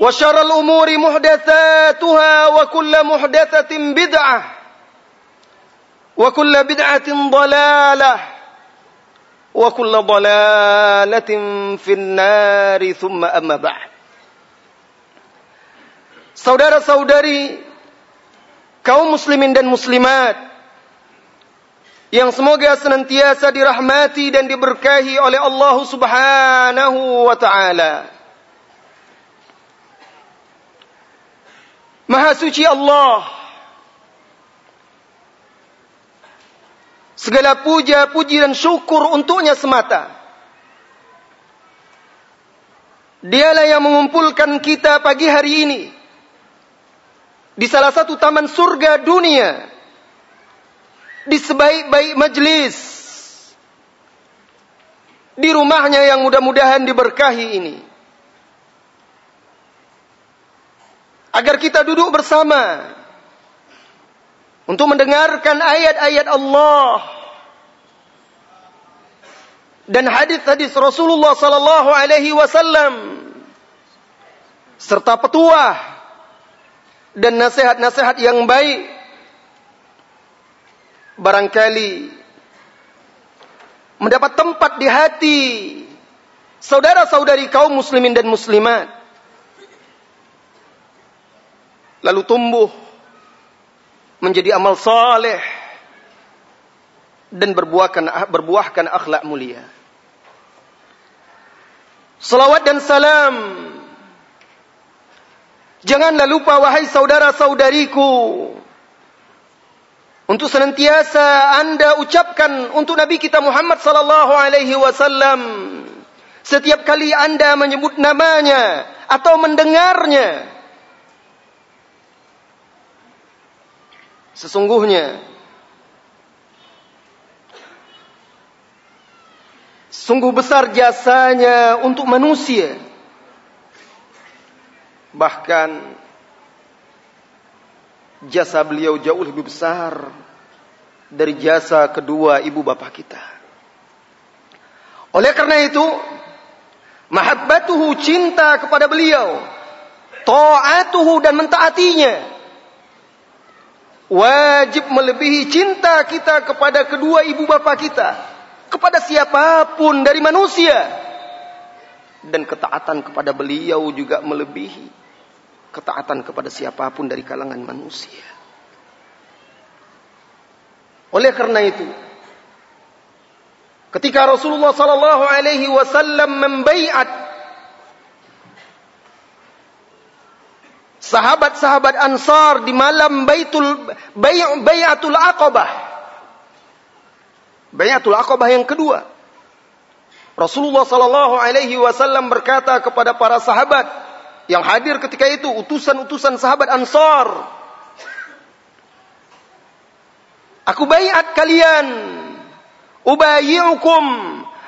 وشر الأمور محدثاتها وكل محدثة بدعة وكل بدعة ضلالة وكل ضلالة في النار ثم أما بعد Saudara-saudari kaum muslimin dan muslimat yang semoga senantiasa dirahmati dan diberkahi oleh Allah Subhanahu wa taala. Maha suci Allah. Segala puja, puji dan syukur untuknya semata. Dialah yang mengumpulkan kita pagi hari ini di salah satu taman surga dunia di sebaik-baik majlis di rumahnya yang mudah-mudahan diberkahi ini. Agar kita duduk bersama. Untuk mendengarkan ayat-ayat Allah. Dan hadis-hadis Rasulullah sallallahu alaihi wasallam. Serta petuah. Dan nasihat-nasihat yang baik. Barangkali mendapat tempat di hati saudara-saudari kaum muslimin dan muslimat lalu tumbuh menjadi amal saleh dan berbuahkan berbuahkan akhlak mulia. Salawat dan salam Janganlah lupa wahai saudara-saudariku untuk senantiasa Anda ucapkan untuk Nabi kita Muhammad sallallahu alaihi wasallam setiap kali Anda menyebut namanya atau mendengarnya Sesungguhnya sungguh besar jasanya untuk manusia. Bahkan jasa beliau jauh lebih besar dari jasa kedua ibu bapak kita. Oleh karena itu, mahabbatuhu cinta kepada beliau, ta'atuhu dan mentaatinya wajib melebihi cinta kita kepada kedua ibu bapa kita, kepada siapa pun dari manusia. Dan ketaatan kepada beliau juga melebihi ketaatan kepada siapa pun dari kalangan manusia. Oleh karena itu, ketika Rasulullah sallallahu alaihi wasallam membaiat sahabat-sahabat Ansar di malam Baitul Bayatul Aqabah. Bayatul Aqabah yang kedua. Rasulullah sallallahu alaihi wasallam berkata kepada para sahabat yang hadir ketika itu utusan-utusan sahabat Ansar. Aku bayat kalian. Ubayyukum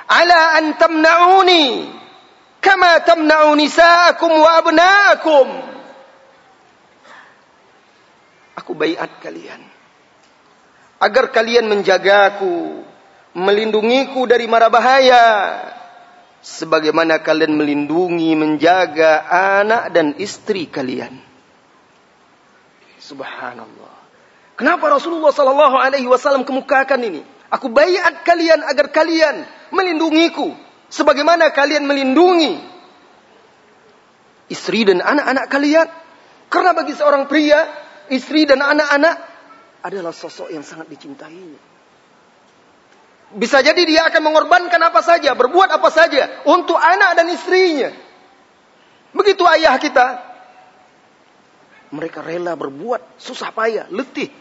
ala an tamna'uni kama tamna'u nisa'akum wa abna'akum. Aku bayat kalian agar kalian menjagaku, melindungiku dari mara bahaya sebagaimana kalian melindungi, menjaga anak dan istri kalian. Subhanallah. Kenapa Rasulullah sallallahu alaihi wasallam kemukakan ini? Aku bayat kalian agar kalian melindungiku sebagaimana kalian melindungi istri dan anak-anak kalian. Karena bagi seorang pria, istri dan anak-anak adalah sosok yang sangat dicintainya. Bisa jadi dia akan mengorbankan apa saja, berbuat apa saja untuk anak dan istrinya. Begitu ayah kita. Mereka rela berbuat susah payah, letih.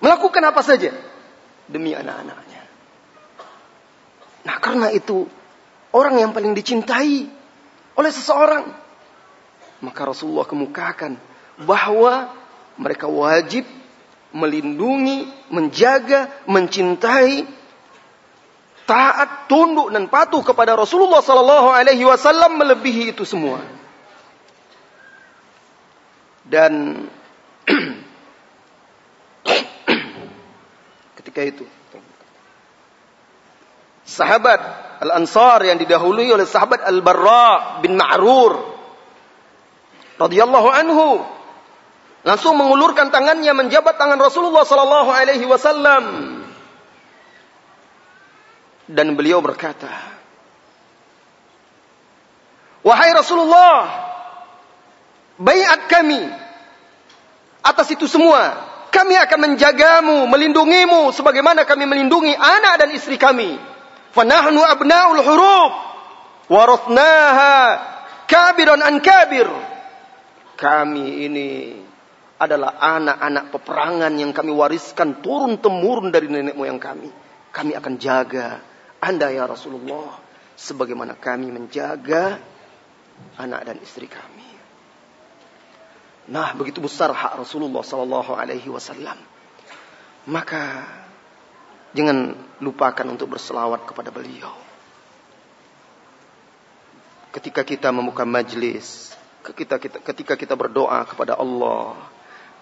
Melakukan apa saja demi anak-anaknya. Nah karena itu orang yang paling dicintai oleh seseorang. Maka Rasulullah kemukakan bahwa mereka wajib melindungi, menjaga, mencintai taat, tunduk dan patuh kepada Rasulullah sallallahu alaihi wasallam melebihi itu semua. Dan ketika itu sahabat Al-Ansar yang didahului oleh sahabat Al-Barra bin Ma'rur radhiyallahu anhu langsung mengulurkan tangannya menjabat tangan Rasulullah sallallahu alaihi wasallam dan beliau berkata, Wahai Rasulullah, bayat kami atas itu semua. Kami akan menjagamu, melindungimu sebagaimana kami melindungi anak dan istri kami. Fanahnu abna'ul huruf warathnaha kabiran an kabir. Kami ini adalah anak-anak peperangan yang kami wariskan turun temurun dari nenek moyang kami. Kami akan jaga anda ya Rasulullah sebagaimana kami menjaga anak dan istri kami. Nah, begitu besar hak Rasulullah sallallahu alaihi wasallam. Maka jangan lupakan untuk berselawat kepada beliau. Ketika kita membuka majlis, ketika kita ketika kita berdoa kepada Allah,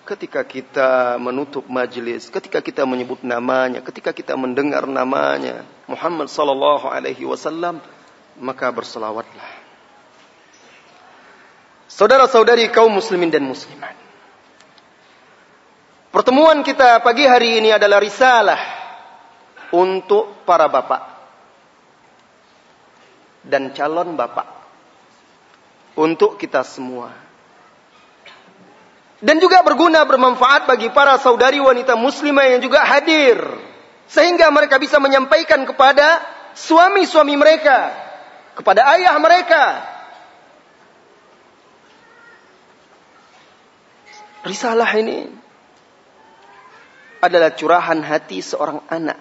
ketika kita menutup majelis, ketika kita menyebut namanya, ketika kita mendengar namanya Muhammad sallallahu alaihi wasallam, maka berselawatlah. Saudara-saudari kaum muslimin dan muslimat. Pertemuan kita pagi hari ini adalah risalah untuk para bapak dan calon bapak. Untuk kita semua dan juga berguna bermanfaat bagi para saudari wanita muslimah yang juga hadir. Sehingga mereka bisa menyampaikan kepada suami-suami mereka kepada ayah mereka. Risalah ini adalah curahan hati seorang anak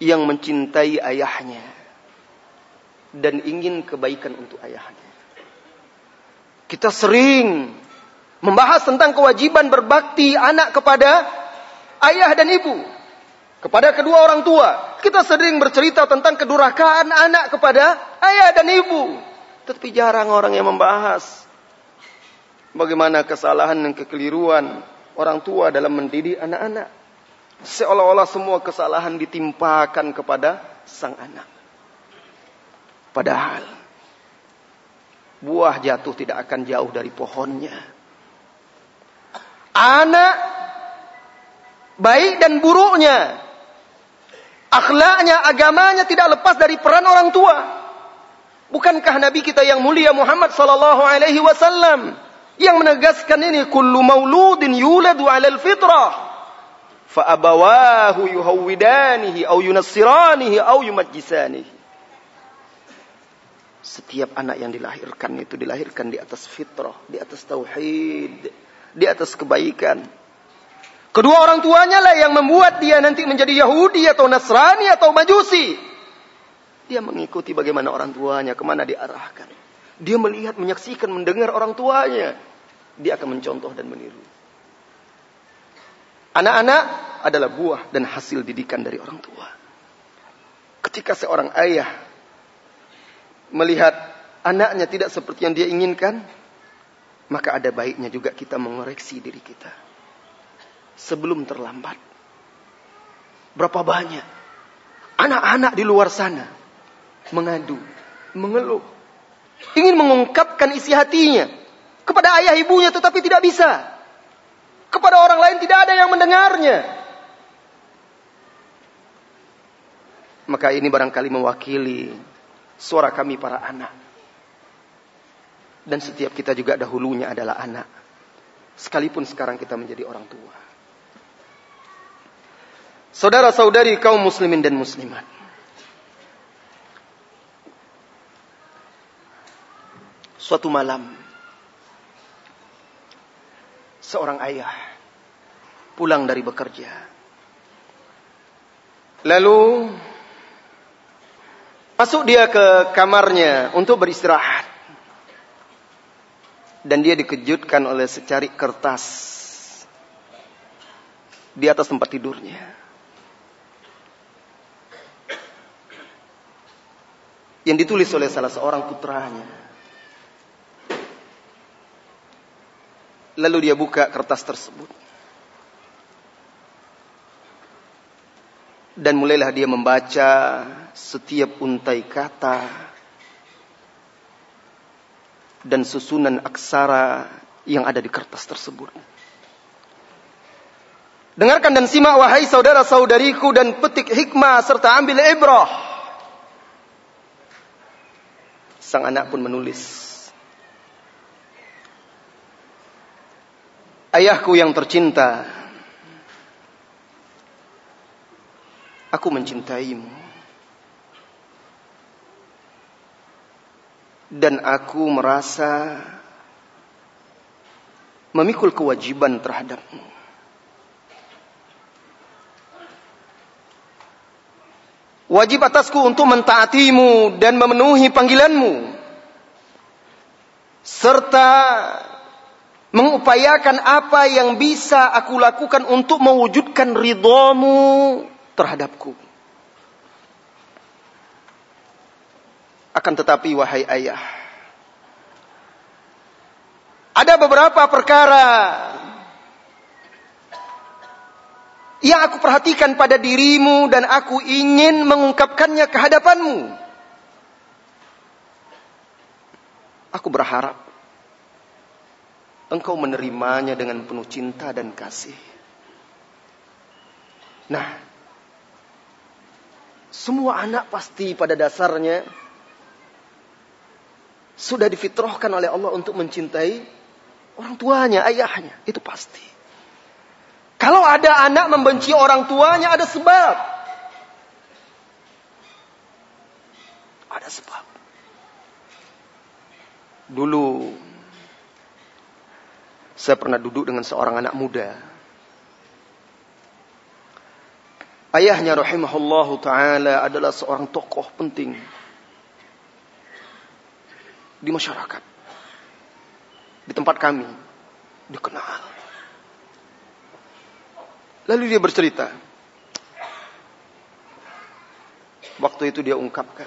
yang mencintai ayahnya dan ingin kebaikan untuk ayahnya. Kita sering membahas tentang kewajiban berbakti anak kepada ayah dan ibu, kepada kedua orang tua. Kita sering bercerita tentang kedurhakaan anak kepada ayah dan ibu, tetapi jarang orang yang membahas bagaimana kesalahan dan kekeliruan orang tua dalam mendidik anak-anak. Seolah-olah semua kesalahan ditimpakan kepada sang anak. Padahal buah jatuh tidak akan jauh dari pohonnya. Anak baik dan buruknya, akhlaknya, agamanya tidak lepas dari peran orang tua. Bukankah Nabi kita yang mulia Muhammad sallallahu alaihi wasallam yang menegaskan ini kullu mauludin yuladu 'alal fitrah fa abawahu yuhawwidanihi aw yunassiranihi aw yumajjisanihi. Setiap anak yang dilahirkan itu dilahirkan di atas fitrah, di atas tauhid, di atas kebaikan. Kedua orang tuanya lah yang membuat dia nanti menjadi Yahudi atau Nasrani atau Majusi. Dia mengikuti bagaimana orang tuanya, ke mana diarahkan. Dia melihat, menyaksikan, mendengar orang tuanya. Dia akan mencontoh dan meniru. Anak-anak adalah buah dan hasil didikan dari orang tua. Ketika seorang ayah melihat anaknya tidak seperti yang dia inginkan, maka ada baiknya juga kita mengoreksi diri kita. Sebelum terlambat. Berapa banyak anak-anak di luar sana mengadu, mengeluh, ingin mengungkapkan isi hatinya kepada ayah ibunya tetapi tidak bisa. Kepada orang lain tidak ada yang mendengarnya. Maka ini barangkali mewakili suara kami para anak. Dan setiap kita juga dahulunya adalah anak. Sekalipun sekarang kita menjadi orang tua. Saudara-saudari kaum muslimin dan muslimat. Suatu malam, seorang ayah pulang dari bekerja. Lalu masuk dia ke kamarnya untuk beristirahat. Dan dia dikejutkan oleh secari kertas di atas tempat tidurnya. Yang ditulis oleh salah seorang putranya. Lalu dia buka kertas tersebut. Dan mulailah dia membaca setiap untai kata dan susunan aksara yang ada di kertas tersebut. Dengarkan dan simak wahai saudara-saudariku dan petik hikmah serta ambil ibrah. Sang anak pun menulis Ayahku yang tercinta, aku mencintaimu. Dan aku merasa memikul kewajiban terhadapmu. Wajib atasku untuk mentaatimu dan memenuhi panggilanmu. Serta mengupayakan apa yang bisa aku lakukan untuk mewujudkan ridhomu terhadapku. Akan tetapi wahai ayah, ada beberapa perkara yang aku perhatikan pada dirimu dan aku ingin mengungkapkannya ke hadapanmu. Aku berharap engkau menerimanya dengan penuh cinta dan kasih. Nah, semua anak pasti pada dasarnya sudah difitrahkan oleh Allah untuk mencintai orang tuanya, ayahnya. Itu pasti. Kalau ada anak membenci orang tuanya, ada sebab. Ada sebab. Dulu saya pernah duduk dengan seorang anak muda. Ayahnya rahimahullah ta'ala adalah seorang tokoh penting di masyarakat. Di tempat kami. Dikenal. Lalu dia bercerita. Waktu itu dia ungkapkan.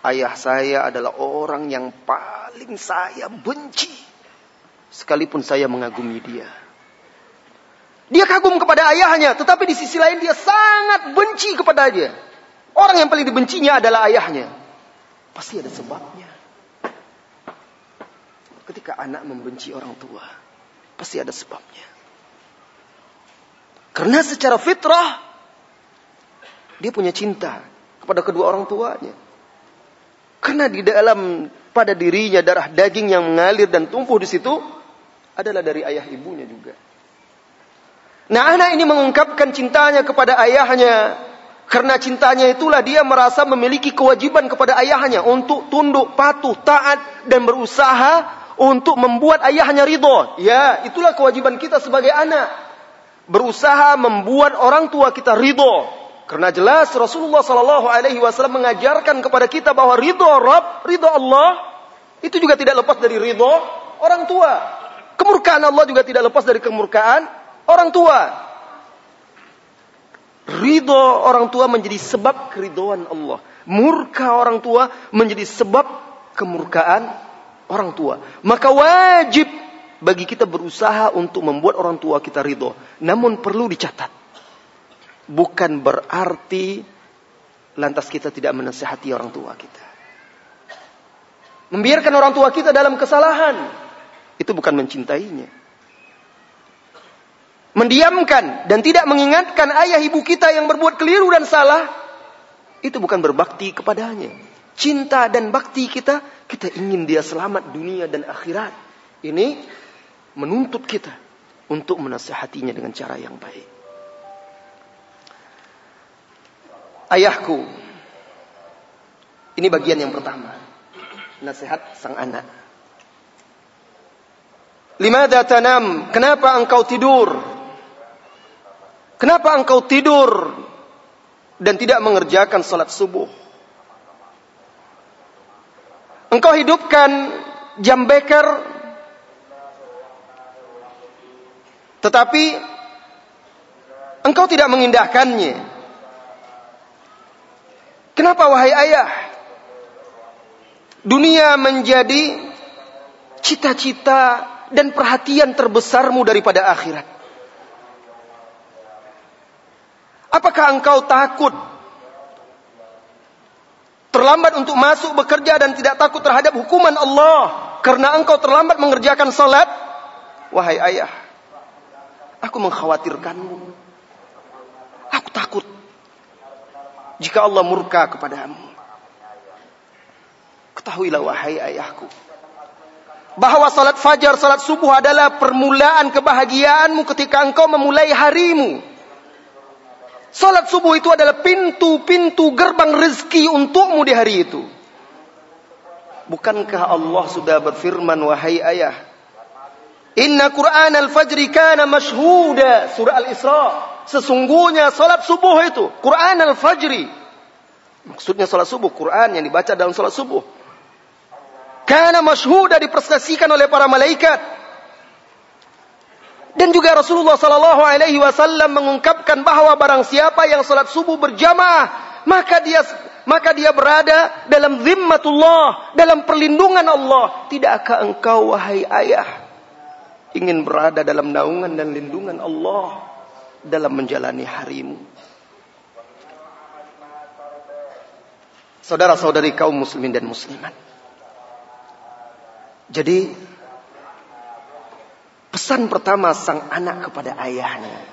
Ayah saya adalah orang yang paling saya benci. Sekalipun saya mengagumi dia. Dia kagum kepada ayahnya, tetapi di sisi lain dia sangat benci kepada dia. Orang yang paling dibencinya adalah ayahnya. Pasti ada sebabnya. Ketika anak membenci orang tua, pasti ada sebabnya. Karena secara fitrah dia punya cinta kepada kedua orang tuanya. Karena di dalam pada dirinya darah daging yang mengalir dan tumbuh di situ adalah dari ayah ibunya juga. Nah anak ini mengungkapkan cintanya kepada ayahnya. Karena cintanya itulah dia merasa memiliki kewajiban kepada ayahnya untuk tunduk, patuh, taat dan berusaha untuk membuat ayahnya ridho. Ya, itulah kewajiban kita sebagai anak. Berusaha membuat orang tua kita ridho. Karena jelas Rasulullah Shallallahu Alaihi Wasallam mengajarkan kepada kita bahwa ridho Rob, ridho Allah itu juga tidak lepas dari ridho orang tua. Kemurkaan Allah juga tidak lepas dari kemurkaan orang tua. Ridho orang tua menjadi sebab keridoan Allah. Murka orang tua menjadi sebab kemurkaan orang tua. Maka wajib bagi kita berusaha untuk membuat orang tua kita ridho. Namun perlu dicatat. Bukan berarti lantas kita tidak menasehati orang tua kita. Membiarkan orang tua kita dalam kesalahan. Itu bukan mencintainya mendiamkan dan tidak mengingatkan ayah ibu kita yang berbuat keliru dan salah, itu bukan berbakti kepadanya. Cinta dan bakti kita, kita ingin dia selamat dunia dan akhirat. Ini menuntut kita untuk menasehatinya dengan cara yang baik. Ayahku, ini bagian yang pertama. Nasihat sang anak. Limada tanam? Kenapa engkau tidur? Kenapa engkau tidur dan tidak mengerjakan salat subuh? Engkau hidupkan jam beker tetapi engkau tidak mengindahkannya. Kenapa wahai ayah? Dunia menjadi cita-cita dan perhatian terbesarmu daripada akhirat. Apakah engkau takut terlambat untuk masuk bekerja dan tidak takut terhadap hukuman Allah karena engkau terlambat mengerjakan salat? Wahai ayah, aku mengkhawatirkanmu. Aku takut jika Allah murka kepadamu. Ketahuilah wahai ayahku bahwa salat fajar, salat subuh adalah permulaan kebahagiaanmu ketika engkau memulai harimu. Salat subuh itu adalah pintu-pintu gerbang rezeki untukmu di hari itu. Bukankah Allah sudah berfirman wahai ayah? Inna Quran al-fajri kana mashhuda. Surah Al-Isra. Sesungguhnya salat subuh itu. Quran al-fajri. Maksudnya salat subuh. Quran yang dibaca dalam salat subuh. Kana mashhuda dipersaksikan oleh para malaikat. Dan juga Rasulullah Sallallahu Alaihi Wasallam mengungkapkan bahwa barang siapa yang salat subuh berjamaah, maka dia maka dia berada dalam zimmatullah, dalam perlindungan Allah. Tidakkah engkau wahai ayah ingin berada dalam naungan dan lindungan Allah dalam menjalani harimu? Saudara-saudari kaum muslimin dan muslimat. Jadi Pesan pertama sang anak kepada ayahnya.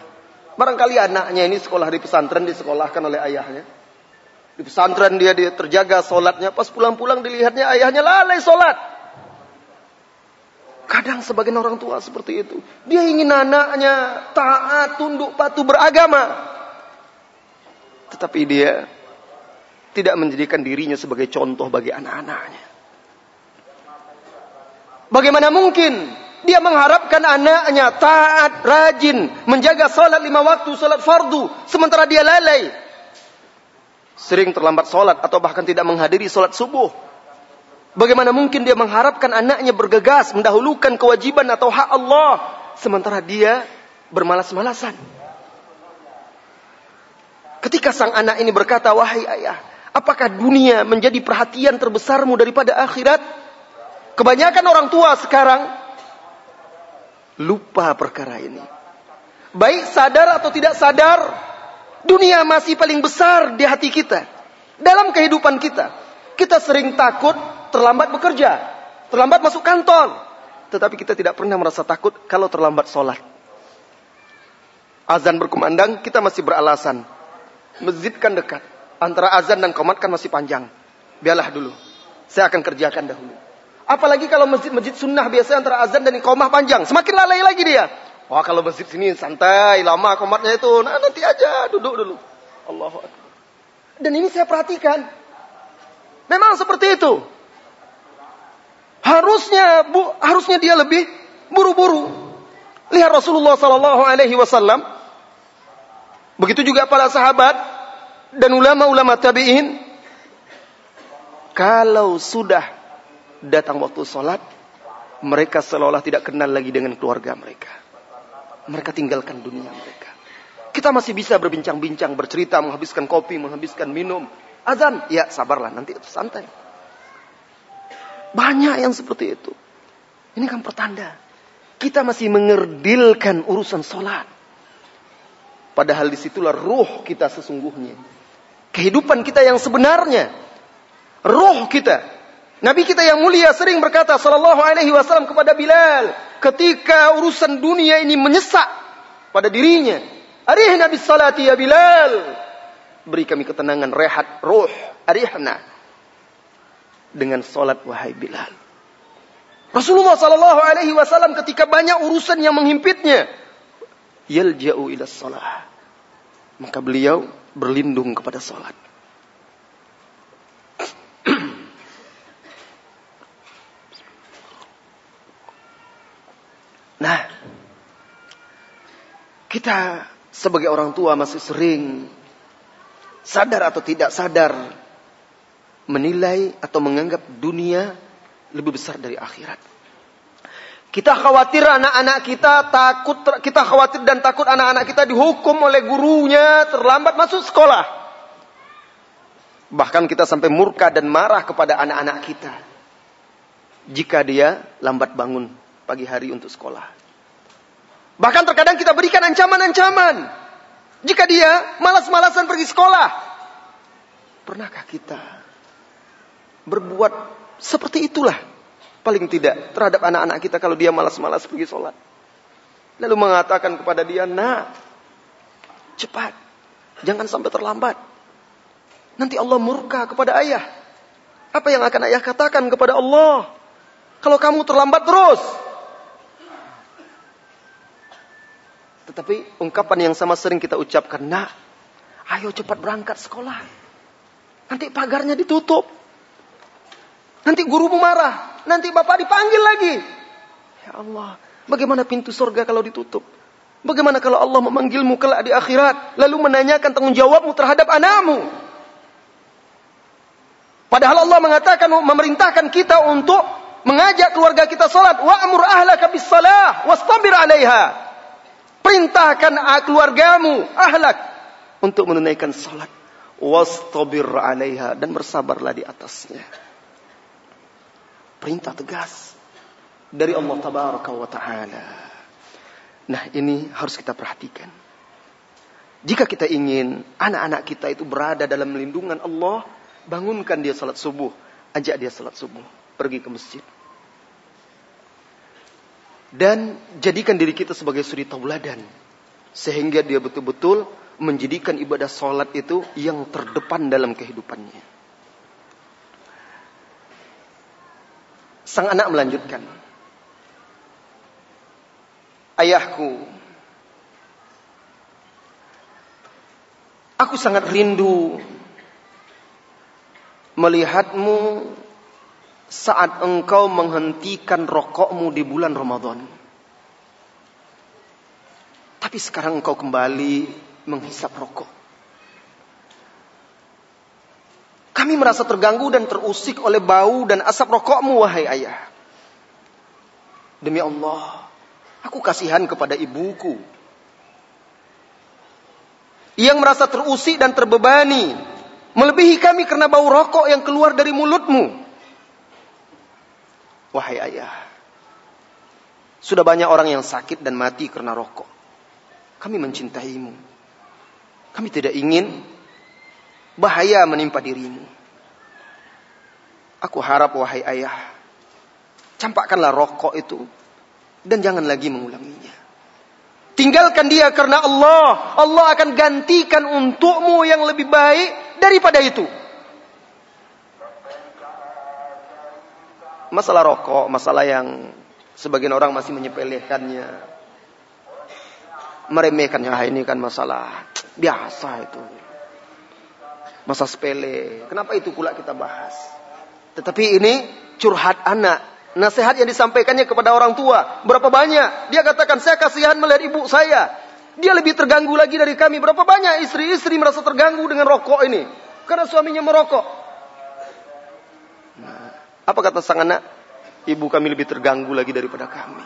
Barangkali anaknya ini sekolah di pesantren disekolahkan oleh ayahnya. Di pesantren dia, dia terjaga sholatnya. Pas pulang-pulang dilihatnya ayahnya lalai sholat. Kadang sebagian orang tua seperti itu. Dia ingin anaknya taat, tunduk, patuh, beragama. Tetapi dia tidak menjadikan dirinya sebagai contoh bagi anak-anaknya. Bagaimana mungkin dia mengharapkan anaknya taat, rajin, menjaga salat lima waktu, salat fardu, sementara dia lalai. Sering terlambat salat atau bahkan tidak menghadiri salat subuh. Bagaimana mungkin dia mengharapkan anaknya bergegas, mendahulukan kewajiban atau hak Allah, sementara dia bermalas-malasan. Ketika sang anak ini berkata, wahai ayah, apakah dunia menjadi perhatian terbesarmu daripada akhirat? Kebanyakan orang tua sekarang lupa perkara ini. Baik sadar atau tidak sadar, dunia masih paling besar di hati kita. Dalam kehidupan kita, kita sering takut terlambat bekerja, terlambat masuk kantor. Tetapi kita tidak pernah merasa takut kalau terlambat sholat. Azan berkumandang, kita masih beralasan. Masjid kan dekat. Antara azan dan komat kan masih panjang. Biarlah dulu. Saya akan kerjakan dahulu. Apalagi kalau masjid-masjid sunnah biasanya antara azan dan iqamah panjang. Semakin lalai lagi dia. Wah kalau masjid sini santai, lama komatnya itu. Nah nanti aja duduk dulu. Akbar. Dan ini saya perhatikan. Memang seperti itu. Harusnya bu, harusnya dia lebih buru-buru. Lihat Rasulullah Sallallahu Alaihi Wasallam. Begitu juga para sahabat dan ulama-ulama tabiin. Kalau sudah datang waktu sholat, mereka seolah-olah tidak kenal lagi dengan keluarga mereka. Mereka tinggalkan dunia mereka. Kita masih bisa berbincang-bincang, bercerita, menghabiskan kopi, menghabiskan minum. Azan, ya sabarlah, nanti itu santai. Banyak yang seperti itu. Ini kan pertanda. Kita masih mengerdilkan urusan sholat. Padahal di situlah ruh kita sesungguhnya. Kehidupan kita yang sebenarnya. Ruh kita. Nabi kita yang mulia sering berkata sallallahu alaihi wasallam kepada Bilal ketika urusan dunia ini menyesak pada dirinya. Arihna bis salati ya Bilal. Beri kami ketenangan, rehat, ruh. Arihna dengan salat wahai Bilal. Rasulullah sallallahu alaihi wasallam ketika banyak urusan yang menghimpitnya, yalja'u ila salah. Maka beliau berlindung kepada salat. Nah, kita sebagai orang tua masih sering sadar atau tidak sadar menilai atau menganggap dunia lebih besar dari akhirat. Kita khawatir anak-anak kita takut, kita khawatir dan takut anak-anak kita dihukum oleh gurunya terlambat masuk sekolah. Bahkan kita sampai murka dan marah kepada anak-anak kita. Jika dia lambat bangun pagi hari untuk sekolah. Bahkan terkadang kita berikan ancaman-ancaman. Jika dia malas-malasan pergi sekolah. Pernahkah kita berbuat seperti itulah paling tidak terhadap anak-anak kita kalau dia malas-malas pergi sholat. Lalu mengatakan kepada dia, nak, cepat, jangan sampai terlambat. Nanti Allah murka kepada ayah. Apa yang akan ayah katakan kepada Allah? Kalau kamu terlambat terus. Tetapi ungkapan yang sama sering kita ucapkan, nak, ayo cepat berangkat sekolah. Nanti pagarnya ditutup. Nanti gurumu marah. Nanti bapak dipanggil lagi. Ya Allah, bagaimana pintu surga kalau ditutup? Bagaimana kalau Allah memanggilmu kelak di akhirat, lalu menanyakan tanggung jawabmu terhadap anakmu? Padahal Allah mengatakan, memerintahkan kita untuk mengajak keluarga kita salat. Wa'mur ahlaka bis salah, wastabir 'alaiha. Perintahkan keluargamu, ahlak untuk menunaikan salat. Wastabir 'alaiha dan bersabarlah di atasnya. Perintah tegas dari Allah Tabaraka wa Ta'ala. Nah ini harus kita perhatikan. Jika kita ingin anak-anak kita itu berada dalam lindungan Allah, bangunkan dia salat subuh. Ajak dia salat subuh. Pergi ke masjid. Dan jadikan diri kita sebagai suri tauladan. Sehingga dia betul-betul menjadikan ibadah salat itu yang terdepan dalam kehidupannya. Sang anak melanjutkan. Ayahku, aku sangat rindu melihatmu saat engkau menghentikan rokokmu di bulan Ramadan. Tapi sekarang engkau kembali menghisap rokok. Kami merasa terganggu dan terusik oleh bau dan asap rokokmu, wahai ayah. Demi Allah, aku kasihan kepada ibuku. Yang merasa terusik dan terbebani. Melebihi kami karena bau rokok yang keluar dari mulutmu. Wahai ayah. Sudah banyak orang yang sakit dan mati karena rokok. Kami mencintaimu. Kami tidak ingin bahaya menimpa dirimu. Aku harap wahai ayah, campakkanlah rokok itu dan jangan lagi mengulanginya. Tinggalkan dia karena Allah. Allah akan gantikan untukmu yang lebih baik daripada itu. Masalah rokok, masalah yang sebagian orang masih menyepelekannya. Meremehkannya, ah, ini kan masalah biasa itu. Masa sepele. Kenapa itu pula kita bahas? Tetapi ini curhat anak. Nasihat yang disampaikannya kepada orang tua. Berapa banyak? Dia katakan, saya kasihan melihat ibu saya. Dia lebih terganggu lagi dari kami. Berapa banyak istri-istri merasa terganggu dengan rokok ini. Karena suaminya merokok. Apa kata sang anak? Ibu kami lebih terganggu lagi daripada kami.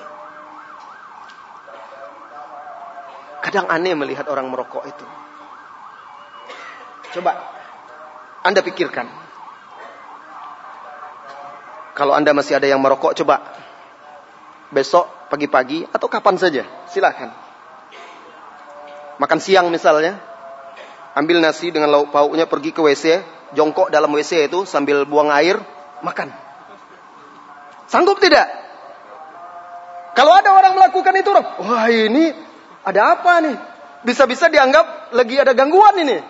Kadang aneh melihat orang merokok itu. Coba anda pikirkan. Kalau Anda masih ada yang merokok, coba besok pagi-pagi atau kapan saja, silakan. Makan siang misalnya, ambil nasi dengan lauk pauknya pergi ke WC, jongkok dalam WC itu sambil buang air, makan. Sanggup tidak? Kalau ada orang melakukan itu, wah ini ada apa nih? Bisa-bisa dianggap lagi ada gangguan ini.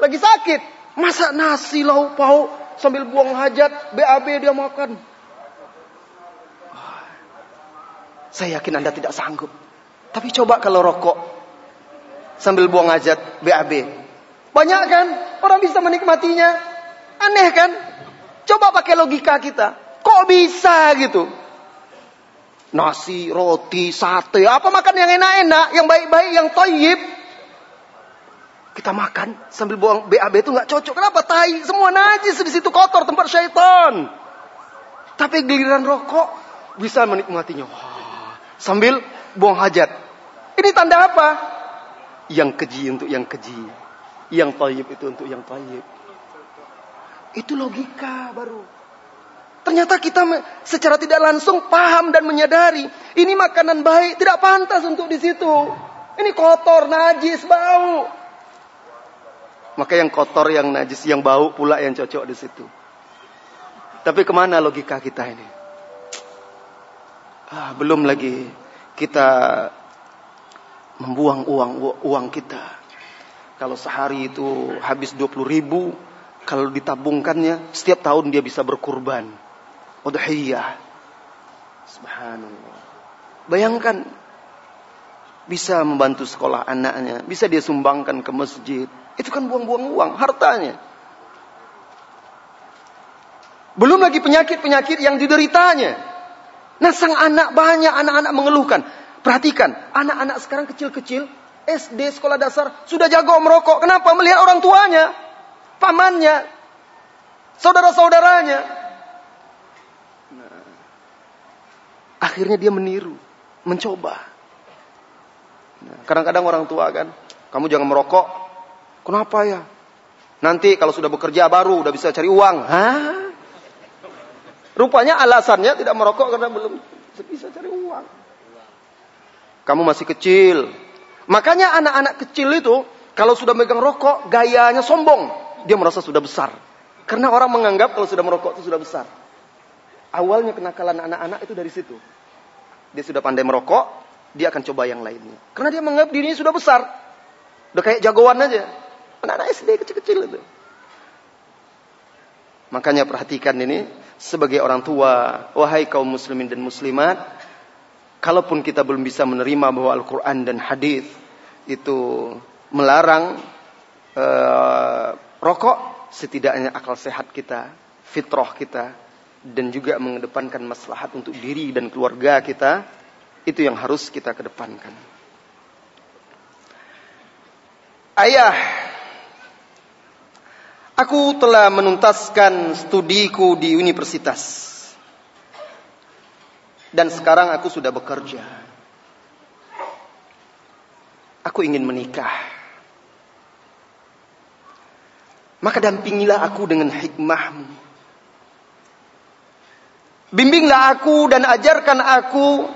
Lagi sakit. Masa nasi lauk pauk sambil buang hajat, BAB dia makan. Saya yakin Anda tidak sanggup. Tapi coba kalau rokok sambil buang hajat, BAB. Banyak kan orang bisa menikmatinya. Aneh kan? Coba pakai logika kita. Kok bisa gitu? Nasi, roti, sate, apa makan yang enak-enak, yang baik-baik, yang toyib. Kita makan sambil buang BAB itu nggak cocok. Kenapa? Tai semua najis di situ kotor tempat syaitan. Tapi giliran rokok bisa menikmatinya. Wah, sambil buang hajat. Ini tanda apa? Yang keji untuk yang keji. Yang toyib itu untuk yang toyib. Itu logika baru. Ternyata kita secara tidak langsung paham dan menyadari ini makanan baik tidak pantas untuk di situ. Ini kotor, najis, bau. Maka yang kotor, yang najis, yang bau pula yang cocok di situ. Tapi ke mana logika kita ini? Ah, belum lagi kita membuang uang uang kita. Kalau sehari itu habis 20 ribu, kalau ditabungkannya setiap tahun dia bisa berkurban. Udhiyah. Subhanallah. Bayangkan bisa membantu sekolah anaknya, bisa dia sumbangkan ke masjid, itu kan buang-buang uang, hartanya. Belum lagi penyakit-penyakit yang dideritanya. Nah sang anak banyak anak-anak mengeluhkan. Perhatikan, anak-anak sekarang kecil-kecil, SD, sekolah dasar, sudah jago merokok. Kenapa? Melihat orang tuanya, pamannya, saudara-saudaranya. Akhirnya dia meniru, mencoba. Nah, kadang-kadang orang tua kan, kamu jangan merokok, Kenapa ya? Nanti kalau sudah bekerja baru udah bisa cari uang. Hah? Rupanya alasannya tidak merokok karena belum bisa cari uang. Kamu masih kecil. Makanya anak-anak kecil itu kalau sudah megang rokok gayanya sombong. Dia merasa sudah besar. Karena orang menganggap kalau sudah merokok itu sudah besar. Awalnya kenakalan anak-anak itu dari situ. Dia sudah pandai merokok, dia akan coba yang lainnya. Karena dia menganggap dirinya sudah besar. Udah kayak jagoan aja. Anak-anak SD kecil-kecil itu. Makanya perhatikan ini sebagai orang tua, wahai kaum muslimin dan muslimat, kalaupun kita belum bisa menerima bahwa Al-Qur'an dan hadis itu melarang uh, rokok, setidaknya akal sehat kita, fitrah kita dan juga mengedepankan maslahat untuk diri dan keluarga kita, itu yang harus kita kedepankan. Ayah Aku telah menuntaskan studiku di universitas. Dan sekarang aku sudah bekerja. Aku ingin menikah. Maka dampingilah aku dengan hikmahmu. Bimbinglah aku dan ajarkan aku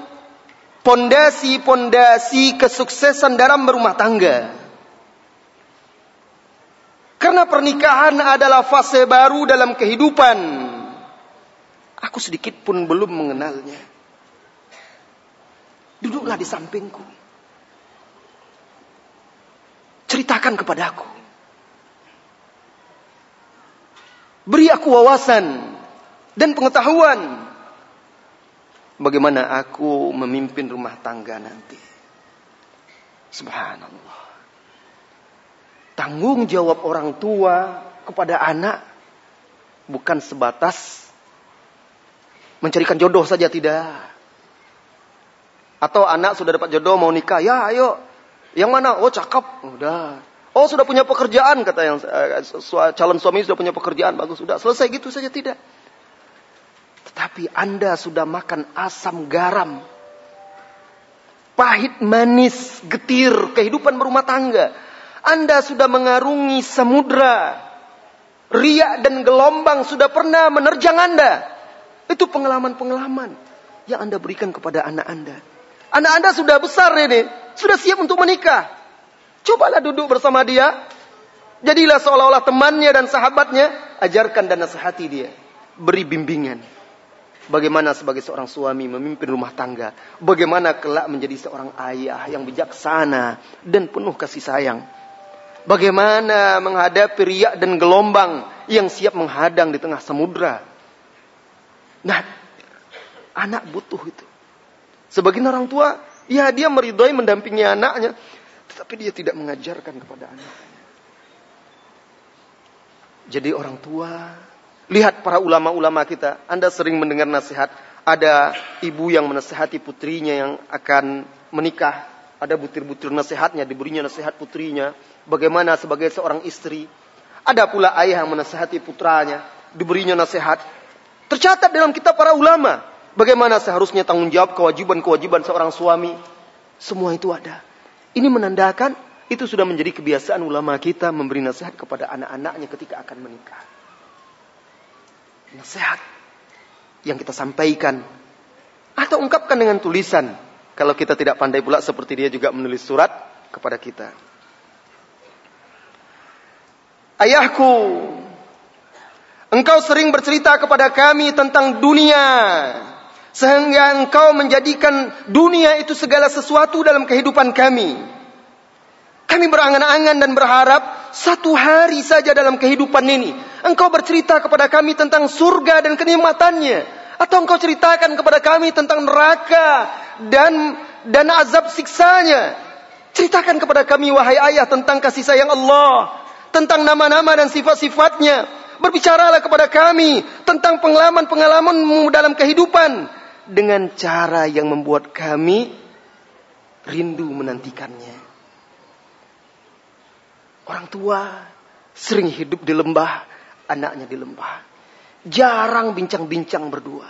pondasi-pondasi kesuksesan dalam berumah tangga. Karena pernikahan adalah fase baru dalam kehidupan. Aku sedikit pun belum mengenalnya. Duduklah di sampingku. Ceritakan kepadaku. Beri aku wawasan dan pengetahuan. Bagaimana aku memimpin rumah tangga nanti. Subhanallah. Tanggung jawab orang tua kepada anak bukan sebatas mencarikan jodoh saja tidak. Atau anak sudah dapat jodoh mau nikah, ya ayo. Yang mana? Oh cakep, udah. Oh sudah punya pekerjaan kata yang uh, calon suami sudah punya pekerjaan bagus sudah selesai gitu saja tidak. Tetapi Anda sudah makan asam garam. Pahit manis getir kehidupan berumah tangga. Anda sudah mengarungi samudra. Riak dan gelombang sudah pernah menerjang Anda. Itu pengalaman-pengalaman yang Anda berikan kepada anak Anda. Anak Anda sudah besar ini, sudah siap untuk menikah. Cobalah duduk bersama dia. Jadilah seolah-olah temannya dan sahabatnya. Ajarkan dan nasihati dia. Beri bimbingan. Bagaimana sebagai seorang suami memimpin rumah tangga. Bagaimana kelak menjadi seorang ayah yang bijaksana dan penuh kasih sayang. Bagaimana menghadapi riak dan gelombang yang siap menghadang di tengah samudra. Nah, anak butuh itu. Sebagian orang tua, ya dia meridhoi mendampingi anaknya. Tetapi dia tidak mengajarkan kepada anaknya. Jadi orang tua, lihat para ulama-ulama kita. Anda sering mendengar nasihat. Ada ibu yang menasehati putrinya yang akan menikah. Ada butir-butir nasihatnya, diberinya nasihat putrinya. Bagaimana sebagai seorang istri. Ada pula ayah yang menasehati putranya, diberinya nasihat. Tercatat dalam kitab para ulama. Bagaimana seharusnya tanggung jawab kewajiban-kewajiban seorang suami. Semua itu ada. Ini menandakan itu sudah menjadi kebiasaan ulama kita memberi nasihat kepada anak-anaknya ketika akan menikah. Nasihat yang kita sampaikan atau ungkapkan dengan tulisan. Kalau kita tidak pandai pula seperti dia juga menulis surat kepada kita. Ayahku, engkau sering bercerita kepada kami tentang dunia sehingga engkau menjadikan dunia itu segala sesuatu dalam kehidupan kami. Kami berangan-angan dan berharap satu hari saja dalam kehidupan ini. Engkau bercerita kepada kami tentang surga dan kenikmatannya. Atau engkau ceritakan kepada kami tentang neraka dan dan azab siksanya. Ceritakan kepada kami wahai ayah tentang kasih sayang Allah. Tentang nama-nama dan sifat-sifatnya. Berbicaralah kepada kami tentang pengalaman-pengalamanmu dalam kehidupan dengan cara yang membuat kami rindu menantikannya. Orang tua sering hidup di lembah, anaknya di lembah. Jarang bincang-bincang berdua.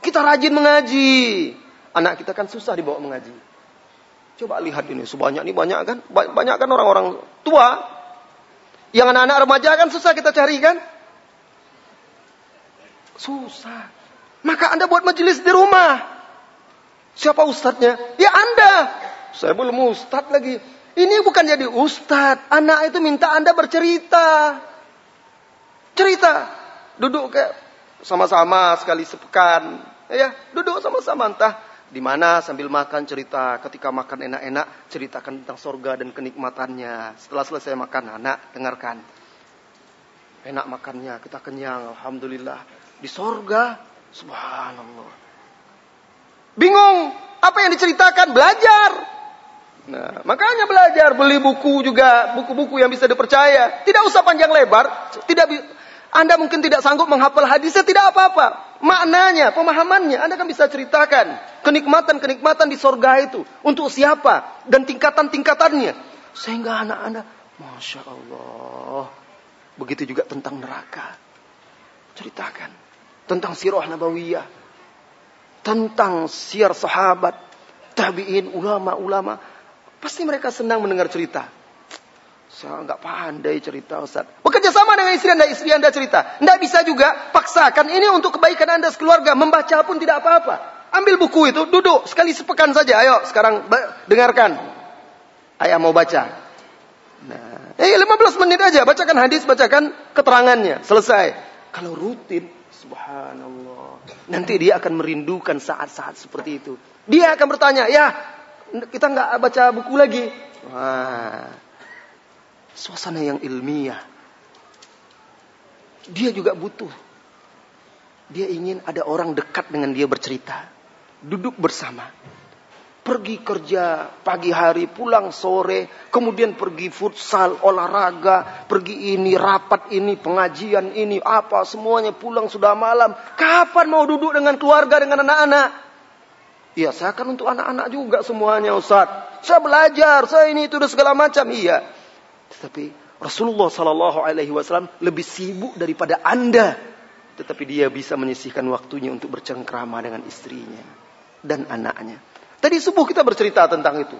Kita rajin mengaji. Anak kita kan susah dibawa mengaji. Coba lihat ini, sebanyak ini banyak kan? Banyak kan orang-orang tua. Yang anak-anak remaja kan susah kita cari kan? Susah. Maka Anda buat majelis di rumah. Siapa ustadznya? Ya Anda. Saya belum ustadz lagi. Ini bukan jadi ustadz. Anak itu minta Anda bercerita. Cerita. Duduk kayak sama-sama sekali sepekan. Ya, duduk sama-sama entah di mana sambil makan cerita. Ketika makan enak-enak, ceritakan tentang sorga dan kenikmatannya. Setelah selesai makan, anak dengarkan. Enak makannya, kita kenyang, alhamdulillah. Di sorga, Subhanallah. Bingung apa yang diceritakan, belajar. Nah, makanya belajar, beli buku juga, buku-buku yang bisa dipercaya. Tidak usah panjang lebar, tidak Anda mungkin tidak sanggup menghafal hadisnya, tidak apa-apa. Maknanya, pemahamannya, Anda kan bisa ceritakan kenikmatan-kenikmatan di sorga itu untuk siapa dan tingkatan-tingkatannya. Sehingga anak Anda, masya Allah, begitu juga tentang neraka. Ceritakan tentang sirah nabawiyah, tentang siar sahabat, tabi'in, ulama-ulama. Pasti mereka senang mendengar cerita. Saya nggak pandai cerita Ustaz. Bekerja sama dengan istri Anda, istri Anda cerita. Nggak bisa juga paksakan ini untuk kebaikan Anda sekeluarga. Membaca pun tidak apa-apa. Ambil buku itu, duduk sekali sepekan saja. Ayo sekarang dengarkan. Ayah mau baca. Nah, eh 15 menit aja bacakan hadis, bacakan keterangannya. Selesai. Kalau rutin Subhanallah. Nanti dia akan merindukan saat-saat seperti itu. Dia akan bertanya, ya kita nggak baca buku lagi. Wah, Suasana yang ilmiah. Dia juga butuh. Dia ingin ada orang dekat dengan dia bercerita. Duduk bersama pergi kerja pagi hari, pulang sore, kemudian pergi futsal, olahraga, pergi ini, rapat ini, pengajian ini, apa semuanya pulang sudah malam. Kapan mau duduk dengan keluarga, dengan anak-anak? Iya, saya akan untuk anak-anak juga semuanya Ustaz. Saya belajar, saya ini itu dan segala macam. Iya. Tetapi Rasulullah Sallallahu Alaihi Wasallam lebih sibuk daripada anda. Tetapi dia bisa menyisihkan waktunya untuk bercengkrama dengan istrinya dan anaknya. Tadi subuh kita bercerita tentang itu.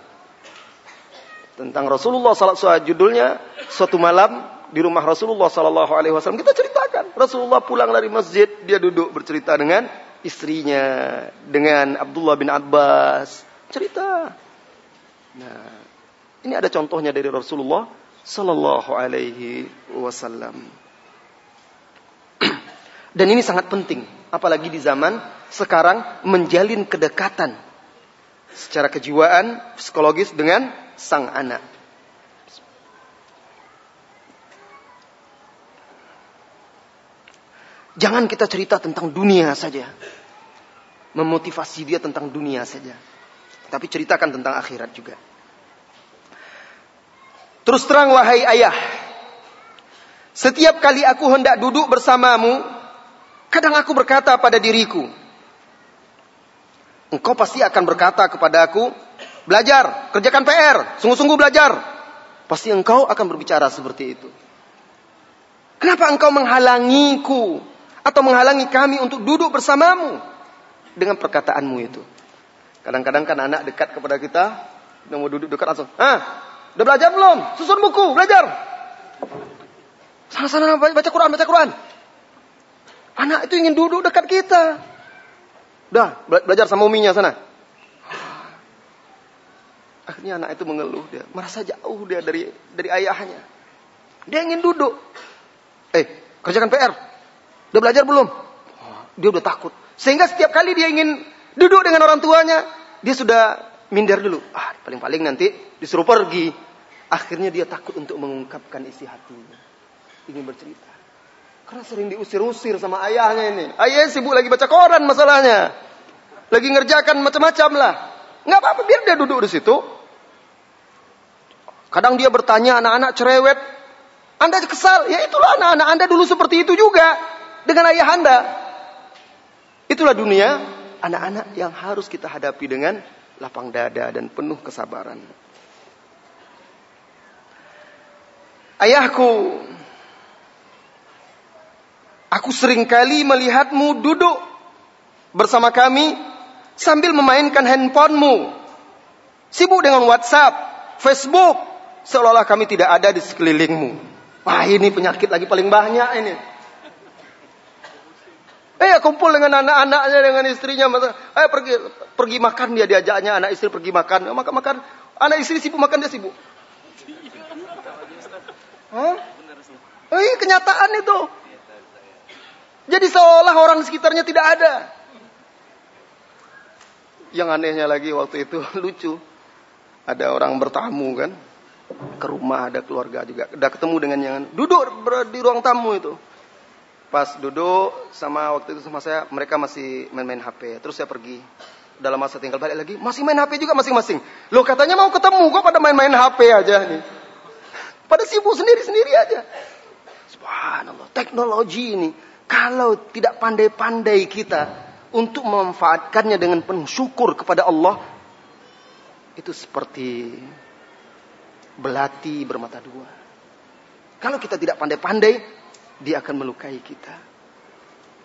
Tentang Rasulullah SAW judulnya suatu malam di rumah Rasulullah Sallallahu Alaihi Wasallam kita ceritakan Rasulullah pulang dari masjid dia duduk bercerita dengan istrinya dengan Abdullah bin Abbas cerita. Nah ini ada contohnya dari Rasulullah Sallallahu Alaihi Wasallam. Dan ini sangat penting, apalagi di zaman sekarang menjalin kedekatan secara kejiwaan, psikologis dengan sang anak. Jangan kita cerita tentang dunia saja. Memotivasi dia tentang dunia saja. Tapi ceritakan tentang akhirat juga. Terus terang wahai ayah. Setiap kali aku hendak duduk bersamamu. Kadang aku berkata pada diriku. Engkau pasti akan berkata kepada aku, belajar, kerjakan PR, sungguh-sungguh belajar. Pasti engkau akan berbicara seperti itu. Kenapa engkau menghalangiku atau menghalangi kami untuk duduk bersamamu dengan perkataanmu itu? Kadang-kadang kan anak dekat kepada kita, yang mau duduk dekat langsung, ah, udah belajar belum? Susun buku, belajar. Sana-sana baca Quran, baca Quran. Anak itu ingin duduk dekat kita. Dah, belajar sama uminya sana. Akhirnya anak itu mengeluh dia, merasa jauh dia dari dari ayahnya. Dia ingin duduk. Eh, kerjakan PR. Udah belajar belum? Dia udah takut. Sehingga setiap kali dia ingin duduk dengan orang tuanya, dia sudah minder dulu. Ah, paling-paling nanti disuruh pergi. Akhirnya dia takut untuk mengungkapkan isi hatinya. Ingin bercerita. Karena sering diusir-usir sama ayahnya ini. Ayah sibuk lagi baca koran masalahnya. Lagi ngerjakan macam-macam lah. Nggak apa-apa, biar dia duduk di situ. Kadang dia bertanya anak-anak cerewet. Anda kesal, ya itulah anak-anak Anda dulu seperti itu juga. Dengan ayah Anda. Itulah dunia anak-anak yang harus kita hadapi dengan lapang dada dan penuh kesabaran. Ayahku, Aku sering kali melihatmu duduk bersama kami sambil memainkan handphonemu. Sibuk dengan WhatsApp, Facebook, seolah-olah kami tidak ada di sekelilingmu. Wah ini penyakit lagi paling banyak ini. Eh kumpul dengan anak-anaknya dengan istrinya, eh pergi pergi makan dia diajaknya anak istri pergi makan, makan makan, anak istri sibuk makan dia sibuk. Hah? Eh kenyataan itu. Jadi seolah orang sekitarnya tidak ada. Yang anehnya lagi waktu itu lucu. Ada orang bertamu kan. Ke rumah ada keluarga juga. Udah ketemu dengan yang duduk di ruang tamu itu. Pas duduk sama waktu itu sama saya, mereka masih main-main HP. Terus saya pergi. Dalam masa tinggal balik lagi, masih main HP juga masing-masing. Loh katanya mau ketemu, kok pada main-main HP aja nih. Pada sibuk sendiri-sendiri aja. Subhanallah, teknologi ini kalau tidak pandai-pandai kita untuk memanfaatkannya dengan penuh syukur kepada Allah, itu seperti belati bermata dua. Kalau kita tidak pandai-pandai, dia akan melukai kita.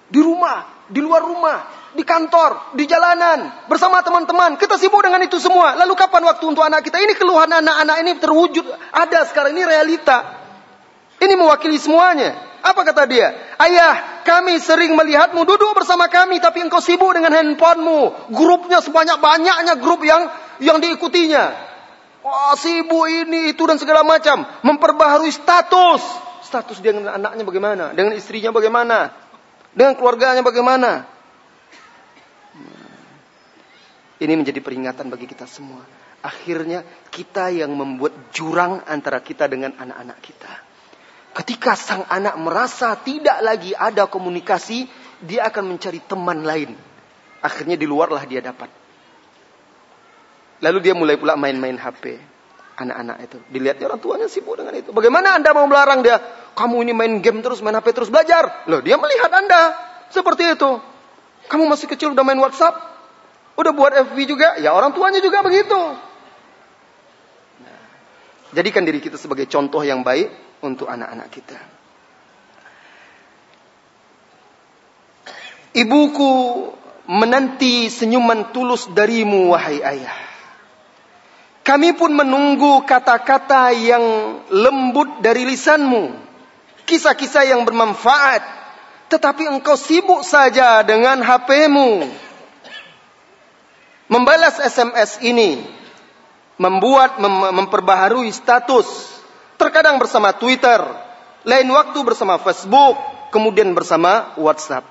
Di rumah, di luar rumah, di kantor, di jalanan, bersama teman-teman. Kita sibuk dengan itu semua. Lalu kapan waktu untuk anak kita? Ini keluhan anak-anak ini terwujud. Ada sekarang, ini realita. Ini mewakili semuanya. Apa kata dia? Ayah, kami sering melihatmu duduk bersama kami, tapi engkau sibuk dengan handphonemu. Grupnya sebanyak-banyaknya grup yang yang diikutinya. Wah, sibuk ini, itu, dan segala macam. Memperbaharui status. Status dia dengan anaknya bagaimana? Dengan istrinya bagaimana? Dengan keluarganya bagaimana? Ini menjadi peringatan bagi kita semua. akhirnya kita yang membuat jurang antara kita dengan anak-anak kita. Ketika sang anak merasa tidak lagi ada komunikasi, dia akan mencari teman lain. Akhirnya di luarlah dia dapat. Lalu dia mulai pula main-main HP. Anak-anak itu. Dilihatnya orang tuanya sibuk dengan itu. Bagaimana anda mau melarang dia? Kamu ini main game terus, main HP terus, belajar. Loh, dia melihat anda. Seperti itu. Kamu masih kecil udah main WhatsApp? Udah buat FB juga? Ya orang tuanya juga begitu. Nah, jadikan diri kita sebagai contoh yang baik untuk anak-anak kita. Ibuku menanti senyuman tulus darimu wahai ayah. Kami pun menunggu kata-kata yang lembut dari lisanmu. Kisah-kisah yang bermanfaat. Tetapi engkau sibuk saja dengan HPmu. Membalas SMS ini. Membuat, mem memperbaharui status Terkadang bersama Twitter, lain waktu bersama Facebook, kemudian bersama WhatsApp.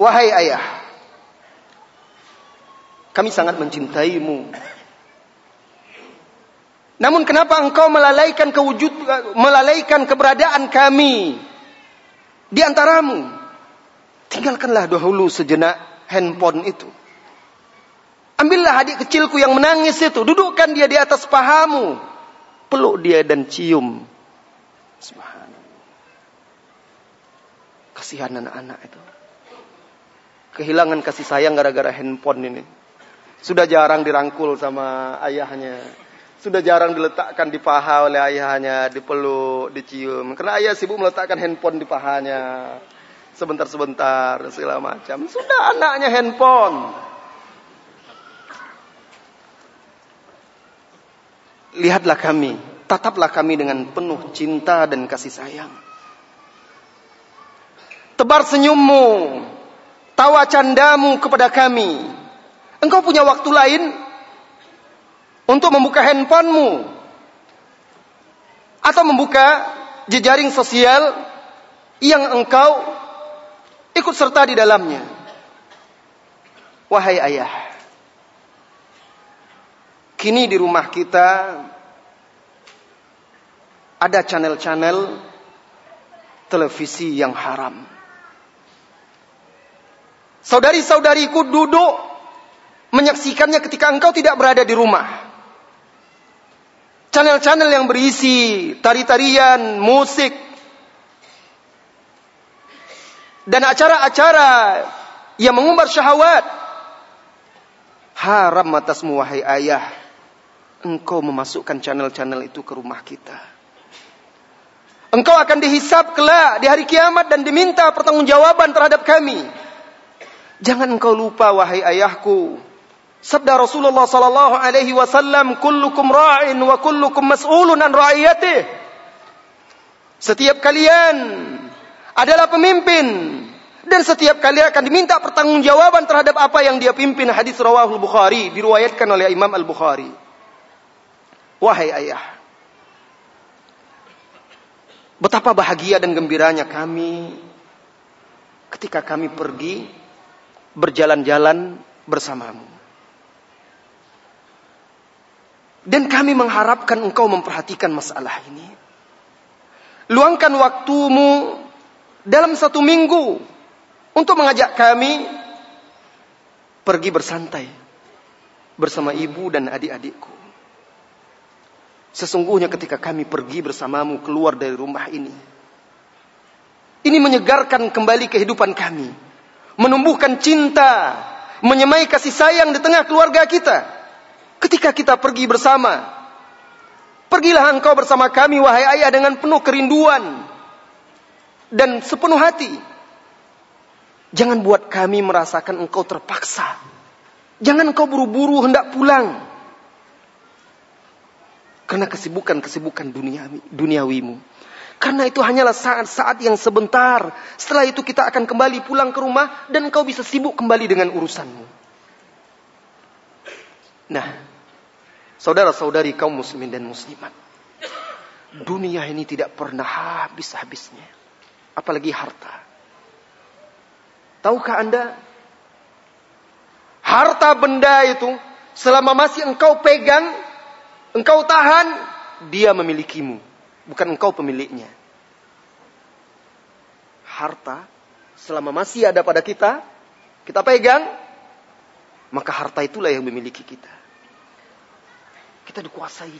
Wahai ayah, kami sangat mencintaimu. Namun kenapa engkau melalaikan kewujud melalaikan keberadaan kami di antaramu? Tinggalkanlah dahulu sejenak handphone itu. Ambillah adik kecilku yang menangis itu. Dudukkan dia di atas pahamu. Peluk dia dan cium. Subhanallah. Kasihan anak-anak itu. Kehilangan kasih sayang gara-gara handphone ini. Sudah jarang dirangkul sama ayahnya. Sudah jarang diletakkan di paha oleh ayahnya, dipeluk, dicium. Karena ayah sibuk meletakkan handphone di pahanya. Sebentar-sebentar, segala macam. Sudah anaknya handphone. lihatlah kami, tataplah kami dengan penuh cinta dan kasih sayang. Tebar senyummu, tawa candamu kepada kami. Engkau punya waktu lain untuk membuka handphonemu atau membuka jejaring sosial yang engkau ikut serta di dalamnya. Wahai ayah, Kini di rumah kita ada channel-channel televisi yang haram. Saudari-saudariku duduk menyaksikannya ketika engkau tidak berada di rumah. Channel-channel yang berisi tari-tarian, musik, dan acara-acara yang mengumbar syahwat. Haram atasmu wahai ayah engkau memasukkan channel-channel itu ke rumah kita. Engkau akan dihisap kelak di hari kiamat dan diminta pertanggungjawaban terhadap kami. Jangan engkau lupa wahai ayahku. Sabda Rasulullah sallallahu alaihi wasallam, "Kullukum ra'in wa kullukum mas'ulun an ra'iyatih." Setiap kalian adalah pemimpin dan setiap kalian akan diminta pertanggungjawaban terhadap apa yang dia pimpin. Hadis rawahul Bukhari diriwayatkan oleh Imam Al-Bukhari. Wahai ayah, betapa bahagia dan gembiranya kami ketika kami pergi berjalan-jalan bersamamu. Dan kami mengharapkan engkau memperhatikan masalah ini. Luangkan waktumu dalam satu minggu untuk mengajak kami pergi bersantai bersama ibu dan adik-adikku. Sesungguhnya ketika kami pergi bersamamu keluar dari rumah ini. Ini menyegarkan kembali kehidupan kami. Menumbuhkan cinta. Menyemai kasih sayang di tengah keluarga kita. Ketika kita pergi bersama. Pergilah engkau bersama kami wahai ayah dengan penuh kerinduan. Dan sepenuh hati. Jangan buat kami merasakan engkau terpaksa. Jangan engkau buru-buru hendak pulang. Karena kesibukan-kesibukan duniawi, duniawimu. Karena itu hanyalah saat-saat yang sebentar. Setelah itu kita akan kembali pulang ke rumah dan kau bisa sibuk kembali dengan urusanmu. Nah, saudara-saudari kaum muslimin dan muslimat. Dunia ini tidak pernah habis-habisnya. Apalagi harta. Tahukah anda? harta benda itu selama masih engkau pegang, engkau tahan, dia memilikimu, bukan engkau pemiliknya. Harta selama masih ada pada kita, kita pegang, maka harta itulah yang memiliki kita. Kita dikuasai.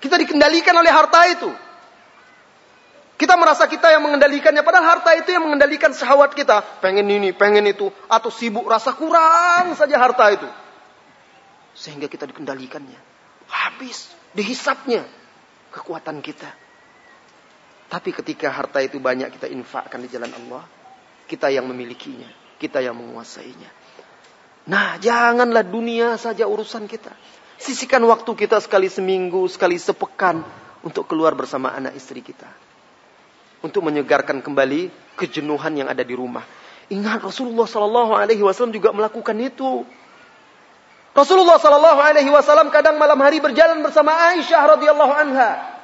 Kita dikendalikan oleh harta itu. Kita merasa kita yang mengendalikannya, padahal harta itu yang mengendalikan syahwat kita. Pengen ini, pengen itu, atau sibuk rasa kurang saja harta itu. Sehingga kita dikendalikannya. Habis, dihisapnya kekuatan kita. Tapi ketika harta itu banyak kita infakkan di jalan Allah, kita yang memilikinya, kita yang menguasainya. Nah, janganlah dunia saja urusan kita. Sisihkan waktu kita sekali seminggu, sekali sepekan untuk keluar bersama anak istri kita. Untuk menyegarkan kembali kejenuhan yang ada di rumah. Ingat Rasulullah Sallallahu Alaihi Wasallam juga melakukan itu. Rasulullah Sallallahu Alaihi Wasallam kadang malam hari berjalan bersama Aisyah radhiyallahu anha.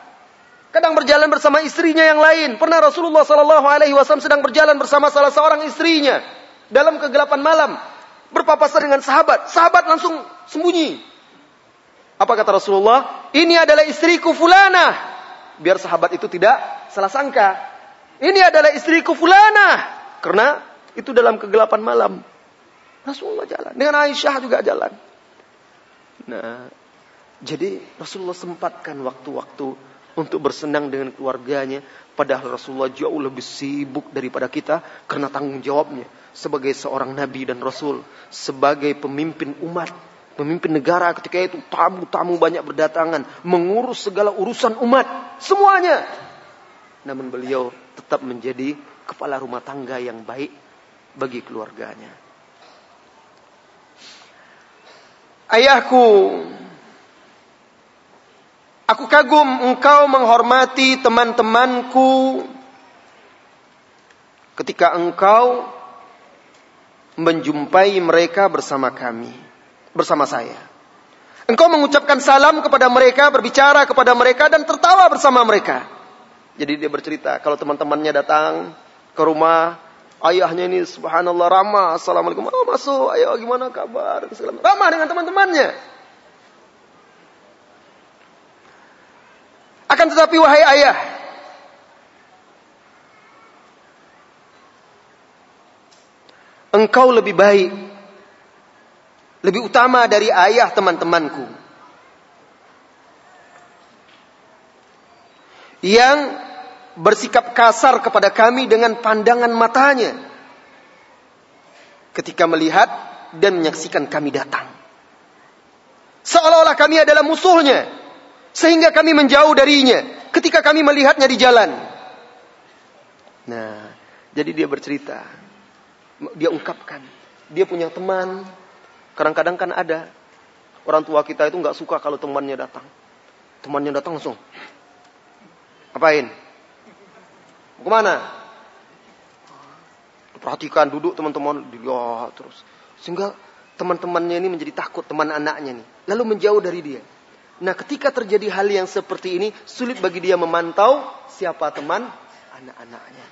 Kadang berjalan bersama istrinya yang lain. Pernah Rasulullah Sallallahu Alaihi Wasallam sedang berjalan bersama salah seorang istrinya dalam kegelapan malam berpapasan dengan sahabat. Sahabat langsung sembunyi. Apa kata Rasulullah? Ini adalah istriku fulana. Biar sahabat itu tidak salah sangka. Ini adalah istriku fulana. Karena itu dalam kegelapan malam. Rasulullah jalan. Dengan Aisyah juga jalan. Nah, jadi Rasulullah sempatkan waktu-waktu untuk bersenang dengan keluarganya. Padahal Rasulullah jauh lebih sibuk daripada kita karena tanggung jawabnya sebagai seorang nabi dan rasul, sebagai pemimpin umat Pemimpin negara ketika itu tamu-tamu banyak berdatangan. Mengurus segala urusan umat. Semuanya. Namun beliau tetap menjadi kepala rumah tangga yang baik bagi keluarganya. Ayahku, aku kagum engkau menghormati teman-temanku ketika engkau menjumpai mereka bersama kami bersama saya. Engkau mengucapkan salam kepada mereka, berbicara kepada mereka dan tertawa bersama mereka. Jadi dia bercerita kalau teman-temannya datang ke rumah, ayahnya ini subhanallah ramah, assalamualaikum, oh, masuk, ayo gimana kabar, ramah dengan teman-temannya. Akan tetapi wahai ayah, engkau lebih baik lebih utama dari ayah teman-temanku. Yang bersikap kasar kepada kami dengan pandangan matanya. Ketika melihat dan menyaksikan kami datang. Seolah-olah kami adalah musuhnya. Sehingga kami menjauh darinya. Ketika kami melihatnya di jalan. Nah, jadi dia bercerita. Dia ungkapkan. Dia punya teman Kadang-kadang kan ada orang tua kita itu nggak suka kalau temannya datang. Temannya datang langsung. Apain? Mau ke mana? Perhatikan duduk teman-teman dilihat terus. Sehingga teman-temannya ini menjadi takut teman anaknya nih. Lalu menjauh dari dia. Nah ketika terjadi hal yang seperti ini sulit bagi dia memantau siapa teman anak-anaknya.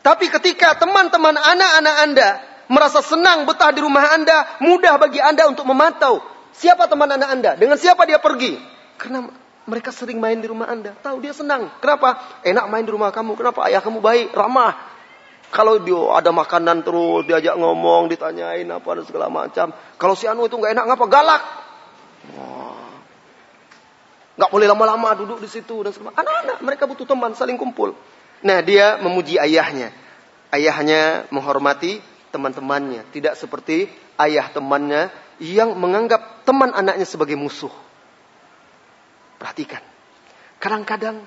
Tapi ketika teman-teman anak-anak anda merasa senang betah di rumah Anda, mudah bagi Anda untuk memantau siapa teman anak Anda, dengan siapa dia pergi. Karena mereka sering main di rumah Anda. Tahu dia senang. Kenapa? Enak main di rumah kamu. Kenapa? Ayah kamu baik, ramah. Kalau dia ada makanan terus, diajak ngomong, ditanyain apa dan segala macam. Kalau si Anu itu nggak enak, ngapa? Galak. Nggak boleh lama-lama duduk di situ dan Anak-anak mereka butuh teman, saling kumpul. Nah dia memuji ayahnya. Ayahnya menghormati teman-temannya, tidak seperti ayah temannya yang menganggap teman anaknya sebagai musuh. Perhatikan. Kadang-kadang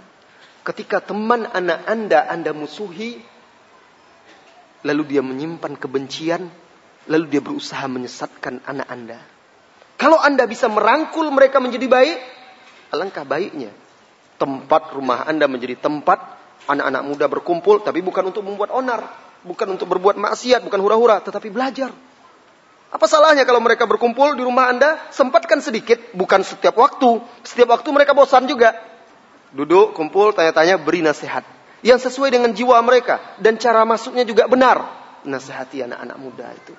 ketika teman anak Anda Anda musuhi, lalu dia menyimpan kebencian, lalu dia berusaha menyesatkan anak Anda. Kalau Anda bisa merangkul mereka menjadi baik, alangkah baiknya. Tempat rumah Anda menjadi tempat anak-anak muda berkumpul, tapi bukan untuk membuat onar, Bukan untuk berbuat maksiat, bukan hura-hura, tetapi belajar. Apa salahnya kalau mereka berkumpul di rumah Anda, sempatkan sedikit, bukan setiap waktu. Setiap waktu mereka bosan juga. Duduk, kumpul, tanya-tanya, beri nasihat. Yang sesuai dengan jiwa mereka. Dan cara masuknya juga benar. Nasihati anak-anak muda itu.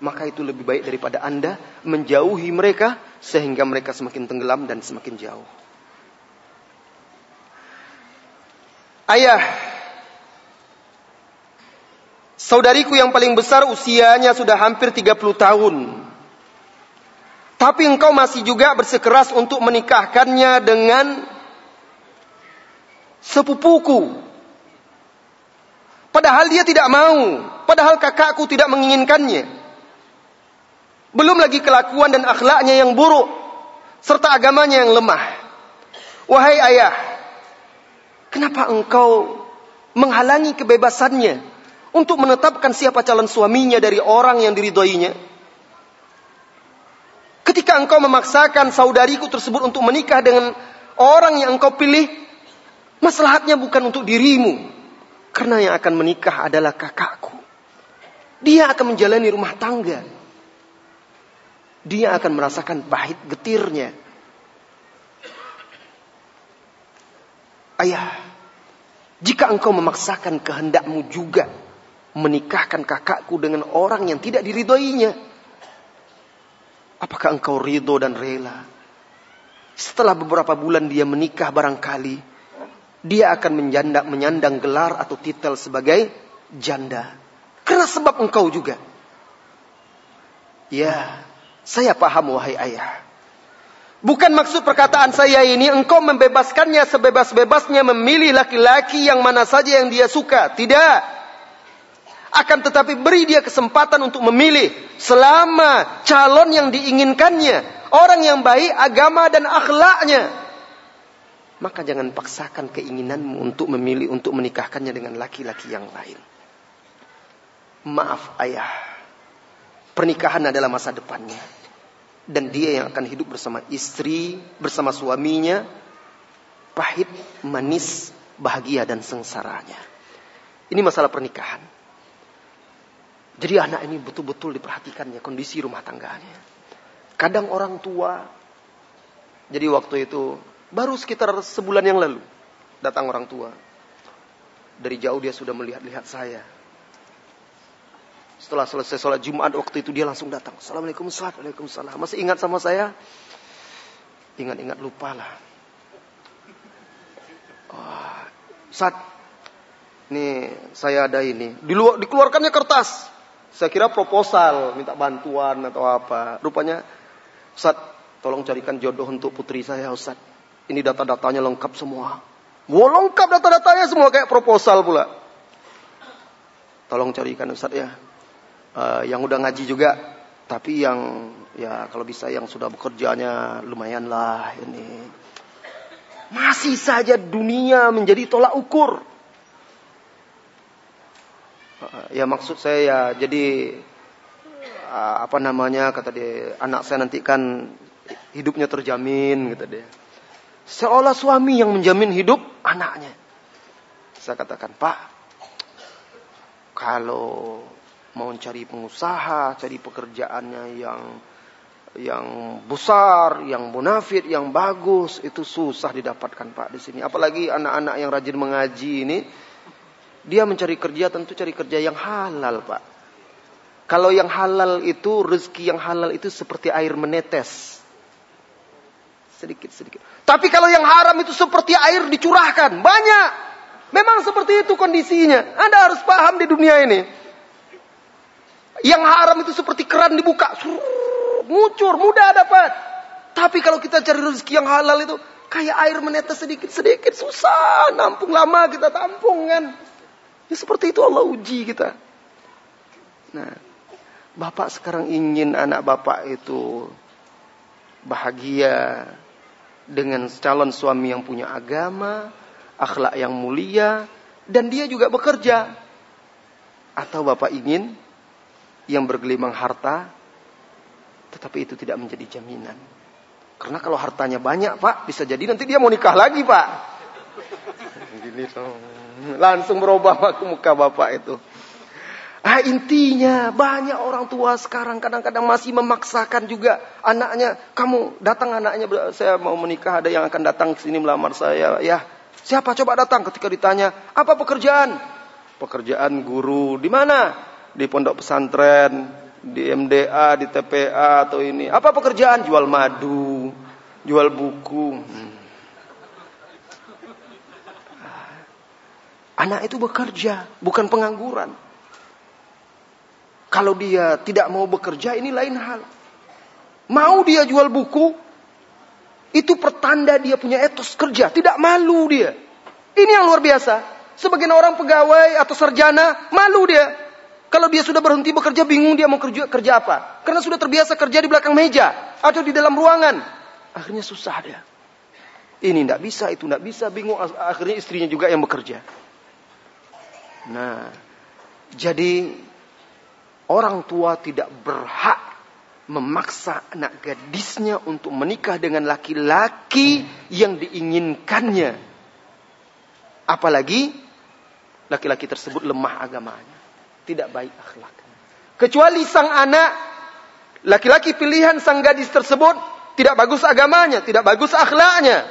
maka itu lebih baik daripada Anda menjauhi mereka sehingga mereka semakin tenggelam dan semakin jauh. Ayah, saudariku yang paling besar usianya sudah hampir 30 tahun. Tapi engkau masih juga bersikeras untuk menikahkannya dengan sepupuku. Padahal dia tidak mau. Padahal kakakku tidak menginginkannya. Belum lagi kelakuan dan akhlaknya yang buruk. Serta agamanya yang lemah. Wahai ayah, Kenapa engkau menghalangi kebebasannya untuk menetapkan siapa calon suaminya dari orang yang diridhoinya? Ketika engkau memaksakan saudariku tersebut untuk menikah dengan orang yang engkau pilih, masalahnya bukan untuk dirimu. Karena yang akan menikah adalah kakakku. Dia akan menjalani rumah tangga. Dia akan merasakan pahit getirnya. Ayah, jika engkau memaksakan kehendakmu juga menikahkan kakakku dengan orang yang tidak diridhoinya, apakah engkau ridho dan rela? Setelah beberapa bulan dia menikah barangkali, dia akan menyandang, menyandang gelar atau titel sebagai janda. Karena sebab engkau juga. Ya, saya paham wahai ayah. Bukan maksud perkataan saya ini engkau membebaskannya sebebas-bebasnya memilih laki-laki yang mana saja yang dia suka. Tidak. Akan tetapi beri dia kesempatan untuk memilih selama calon yang diinginkannya. Orang yang baik agama dan akhlaknya. Maka jangan paksakan keinginanmu untuk memilih untuk menikahkannya dengan laki-laki yang lain. Maaf ayah. Pernikahan adalah masa depannya dan dia yang akan hidup bersama istri, bersama suaminya, pahit, manis, bahagia dan sengsaranya. Ini masalah pernikahan. Jadi anak ini betul-betul diperhatikannya kondisi rumah tangganya. Kadang orang tua, jadi waktu itu baru sekitar sebulan yang lalu datang orang tua. Dari jauh dia sudah melihat-lihat saya. Setelah selesai sholat Jumat waktu itu dia langsung datang. Assalamualaikum Waalaikumsalam. Masih ingat sama saya? Ingat-ingat lupa lah. Oh, saat ini saya ada ini. Di luar, dikeluarkannya kertas. Saya kira proposal, minta bantuan atau apa. Rupanya, Ustaz, tolong carikan jodoh untuk putri saya, Ustaz. Ini data-datanya lengkap semua. Wah, lengkap data-datanya semua kayak proposal pula. Tolong carikan Ustaz ya uh, yang udah ngaji juga, tapi yang ya kalau bisa yang sudah bekerjanya lumayan lah ini. Masih saja dunia menjadi tolak ukur. Uh, ya maksud saya ya jadi uh, apa namanya kata dia anak saya nanti kan hidupnya terjamin kata dia. Seolah suami yang menjamin hidup anaknya. Saya katakan, Pak, kalau mau cari pengusaha, cari pekerjaannya yang yang besar, yang bonafit, yang bagus itu susah didapatkan Pak di sini. Apalagi anak-anak yang rajin mengaji ini dia mencari kerja tentu cari kerja yang halal Pak. Kalau yang halal itu rezeki yang halal itu seperti air menetes. Sedikit sedikit. Tapi kalau yang haram itu seperti air dicurahkan, banyak. Memang seperti itu kondisinya. Anda harus paham di dunia ini. Yang haram itu seperti keran dibuka. Ngucur, mudah dapat. Tapi kalau kita cari rezeki yang halal itu. Kayak air menetes sedikit-sedikit. Susah. Nampung lama kita tampung kan. Ya seperti itu Allah uji kita. Nah. Bapak sekarang ingin anak bapak itu. Bahagia. Dengan calon suami yang punya agama. Akhlak yang mulia. Dan dia juga bekerja. Atau bapak ingin yang bergelimang harta, tetapi itu tidak menjadi jaminan. Karena kalau hartanya banyak, Pak, bisa jadi nanti dia mau nikah lagi, Pak. Gini Langsung berubah ke muka Bapak itu. Ah, intinya banyak orang tua sekarang kadang-kadang masih memaksakan juga anaknya. Kamu datang anaknya, saya mau menikah, ada yang akan datang ke sini melamar saya. Ya, siapa coba datang ketika ditanya, apa pekerjaan? Pekerjaan guru. Di mana? di pondok pesantren di MDA, di TPA atau ini. Apa pekerjaan? Jual madu, jual buku. Hmm. Anak itu bekerja, bukan pengangguran. Kalau dia tidak mau bekerja, ini lain hal. Mau dia jual buku, itu pertanda dia punya etos kerja. Tidak malu dia. Ini yang luar biasa. Sebagian orang pegawai atau sarjana, malu dia. Kalau dia sudah berhenti bekerja, bingung dia mau kerja, kerja apa. Karena sudah terbiasa kerja di belakang meja. Atau di dalam ruangan. Akhirnya susah dia. Ini tidak bisa, itu tidak bisa, bingung. Akhirnya istrinya juga yang bekerja. Nah, jadi orang tua tidak berhak memaksa anak gadisnya untuk menikah dengan laki-laki yang diinginkannya. Apalagi laki-laki tersebut lemah agamanya, tidak baik akhlaknya. Kecuali sang anak, laki-laki pilihan sang gadis tersebut tidak bagus agamanya, tidak bagus akhlaknya.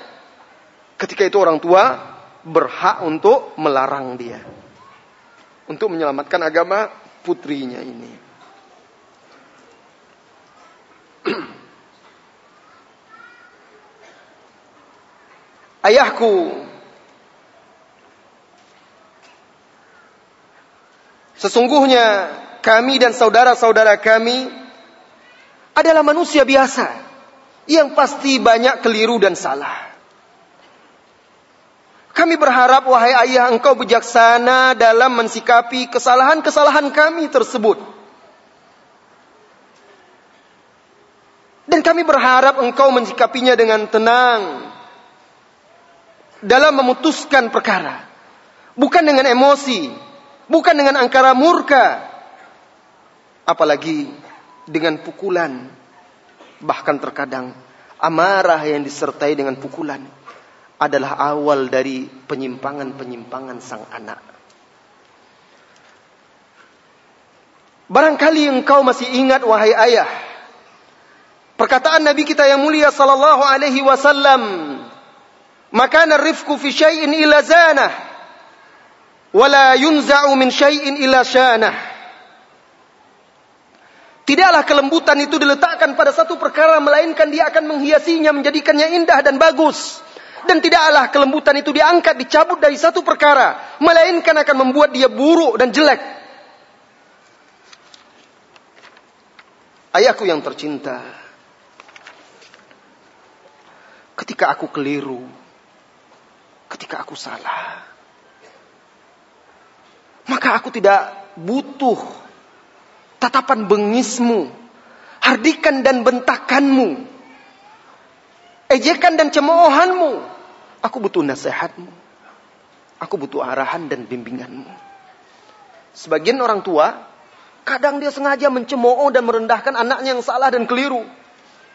Ketika itu orang tua berhak untuk melarang dia untuk menyelamatkan agama putrinya ini. Ayahku, sesungguhnya kami dan saudara-saudara kami adalah manusia biasa yang pasti banyak keliru dan salah. Kami berharap wahai ayah engkau bijaksana dalam mensikapi kesalahan-kesalahan kami tersebut. Dan kami berharap engkau mensikapinya dengan tenang. Dalam memutuskan perkara. Bukan dengan emosi. Bukan dengan angkara murka. Apalagi dengan pukulan. Bahkan terkadang amarah yang disertai dengan pukulan adalah awal dari penyimpangan-penyimpangan sang anak. Barangkali engkau masih ingat wahai ayah perkataan Nabi kita yang mulia sallallahu alaihi wasallam maka rifqu fi syai'in ila zanah yunza'u min syai'in syanah Tidaklah kelembutan itu diletakkan pada satu perkara melainkan dia akan menghiasinya menjadikannya indah dan bagus. Dan tidaklah kelembutan itu diangkat, dicabut dari satu perkara. Melainkan akan membuat dia buruk dan jelek. Ayahku yang tercinta. Ketika aku keliru. Ketika aku salah. Maka aku tidak butuh tatapan bengismu. Hardikan dan bentakanmu ejekan dan cemoohanmu. Aku butuh nasihatmu. Aku butuh arahan dan bimbinganmu. Sebagian orang tua, kadang dia sengaja mencemooh dan merendahkan anaknya yang salah dan keliru.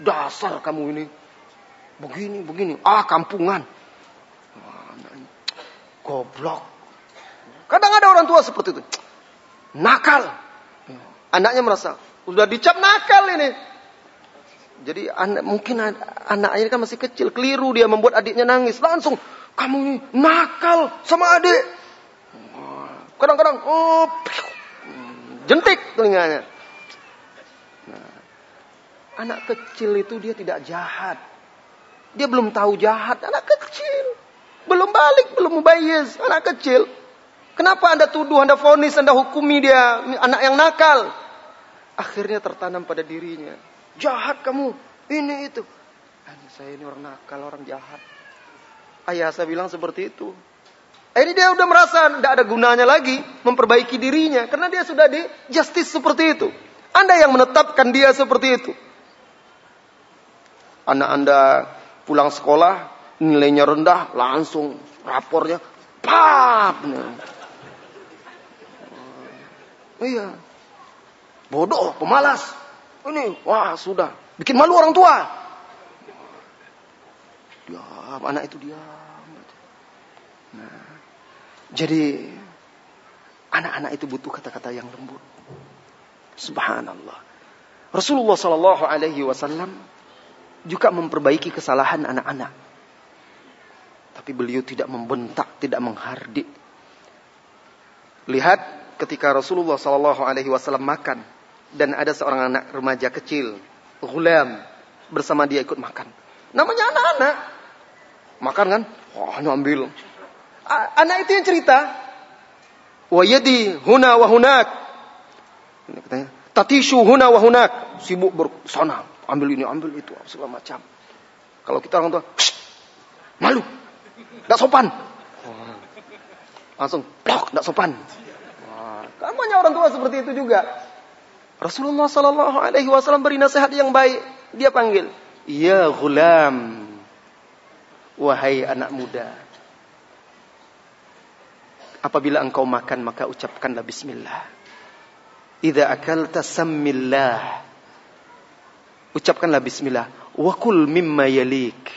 Dasar kamu ini. Begini, begini. Ah, kampungan. Goblok. Kadang ada orang tua seperti itu. Nakal. Anaknya merasa, sudah dicap nakal ini. Jadi anak, mungkin anaknya kan masih kecil, keliru dia membuat adiknya nangis. Langsung, kamu ini nakal sama adik. Kadang-kadang, oh, jentik telinganya. Nah, anak kecil itu dia tidak jahat. Dia belum tahu jahat, anak kecil. Belum balik, belum mubayyiz, anak kecil. Kenapa Anda tuduh, Anda fonis, Anda hukumi dia anak yang nakal? Akhirnya tertanam pada dirinya Jahat kamu. Ini itu. Saya ini orang nakal, orang jahat. Ayah saya bilang seperti itu. Ini dia udah merasa tidak ada gunanya lagi memperbaiki dirinya. Karena dia sudah di justice seperti itu. Anda yang menetapkan dia seperti itu. Anak Anda pulang sekolah, nilainya rendah, langsung rapornya, pap. Iya. Bodoh, pemalas. Ini, wah sudah. Bikin malu orang tua. Diam, anak itu diam. Nah, jadi anak-anak itu butuh kata-kata yang lembut. Subhanallah. Rasulullah Shallallahu Alaihi Wasallam juga memperbaiki kesalahan anak-anak. Tapi beliau tidak membentak, tidak menghardik. Lihat ketika Rasulullah Shallallahu Alaihi Wasallam makan dan ada seorang anak remaja kecil, gulam, bersama dia ikut makan. Namanya anak-anak. Makan kan? Wah, oh, ambil. Anak itu yang cerita. Wa yadi huna wa hunak. Katanya, tatishu huna wa hunak. Sibuk bersana, ambil ini, ambil itu, segala macam. Kalau kita orang tua, malu, nggak sopan. Langsung, blok, nggak sopan. Wah, orang tua seperti itu juga. Rasulullah Sallallahu Alaihi Wasallam beri nasihat yang baik. Dia panggil, ya gulam, wahai anak muda. Apabila engkau makan maka ucapkanlah Bismillah. Idza akalta sammillah. Ucapkanlah Bismillah. Wakul mimma yalik.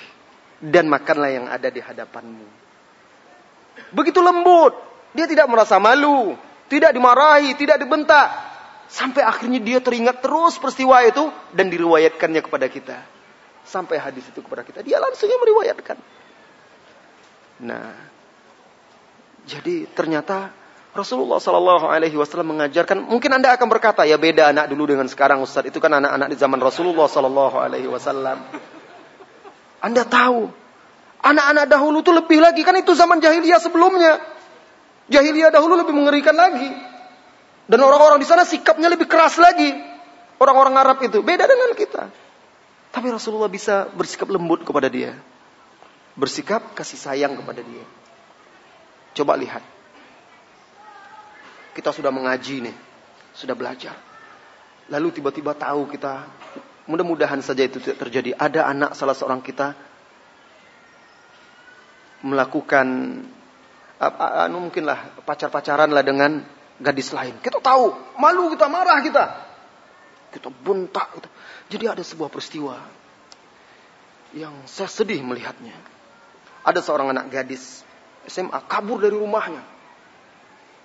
Dan makanlah yang ada di hadapanmu. Begitu lembut. Dia tidak merasa malu. Tidak dimarahi, tidak dibentak. Sampai akhirnya dia teringat terus peristiwa itu dan diriwayatkannya kepada kita. Sampai hadis itu kepada kita. Dia langsung meriwayatkan. Nah, jadi ternyata Rasulullah Shallallahu Alaihi Wasallam mengajarkan. Mungkin anda akan berkata ya beda anak dulu dengan sekarang Ustaz. Itu kan anak-anak di zaman Rasulullah Shallallahu Alaihi Wasallam. Anda tahu anak-anak dahulu itu lebih lagi kan itu zaman jahiliyah sebelumnya. Jahiliyah dahulu lebih mengerikan lagi. Dan orang-orang di sana sikapnya lebih keras lagi. Orang-orang Arab itu beda dengan kita. Tapi Rasulullah bisa bersikap lembut kepada dia. Bersikap kasih sayang kepada dia. Coba lihat. Kita sudah mengaji nih. Sudah belajar. Lalu tiba-tiba tahu kita. Mudah-mudahan saja itu tidak terjadi. Ada anak salah seorang kita. Melakukan. Anu mungkinlah pacar-pacaran lah dengan gadis lain. Kita tahu, malu kita, marah kita. Kita bentak. Kita. Jadi ada sebuah peristiwa yang saya sedih melihatnya. Ada seorang anak gadis SMA kabur dari rumahnya.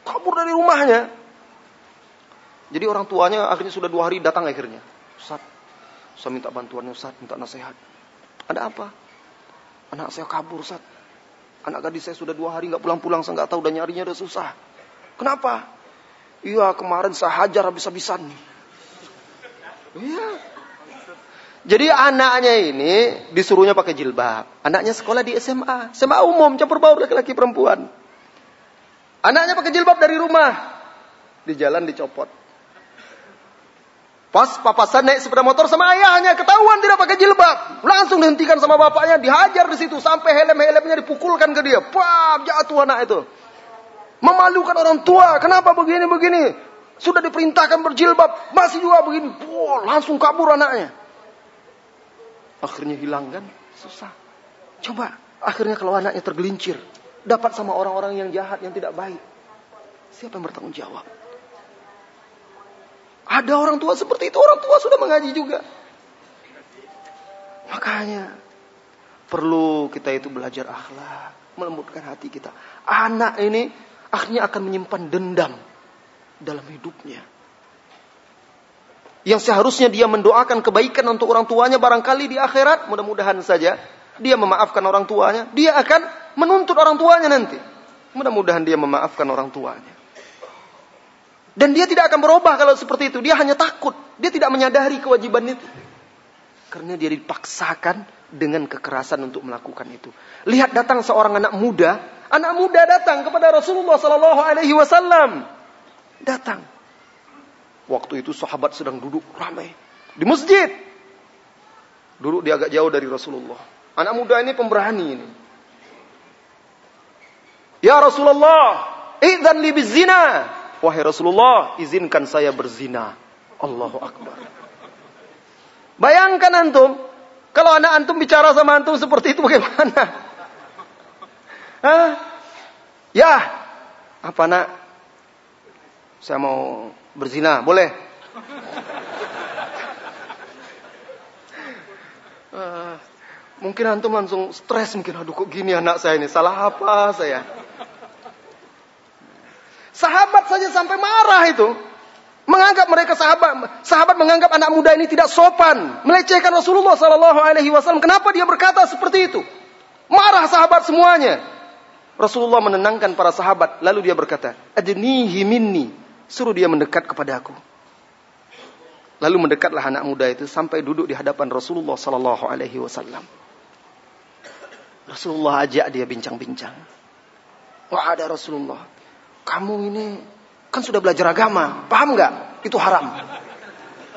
Kabur dari rumahnya. Jadi orang tuanya akhirnya sudah dua hari datang akhirnya. Ustaz, saya minta bantuan Ustaz, minta nasihat. Ada apa? Anak saya kabur Ustaz. Anak gadis saya sudah dua hari nggak pulang-pulang, saya nggak tahu, udah nyarinya udah susah. Kenapa? Iya kemarin saya hajar habis-habisan. Iya. Jadi anaknya ini disuruhnya pakai jilbab. Anaknya sekolah di SMA. SMA umum campur baur laki-laki perempuan. Anaknya pakai jilbab dari rumah. Di jalan dicopot. Pas papasan naik sepeda motor sama ayahnya ketahuan tidak pakai jilbab. Langsung dihentikan sama bapaknya, dihajar di situ sampai helm-helmnya dipukulkan ke dia. Pap, jatuh anak itu. Memalukan orang tua. Kenapa begini-begini? Sudah diperintahkan berjilbab. Masih juga begini. Wow, langsung kabur anaknya. Akhirnya hilang kan? Susah. Coba. Akhirnya kalau anaknya tergelincir. Dapat sama orang-orang yang jahat, yang tidak baik. Siapa yang bertanggung jawab? Ada orang tua seperti itu. Orang tua sudah mengaji juga. Makanya perlu kita itu belajar akhlak, melembutkan hati kita. Anak ini akhirnya akan menyimpan dendam dalam hidupnya. Yang seharusnya dia mendoakan kebaikan untuk orang tuanya barangkali di akhirat, mudah-mudahan saja dia memaafkan orang tuanya, dia akan menuntut orang tuanya nanti. Mudah-mudahan dia memaafkan orang tuanya. Dan dia tidak akan berubah kalau seperti itu. Dia hanya takut. Dia tidak menyadari kewajiban itu. Karena dia dipaksakan dengan kekerasan untuk melakukan itu. Lihat datang seorang anak muda Anak muda datang kepada Rasulullah Sallallahu Alaihi Wasallam. Datang. Waktu itu sahabat sedang duduk ramai di masjid. Duduk di agak jauh dari Rasulullah. Anak muda ini pemberani ini. Ya Rasulullah, idzan li bizina. Wahai Rasulullah, izinkan saya berzina. Allahu Akbar. Bayangkan antum, kalau anak antum bicara sama antum seperti itu bagaimana? Hah? Ya. Apa nak? Saya mau berzina, boleh? uh, mungkin antum langsung stres mungkin aduh kok gini anak saya ini salah apa saya sahabat saja sampai marah itu menganggap mereka sahabat sahabat menganggap anak muda ini tidak sopan melecehkan Rasulullah Sallallahu Alaihi Wasallam kenapa dia berkata seperti itu marah sahabat semuanya Rasulullah menenangkan para sahabat. Lalu dia berkata, Adnihi minni. Suruh dia mendekat kepada aku. Lalu mendekatlah anak muda itu sampai duduk di hadapan Rasulullah sallallahu alaihi wasallam. Rasulullah ajak dia bincang-bincang. Wah ada Rasulullah. Kamu ini kan sudah belajar agama. Paham nggak? Itu haram.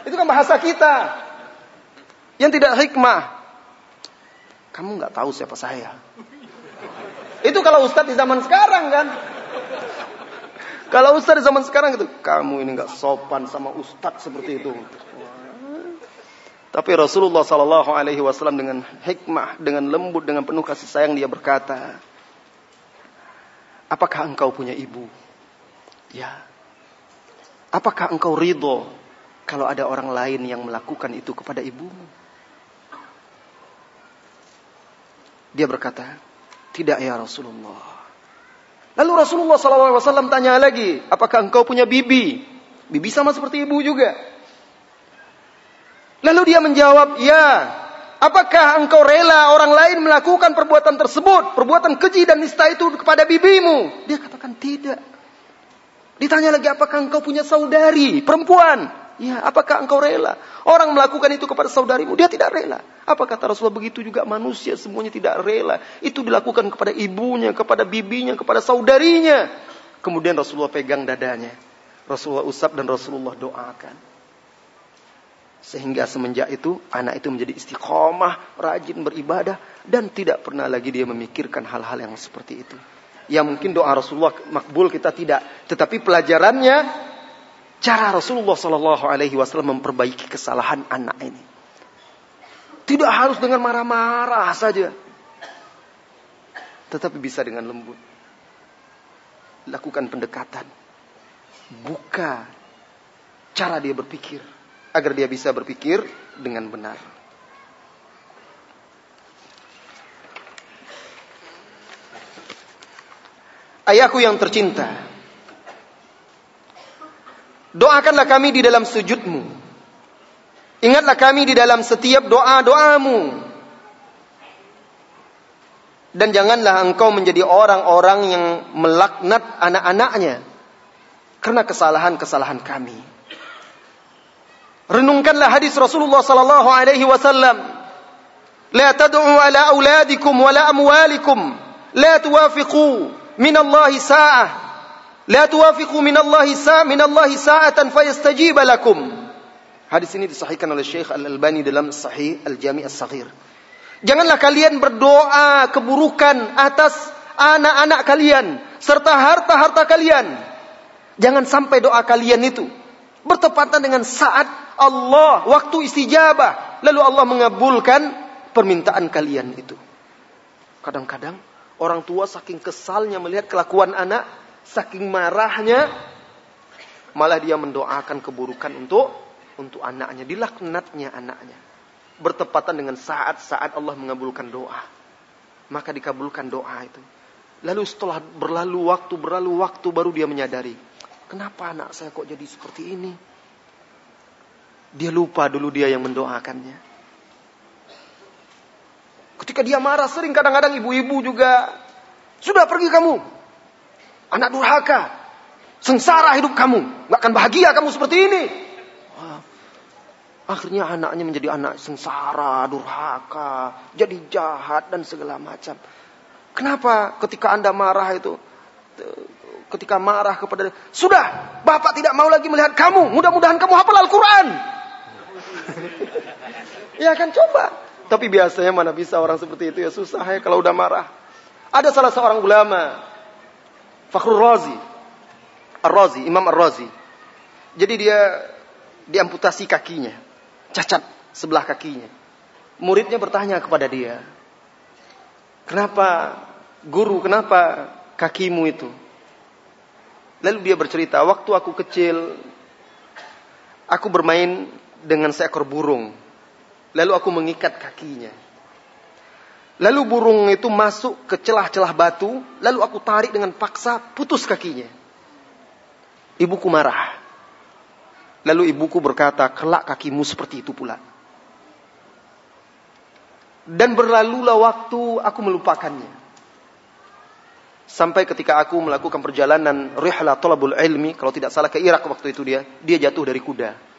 Itu kan bahasa kita. Yang tidak hikmah. Kamu nggak tahu siapa saya. Itu kalau ustadz di zaman sekarang kan. Kalau ustadz di zaman sekarang gitu, kamu ini nggak sopan sama ustadz seperti itu. Tapi Rasulullah Sallallahu Alaihi Wasallam dengan hikmah, dengan lembut, dengan penuh kasih sayang dia berkata, Apakah engkau punya ibu? Ya. Apakah engkau ridho kalau ada orang lain yang melakukan itu kepada ibumu? Dia berkata, tidak ya Rasulullah. Lalu Rasulullah SAW tanya lagi, apakah engkau punya bibi? Bibi sama seperti ibu juga. Lalu dia menjawab, ya. Apakah engkau rela orang lain melakukan perbuatan tersebut, perbuatan keji dan nista itu kepada bibimu? Dia katakan tidak. Ditanya lagi, apakah engkau punya saudari, perempuan? Ya, apakah engkau rela? Orang melakukan itu kepada saudarimu, dia tidak rela. Apa kata Rasulullah begitu juga manusia semuanya tidak rela. Itu dilakukan kepada ibunya, kepada bibinya, kepada saudarinya. Kemudian Rasulullah pegang dadanya. Rasulullah usap dan Rasulullah doakan. Sehingga semenjak itu anak itu menjadi istiqomah, rajin beribadah dan tidak pernah lagi dia memikirkan hal-hal yang seperti itu. Ya mungkin doa Rasulullah makbul kita tidak, tetapi pelajarannya cara Rasulullah Shallallahu Alaihi Wasallam memperbaiki kesalahan anak ini. Tidak harus dengan marah-marah saja, tetapi bisa dengan lembut. Lakukan pendekatan, buka cara dia berpikir agar dia bisa berpikir dengan benar. Ayahku yang tercinta, Doakanlah kami di dalam sujudmu. Ingatlah kami di dalam setiap doa-doamu. Dan janganlah engkau menjadi orang-orang yang melaknat anak-anaknya. Karena kesalahan-kesalahan kami. Renungkanlah hadis Rasulullah sallallahu alaihi wasallam. La tad'u ala auladikum wala amwalikum. La tuwafiqu min Allah sa'ah La tuwafiqu min Allah sa min Allah sa'atan fayastajib lakum. Hadis ini disahihkan oleh Syekh Al-Albani dalam Sahih Al-Jami' As-Saghir. Janganlah kalian berdoa keburukan atas anak-anak kalian serta harta-harta kalian. Jangan sampai doa kalian itu bertepatan dengan saat Allah waktu istijabah lalu Allah mengabulkan permintaan kalian itu. Kadang-kadang orang tua saking kesalnya melihat kelakuan anak saking marahnya malah dia mendoakan keburukan untuk untuk anaknya, dilaknatnya anaknya. Bertepatan dengan saat-saat Allah mengabulkan doa. Maka dikabulkan doa itu. Lalu setelah berlalu waktu, berlalu waktu baru dia menyadari. Kenapa anak saya kok jadi seperti ini? Dia lupa dulu dia yang mendoakannya. Ketika dia marah sering kadang-kadang ibu-ibu juga. Sudah pergi kamu. Anak durhaka. Sengsara hidup kamu. Gak akan bahagia kamu seperti ini. Akhirnya anaknya menjadi anak sengsara, durhaka, jadi jahat dan segala macam. Kenapa ketika Anda marah itu? Ketika marah kepada sudah, Bapak tidak mau lagi melihat kamu. Mudah-mudahan kamu hafal Al-Qur'an. ya kan coba. Tapi biasanya mana bisa orang seperti itu ya susah ya kalau udah marah. Ada salah seorang ulama Fakhrul Razi. Ar-Razi, Imam Ar-Razi. Jadi dia diamputasi kakinya. Cacat sebelah kakinya. Muridnya bertanya kepada dia. Kenapa guru, kenapa kakimu itu? Lalu dia bercerita, waktu aku kecil, aku bermain dengan seekor burung. Lalu aku mengikat kakinya. Lalu burung itu masuk ke celah-celah batu, lalu aku tarik dengan paksa, putus kakinya. Ibuku marah. Lalu ibuku berkata, kelak kakimu seperti itu pula. Dan berlalulah waktu aku melupakannya. Sampai ketika aku melakukan perjalanan rihla tolabul ilmi, kalau tidak salah ke Irak waktu itu dia, dia jatuh dari kuda.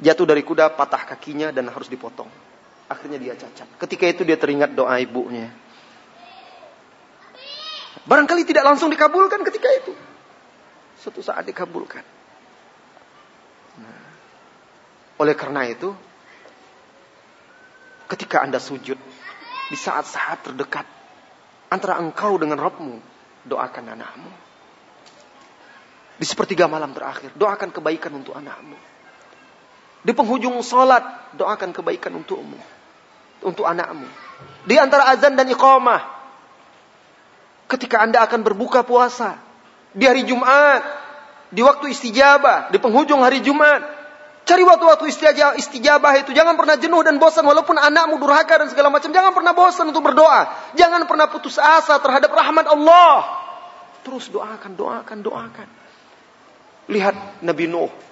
Jatuh dari kuda, patah kakinya dan harus dipotong. Akhirnya dia cacat. Ketika itu dia teringat doa ibunya. Barangkali tidak langsung dikabulkan ketika itu. Suatu saat dikabulkan. Nah, oleh karena itu, ketika Anda sujud, di saat-saat terdekat, antara engkau dengan Rabbmu, doakan anakmu. Di sepertiga malam terakhir, doakan kebaikan untuk anakmu. Di penghujung sholat, doakan kebaikan untukmu. Untuk anakmu. Di antara azan dan iqamah. Ketika anda akan berbuka puasa. Di hari Jumat. Di waktu istijabah. Di penghujung hari Jumat. Cari waktu-waktu istijabah itu. Jangan pernah jenuh dan bosan. Walaupun anakmu durhaka dan segala macam. Jangan pernah bosan untuk berdoa. Jangan pernah putus asa terhadap rahmat Allah. Terus doakan, doakan, doakan. Lihat Nabi Nuh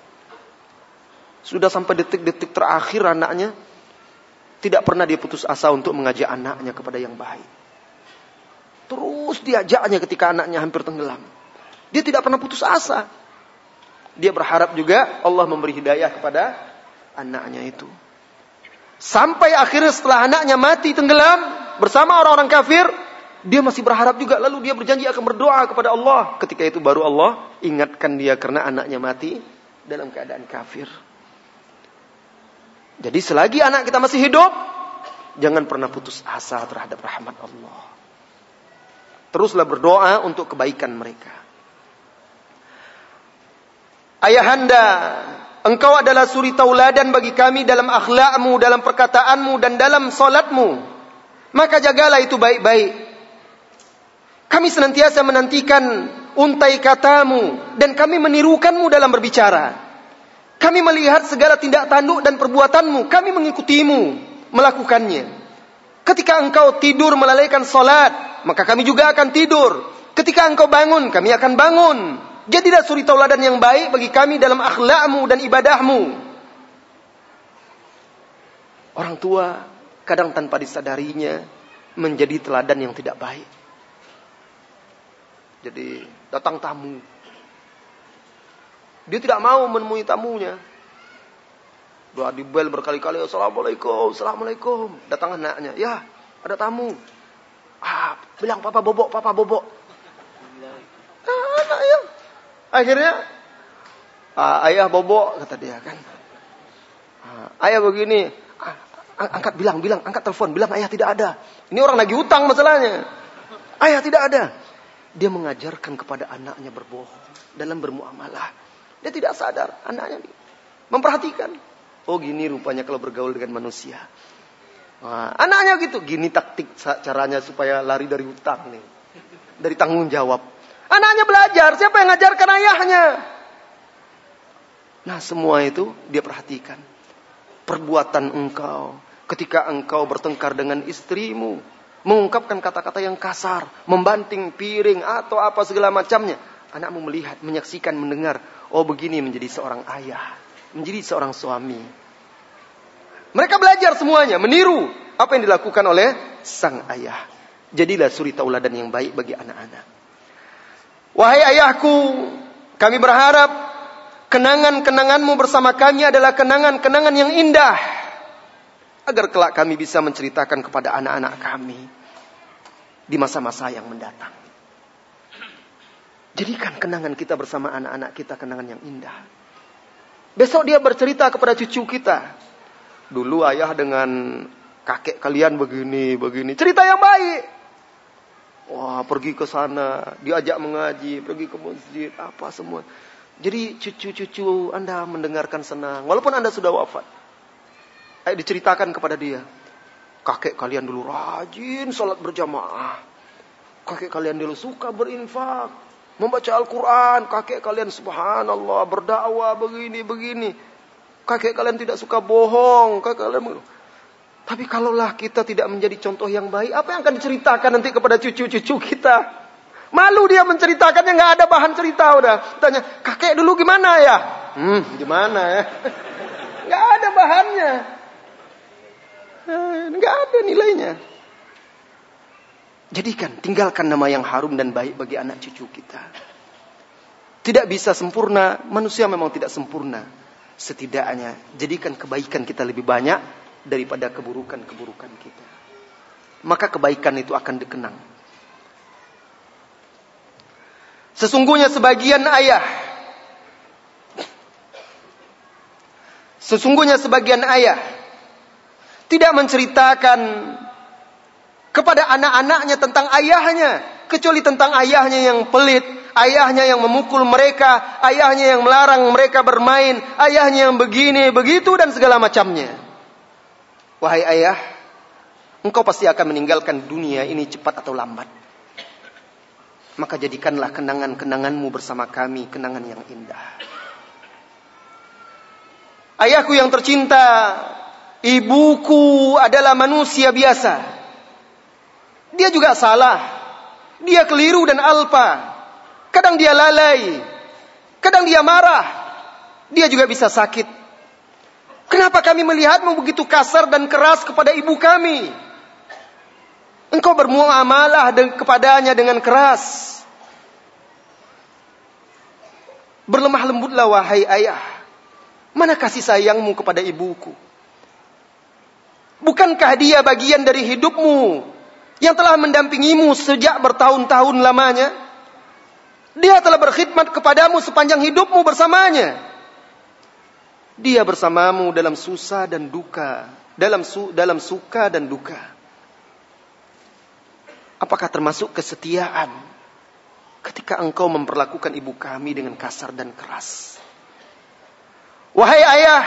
sudah sampai detik-detik terakhir anaknya tidak pernah dia putus asa untuk mengajak anaknya kepada yang baik. Terus diajaknya ketika anaknya hampir tenggelam. Dia tidak pernah putus asa. Dia berharap juga Allah memberi hidayah kepada anaknya itu. Sampai akhirnya setelah anaknya mati tenggelam bersama orang-orang kafir, dia masih berharap juga. Lalu dia berjanji akan berdoa kepada Allah. Ketika itu baru Allah ingatkan dia karena anaknya mati dalam keadaan kafir. Jadi selagi anak kita masih hidup, jangan pernah putus asa terhadap rahmat Allah. Teruslah berdoa untuk kebaikan mereka. Ayahanda, engkau adalah suri tauladan bagi kami dalam akhlakmu, dalam perkataanmu, dan dalam solatmu. Maka jagalah itu baik-baik. Kami senantiasa menantikan untai katamu, dan kami menirukanmu dalam berbicara. Kami melihat segala tindak tanduk dan perbuatanmu. Kami mengikutimu melakukannya. Ketika engkau tidur melalaikan solat, maka kami juga akan tidur. Ketika engkau bangun, kami akan bangun. Jadilah suri tauladan yang baik bagi kami dalam akhlakmu dan ibadahmu. Orang tua kadang tanpa disadarinya menjadi teladan yang tidak baik. Jadi datang tamu, dia tidak mau menemui tamunya. Doa di bel berkali-kali. Assalamualaikum, Assalamualaikum. Datang anaknya. Ya, ada tamu. Ah, bilang papa bobok, papa bobok. Ah, anak ya. Akhirnya, ah, ayah bobok, kata dia kan. Ah, ayah begini, ah, angkat bilang, bilang, angkat telepon, bilang ayah tidak ada. Ini orang lagi utang masalahnya. Ayah tidak ada. Dia mengajarkan kepada anaknya berbohong dalam bermuamalah. Dia tidak sadar anaknya memperhatikan. Oh gini rupanya kalau bergaul dengan manusia. Nah, anaknya gitu, gini taktik caranya supaya lari dari hutang nih. Dari tanggung jawab. Anaknya belajar, siapa yang ngajarkan ayahnya? Nah semua itu dia perhatikan. Perbuatan engkau ketika engkau bertengkar dengan istrimu. Mengungkapkan kata-kata yang kasar. Membanting piring atau apa segala macamnya. Anakmu melihat, menyaksikan, mendengar. Oh begini menjadi seorang ayah, menjadi seorang suami. Mereka belajar semuanya, meniru apa yang dilakukan oleh sang ayah. Jadilah suri tauladan yang baik bagi anak-anak. Wahai ayahku, kami berharap kenangan-kenanganmu bersama kami adalah kenangan-kenangan yang indah. Agar kelak kami bisa menceritakan kepada anak-anak kami di masa-masa yang mendatang. Jadikan kenangan kita bersama anak-anak kita kenangan yang indah. Besok dia bercerita kepada cucu kita. Dulu ayah dengan kakek kalian begini, begini. Cerita yang baik. Wah, pergi ke sana, diajak mengaji, pergi ke masjid, apa semua. Jadi cucu-cucu Anda mendengarkan senang, walaupun Anda sudah wafat. Ayo diceritakan kepada dia. Kakek kalian dulu rajin sholat berjamaah. Kakek kalian dulu suka berinfak membaca Al-Quran, kakek kalian subhanallah, berdakwah begini-begini. Kakek kalian tidak suka bohong, kakek kalian tapi kalaulah kita tidak menjadi contoh yang baik, apa yang akan diceritakan nanti kepada cucu-cucu kita? Malu dia menceritakannya nggak ada bahan cerita udah. Tanya, kakek dulu gimana ya? Hmm, gimana ya? Nggak ada bahannya. Eh, nggak ada nilainya. Jadikan, tinggalkan nama yang harum dan baik bagi anak cucu kita. Tidak bisa sempurna, manusia memang tidak sempurna. Setidaknya jadikan kebaikan kita lebih banyak daripada keburukan-keburukan kita. Maka kebaikan itu akan dikenang. Sesungguhnya sebagian ayah Sesungguhnya sebagian ayah tidak menceritakan kepada anak-anaknya tentang ayahnya kecuali tentang ayahnya yang pelit, ayahnya yang memukul mereka, ayahnya yang melarang mereka bermain, ayahnya yang begini, begitu dan segala macamnya. Wahai ayah, engkau pasti akan meninggalkan dunia ini cepat atau lambat. Maka jadikanlah kenangan-kenanganmu bersama kami kenangan yang indah. Ayahku yang tercinta, ibuku adalah manusia biasa. Dia juga salah. Dia keliru dan alpa. Kadang dia lalai. Kadang dia marah. Dia juga bisa sakit. Kenapa kami melihatmu begitu kasar dan keras kepada ibu kami? Engkau bermuamalah kepadanya dengan keras. Berlemah lembutlah wahai ayah. Mana kasih sayangmu kepada ibuku? Bukankah dia bagian dari hidupmu yang telah mendampingimu sejak bertahun-tahun lamanya? Dia telah berkhidmat kepadamu sepanjang hidupmu bersamanya. Dia bersamamu dalam susah dan duka, dalam su, dalam suka dan duka. Apakah termasuk kesetiaan ketika engkau memperlakukan ibu kami dengan kasar dan keras? Wahai ayah,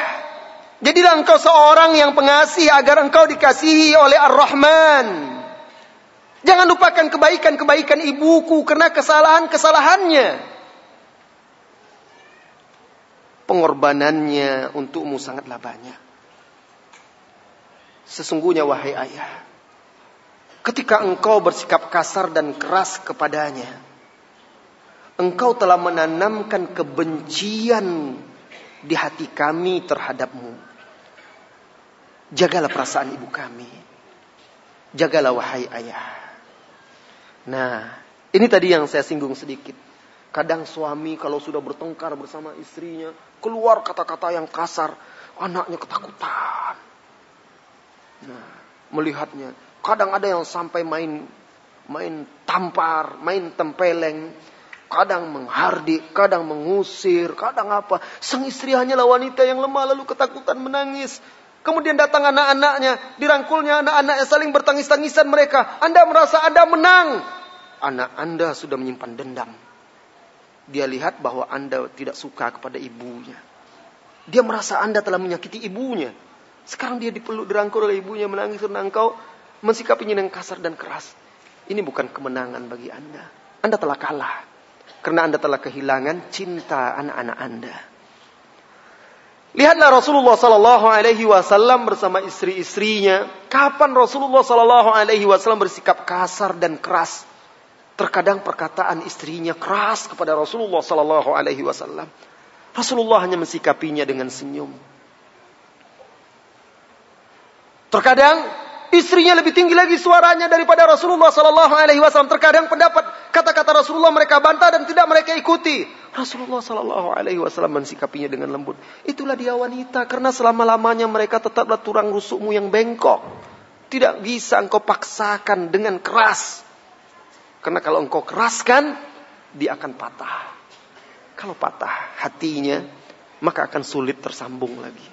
jadilah engkau seorang yang pengasih agar engkau dikasihi oleh Ar-Rahman. Jangan lupakan kebaikan-kebaikan ibuku karena kesalahan-kesalahannya. Pengorbanannya untukmu sangatlah banyak. Sesungguhnya wahai ayah, ketika engkau bersikap kasar dan keras kepadanya, engkau telah menanamkan kebencian di hati kami terhadapmu. Jagalah perasaan ibu kami. Jagalah wahai ayah. Nah, ini tadi yang saya singgung sedikit. Kadang suami kalau sudah bertengkar bersama istrinya, keluar kata-kata yang kasar, anaknya ketakutan. Nah, melihatnya, kadang ada yang sampai main main tampar, main tempeleng, kadang menghardik, kadang mengusir, kadang apa. Sang istri hanyalah wanita yang lemah lalu ketakutan menangis. Kemudian datang anak-anaknya, dirangkulnya anak-anaknya saling bertangis-tangisan mereka. Anda merasa Anda menang. Anak Anda sudah menyimpan dendam. Dia lihat bahwa Anda tidak suka kepada ibunya. Dia merasa Anda telah menyakiti ibunya. Sekarang dia dipeluk dirangkul oleh ibunya menangis karena engkau mensikapinya dengan kasar dan keras. Ini bukan kemenangan bagi Anda. Anda telah kalah. Karena Anda telah kehilangan cinta anak-anak Anda. Lihatlah Rasulullah Sallallahu Alaihi Wasallam bersama istri-istrinya. Kapan Rasulullah Sallallahu Alaihi Wasallam bersikap kasar dan keras? Terkadang perkataan istrinya keras kepada Rasulullah Sallallahu Alaihi Wasallam. Rasulullah hanya mensikapinya dengan senyum. Terkadang Istrinya lebih tinggi lagi suaranya daripada Rasulullah Sallallahu Alaihi Wasallam. Terkadang pendapat kata-kata Rasulullah mereka bantah dan tidak mereka ikuti. Rasulullah Sallallahu Alaihi Wasallam mensikapinya dengan lembut. Itulah dia wanita karena selama lamanya mereka tetaplah tulang rusukmu yang bengkok. Tidak bisa engkau paksakan dengan keras. Karena kalau engkau keraskan, dia akan patah. Kalau patah hatinya, maka akan sulit tersambung lagi.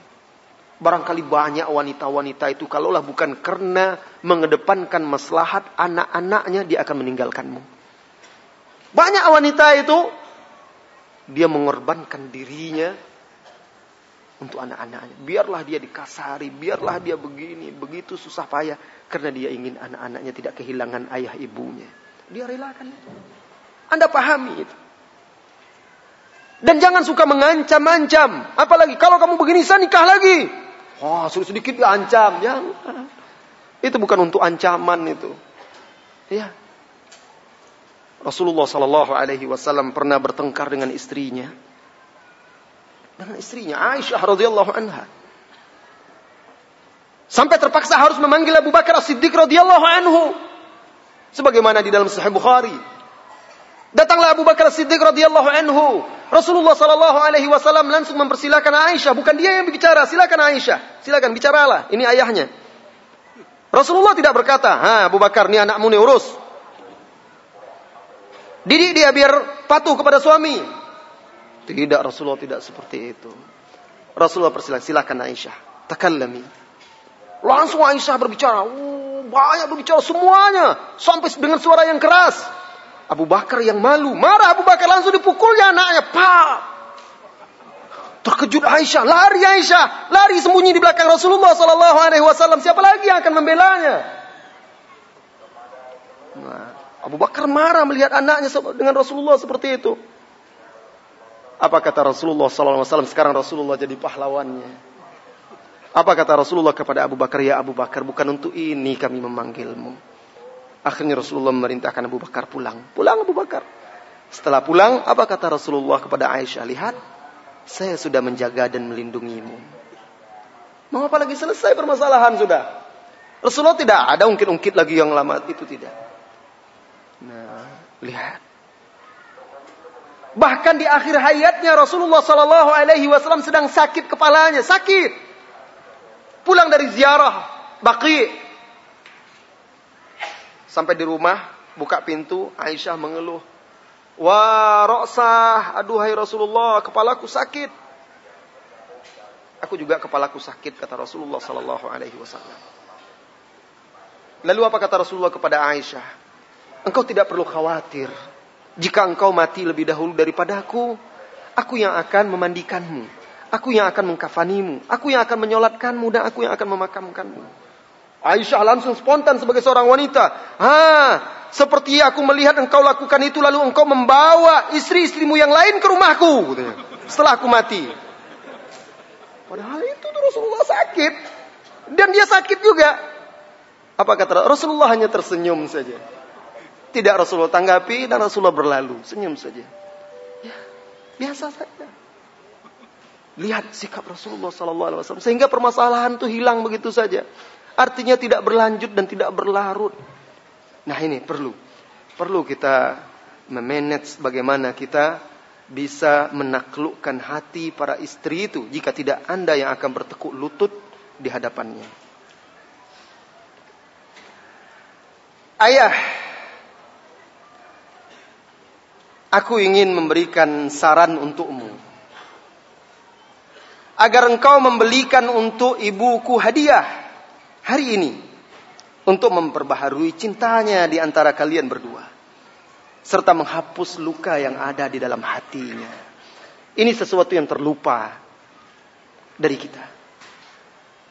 Barangkali banyak wanita-wanita itu kalaulah bukan karena mengedepankan maslahat anak-anaknya dia akan meninggalkanmu. Banyak wanita itu dia mengorbankan dirinya untuk anak-anaknya. Biarlah dia dikasari, biarlah dia begini, begitu susah payah karena dia ingin anak-anaknya tidak kehilangan ayah ibunya. Dia relakan itu. Anda pahami itu. Dan jangan suka mengancam-ancam. Apalagi kalau kamu begini saya nikah lagi. Oh, sudah sedikit diancam. Ya, itu bukan untuk ancaman itu. Ya. Rasulullah Sallallahu Alaihi Wasallam pernah bertengkar dengan istrinya. Dengan istrinya Aisyah radhiyallahu anha. Sampai terpaksa harus memanggil Abu Bakar As-Siddiq radhiyallahu anhu. Sebagaimana di dalam Sahih Bukhari. Datanglah Abu Bakar Siddiq radhiyallahu anhu. Rasulullah sallallahu alaihi wasallam langsung mempersilakan Aisyah, bukan dia yang bicara, silakan Aisyah, silakan bicaralah. Ini ayahnya. Rasulullah tidak berkata, "Ha, Abu Bakar, ini anakmu nih urus." Didik dia biar patuh kepada suami. Tidak, Rasulullah tidak seperti itu. Rasulullah persilakan, silakan Aisyah, takallami. Langsung Aisyah berbicara, oh, banyak berbicara semuanya sampai dengan suara yang keras. Abu Bakar yang malu. Marah Abu Bakar langsung dipukulnya anaknya. Pak. Terkejut Aisyah. Lari Aisyah. Lari sembunyi di belakang Rasulullah Sallallahu Alaihi Wasallam. Siapa lagi yang akan membelanya? Nah, Abu Bakar marah melihat anaknya dengan Rasulullah seperti itu. Apa kata Rasulullah Wasallam? Sekarang Rasulullah jadi pahlawannya. Apa kata Rasulullah kepada Abu Bakar? Ya Abu Bakar, bukan untuk ini kami memanggilmu. Akhirnya Rasulullah memerintahkan Abu Bakar pulang. Pulang Abu Bakar. Setelah pulang, apa kata Rasulullah kepada Aisyah? Lihat, saya sudah menjaga dan melindungimu. Mau apa lagi selesai permasalahan sudah. Rasulullah tidak ada ungkit-ungkit lagi yang lama itu tidak. Nah, lihat. Bahkan di akhir hayatnya Rasulullah Sallallahu Alaihi Wasallam sedang sakit kepalanya, sakit. Pulang dari ziarah Baqi, Sampai di rumah, buka pintu, Aisyah mengeluh. Wah, roksah, aduhai Rasulullah, kepalaku sakit. Aku juga kepalaku sakit, kata Rasulullah Sallallahu Alaihi Wasallam. Lalu apa kata Rasulullah kepada Aisyah? Engkau tidak perlu khawatir. Jika engkau mati lebih dahulu daripada aku, aku yang akan memandikanmu. Aku yang akan mengkafanimu. Aku yang akan menyolatkanmu dan aku yang akan memakamkanmu. Aisyah langsung spontan sebagai seorang wanita. Ha, seperti aku melihat engkau lakukan itu lalu engkau membawa istri-istrimu yang lain ke rumahku. Setelah aku mati. Padahal itu Rasulullah sakit. Dan dia sakit juga. Apa kata Rasulullah hanya tersenyum saja. Tidak Rasulullah tanggapi dan Rasulullah berlalu. Senyum saja. Ya, biasa saja. Lihat sikap Rasulullah SAW. Sehingga permasalahan itu hilang begitu saja. Artinya tidak berlanjut dan tidak berlarut. Nah ini perlu. Perlu kita memanage bagaimana kita bisa menaklukkan hati para istri itu jika tidak Anda yang akan bertekuk lutut di hadapannya. Ayah, aku ingin memberikan saran untukmu. Agar engkau membelikan untuk ibuku hadiah hari ini untuk memperbaharui cintanya di antara kalian berdua serta menghapus luka yang ada di dalam hatinya. Ini sesuatu yang terlupa dari kita.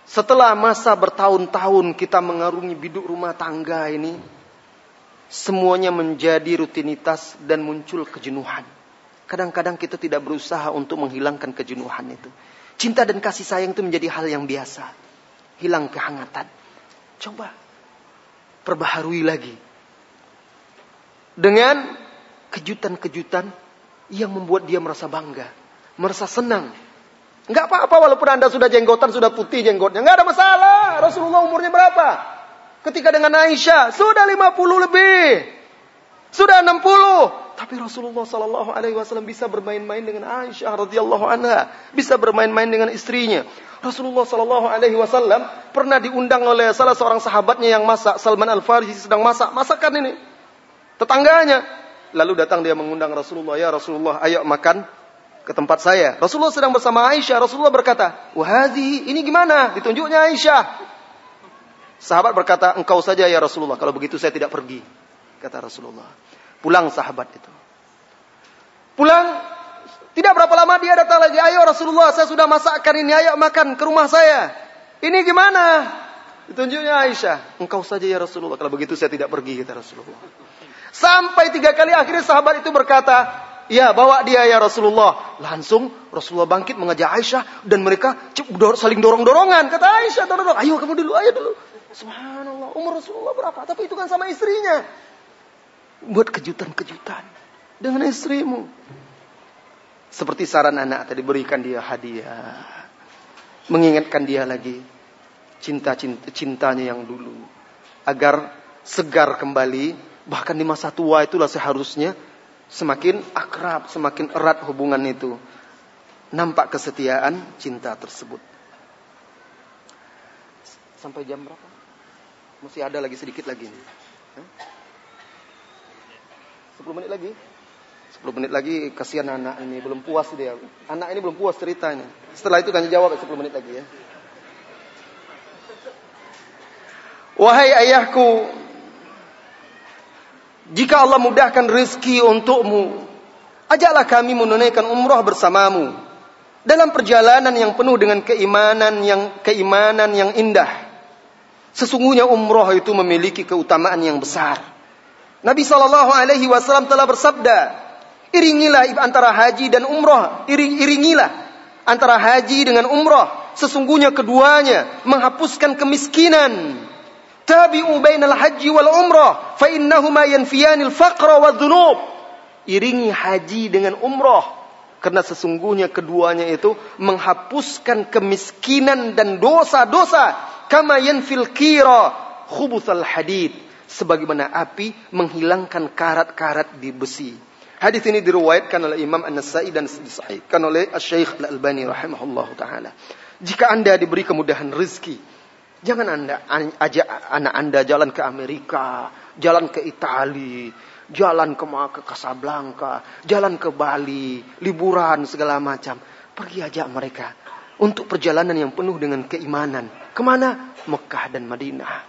Setelah masa bertahun-tahun kita mengarungi biduk rumah tangga ini, semuanya menjadi rutinitas dan muncul kejenuhan. Kadang-kadang kita tidak berusaha untuk menghilangkan kejenuhan itu. Cinta dan kasih sayang itu menjadi hal yang biasa hilang kehangatan. Coba perbaharui lagi. Dengan kejutan-kejutan yang membuat dia merasa bangga, merasa senang. Enggak apa-apa walaupun Anda sudah jenggotan, sudah putih jenggotnya. Enggak ada masalah. Rasulullah umurnya berapa? Ketika dengan Aisyah, sudah 50 lebih. Sudah 60. Tapi Rasulullah Sallallahu Alaihi Wasallam bisa bermain-main dengan Aisyah radhiyallahu anha, bisa bermain-main dengan istrinya. Rasulullah Sallallahu Alaihi Wasallam pernah diundang oleh salah seorang sahabatnya yang masak, Salman Al Farisi sedang masak, masakan ini. Tetangganya, lalu datang dia mengundang Rasulullah, ya Rasulullah, ayo makan ke tempat saya. Rasulullah sedang bersama Aisyah. Rasulullah berkata, wahadi, ini gimana? Ditunjuknya Aisyah. Sahabat berkata, engkau saja ya Rasulullah. Kalau begitu saya tidak pergi. Kata Rasulullah. Pulang sahabat itu. Pulang, tidak berapa lama dia datang lagi. Ayo Rasulullah, saya sudah masakkan ini. Ayo makan ke rumah saya. Ini gimana? Ditunjuknya Aisyah. Engkau saja ya Rasulullah. Kalau begitu saya tidak pergi, kata Rasulullah. Sampai tiga kali akhirnya sahabat itu berkata, Ya bawa dia ya Rasulullah. Langsung Rasulullah bangkit mengajak Aisyah dan mereka saling dorong-dorongan. Kata Aisyah, dorong, ayo kamu dulu, ayo dulu. Subhanallah, umur Rasulullah berapa? Tapi itu kan sama istrinya buat kejutan-kejutan dengan istrimu. Seperti saran anak tadi berikan dia hadiah. Mengingatkan dia lagi cinta-cinta cintanya yang dulu agar segar kembali bahkan di masa tua itulah seharusnya semakin akrab, semakin erat hubungan itu. Nampak kesetiaan cinta tersebut. Sampai jam berapa? Masih ada lagi sedikit lagi. 10 menit lagi? 10 menit lagi kasihan anak ini belum puas dia. Anak ini belum puas ceritanya. Setelah itu tanya jawab 10 menit lagi ya. Wahai ayahku, jika Allah mudahkan rezeki untukmu, ajaklah kami menunaikan umrah bersamamu dalam perjalanan yang penuh dengan keimanan yang keimanan yang indah. Sesungguhnya umrah itu memiliki keutamaan yang besar. Nabi Shallallahu Alaihi Wasallam telah bersabda, Iringilah antara haji dan umrah. Iring, iringilah antara haji dengan umrah. Sesungguhnya keduanya menghapuskan kemiskinan. Tabi'u bainal haji wal umrah. Fa innahuma yanfiyanil faqra wa dhunub. Iringi haji dengan umrah. Karena sesungguhnya keduanya itu menghapuskan kemiskinan dan dosa-dosa. Kama yanfil kira khubuthal hadid. Sebagaimana api menghilangkan karat-karat di besi. Hadis ini diriwayatkan oleh Imam An-Nasai dan disahihkan oleh Syekh Al-Albani rahimahullah taala. Jika Anda diberi kemudahan rezeki, jangan Anda ajak anak Anda jalan ke Amerika, jalan ke Italia, jalan ke ke Casablanca, jalan ke Bali, liburan segala macam. Pergi ajak mereka untuk perjalanan yang penuh dengan keimanan. Ke mana? Mekah dan Madinah.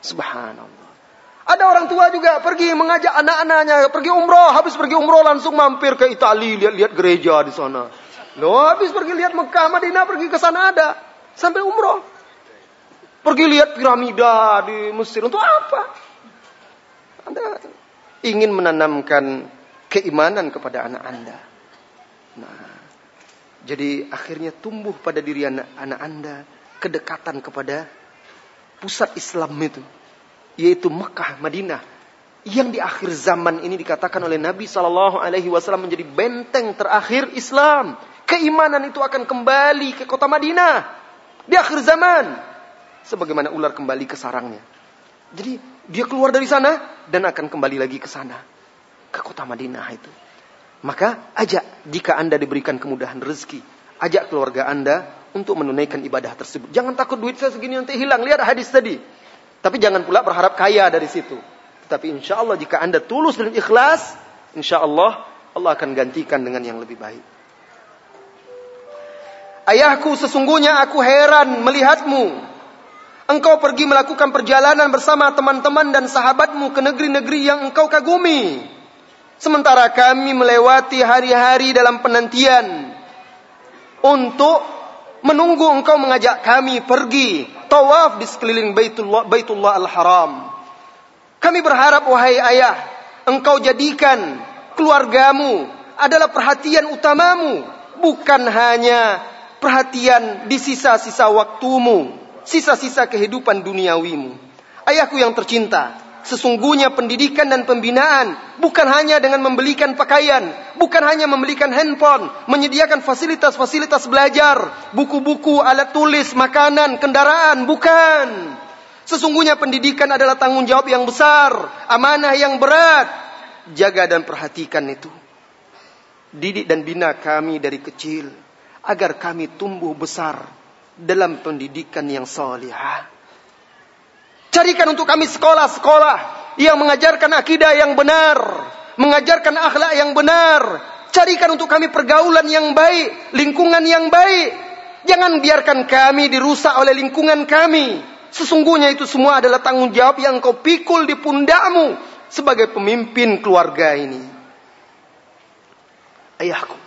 Subhanallah. Ada orang tua juga pergi mengajak anak-anaknya pergi umroh, habis pergi umroh langsung mampir ke Italia lihat-lihat gereja di sana. Loh, habis pergi lihat Mekah, Madinah pergi ke sana ada sampai umroh. Pergi lihat piramida di Mesir untuk apa? Anda ingin menanamkan keimanan kepada anak Anda. Nah, jadi akhirnya tumbuh pada diri anak, anak Anda kedekatan kepada pusat Islam itu yaitu Mekah, Madinah, yang di akhir zaman ini dikatakan oleh Nabi Shallallahu Alaihi Wasallam menjadi benteng terakhir Islam. Keimanan itu akan kembali ke kota Madinah di akhir zaman, sebagaimana ular kembali ke sarangnya. Jadi dia keluar dari sana dan akan kembali lagi ke sana, ke kota Madinah itu. Maka ajak jika anda diberikan kemudahan rezeki, ajak keluarga anda untuk menunaikan ibadah tersebut. Jangan takut duit saya segini nanti hilang. Lihat hadis tadi. Tapi jangan pula berharap kaya dari situ. Tetapi insya Allah jika anda tulus dan ikhlas, insya Allah Allah akan gantikan dengan yang lebih baik. Ayahku sesungguhnya aku heran melihatmu. Engkau pergi melakukan perjalanan bersama teman-teman dan sahabatmu ke negeri-negeri yang engkau kagumi. Sementara kami melewati hari-hari dalam penantian untuk menunggu engkau mengajak kami pergi tawaf di sekeliling Baitullah, Baitullah Al-Haram. Kami berharap wahai ayah, engkau jadikan keluargamu adalah perhatian utamamu, bukan hanya perhatian di sisa-sisa waktumu, sisa-sisa kehidupan duniawimu. Ayahku yang tercinta, Sesungguhnya pendidikan dan pembinaan bukan hanya dengan membelikan pakaian, bukan hanya membelikan handphone, menyediakan fasilitas-fasilitas belajar, buku-buku, alat tulis, makanan, kendaraan, bukan. Sesungguhnya pendidikan adalah tanggung jawab yang besar, amanah yang berat. Jaga dan perhatikan itu. Didik dan bina kami dari kecil agar kami tumbuh besar dalam pendidikan yang salihah Carikan untuk kami sekolah-sekolah yang mengajarkan akidah yang benar, mengajarkan akhlak yang benar. Carikan untuk kami pergaulan yang baik, lingkungan yang baik. Jangan biarkan kami dirusak oleh lingkungan kami. Sesungguhnya itu semua adalah tanggung jawab yang kau pikul di pundakmu sebagai pemimpin keluarga ini. Ayahku,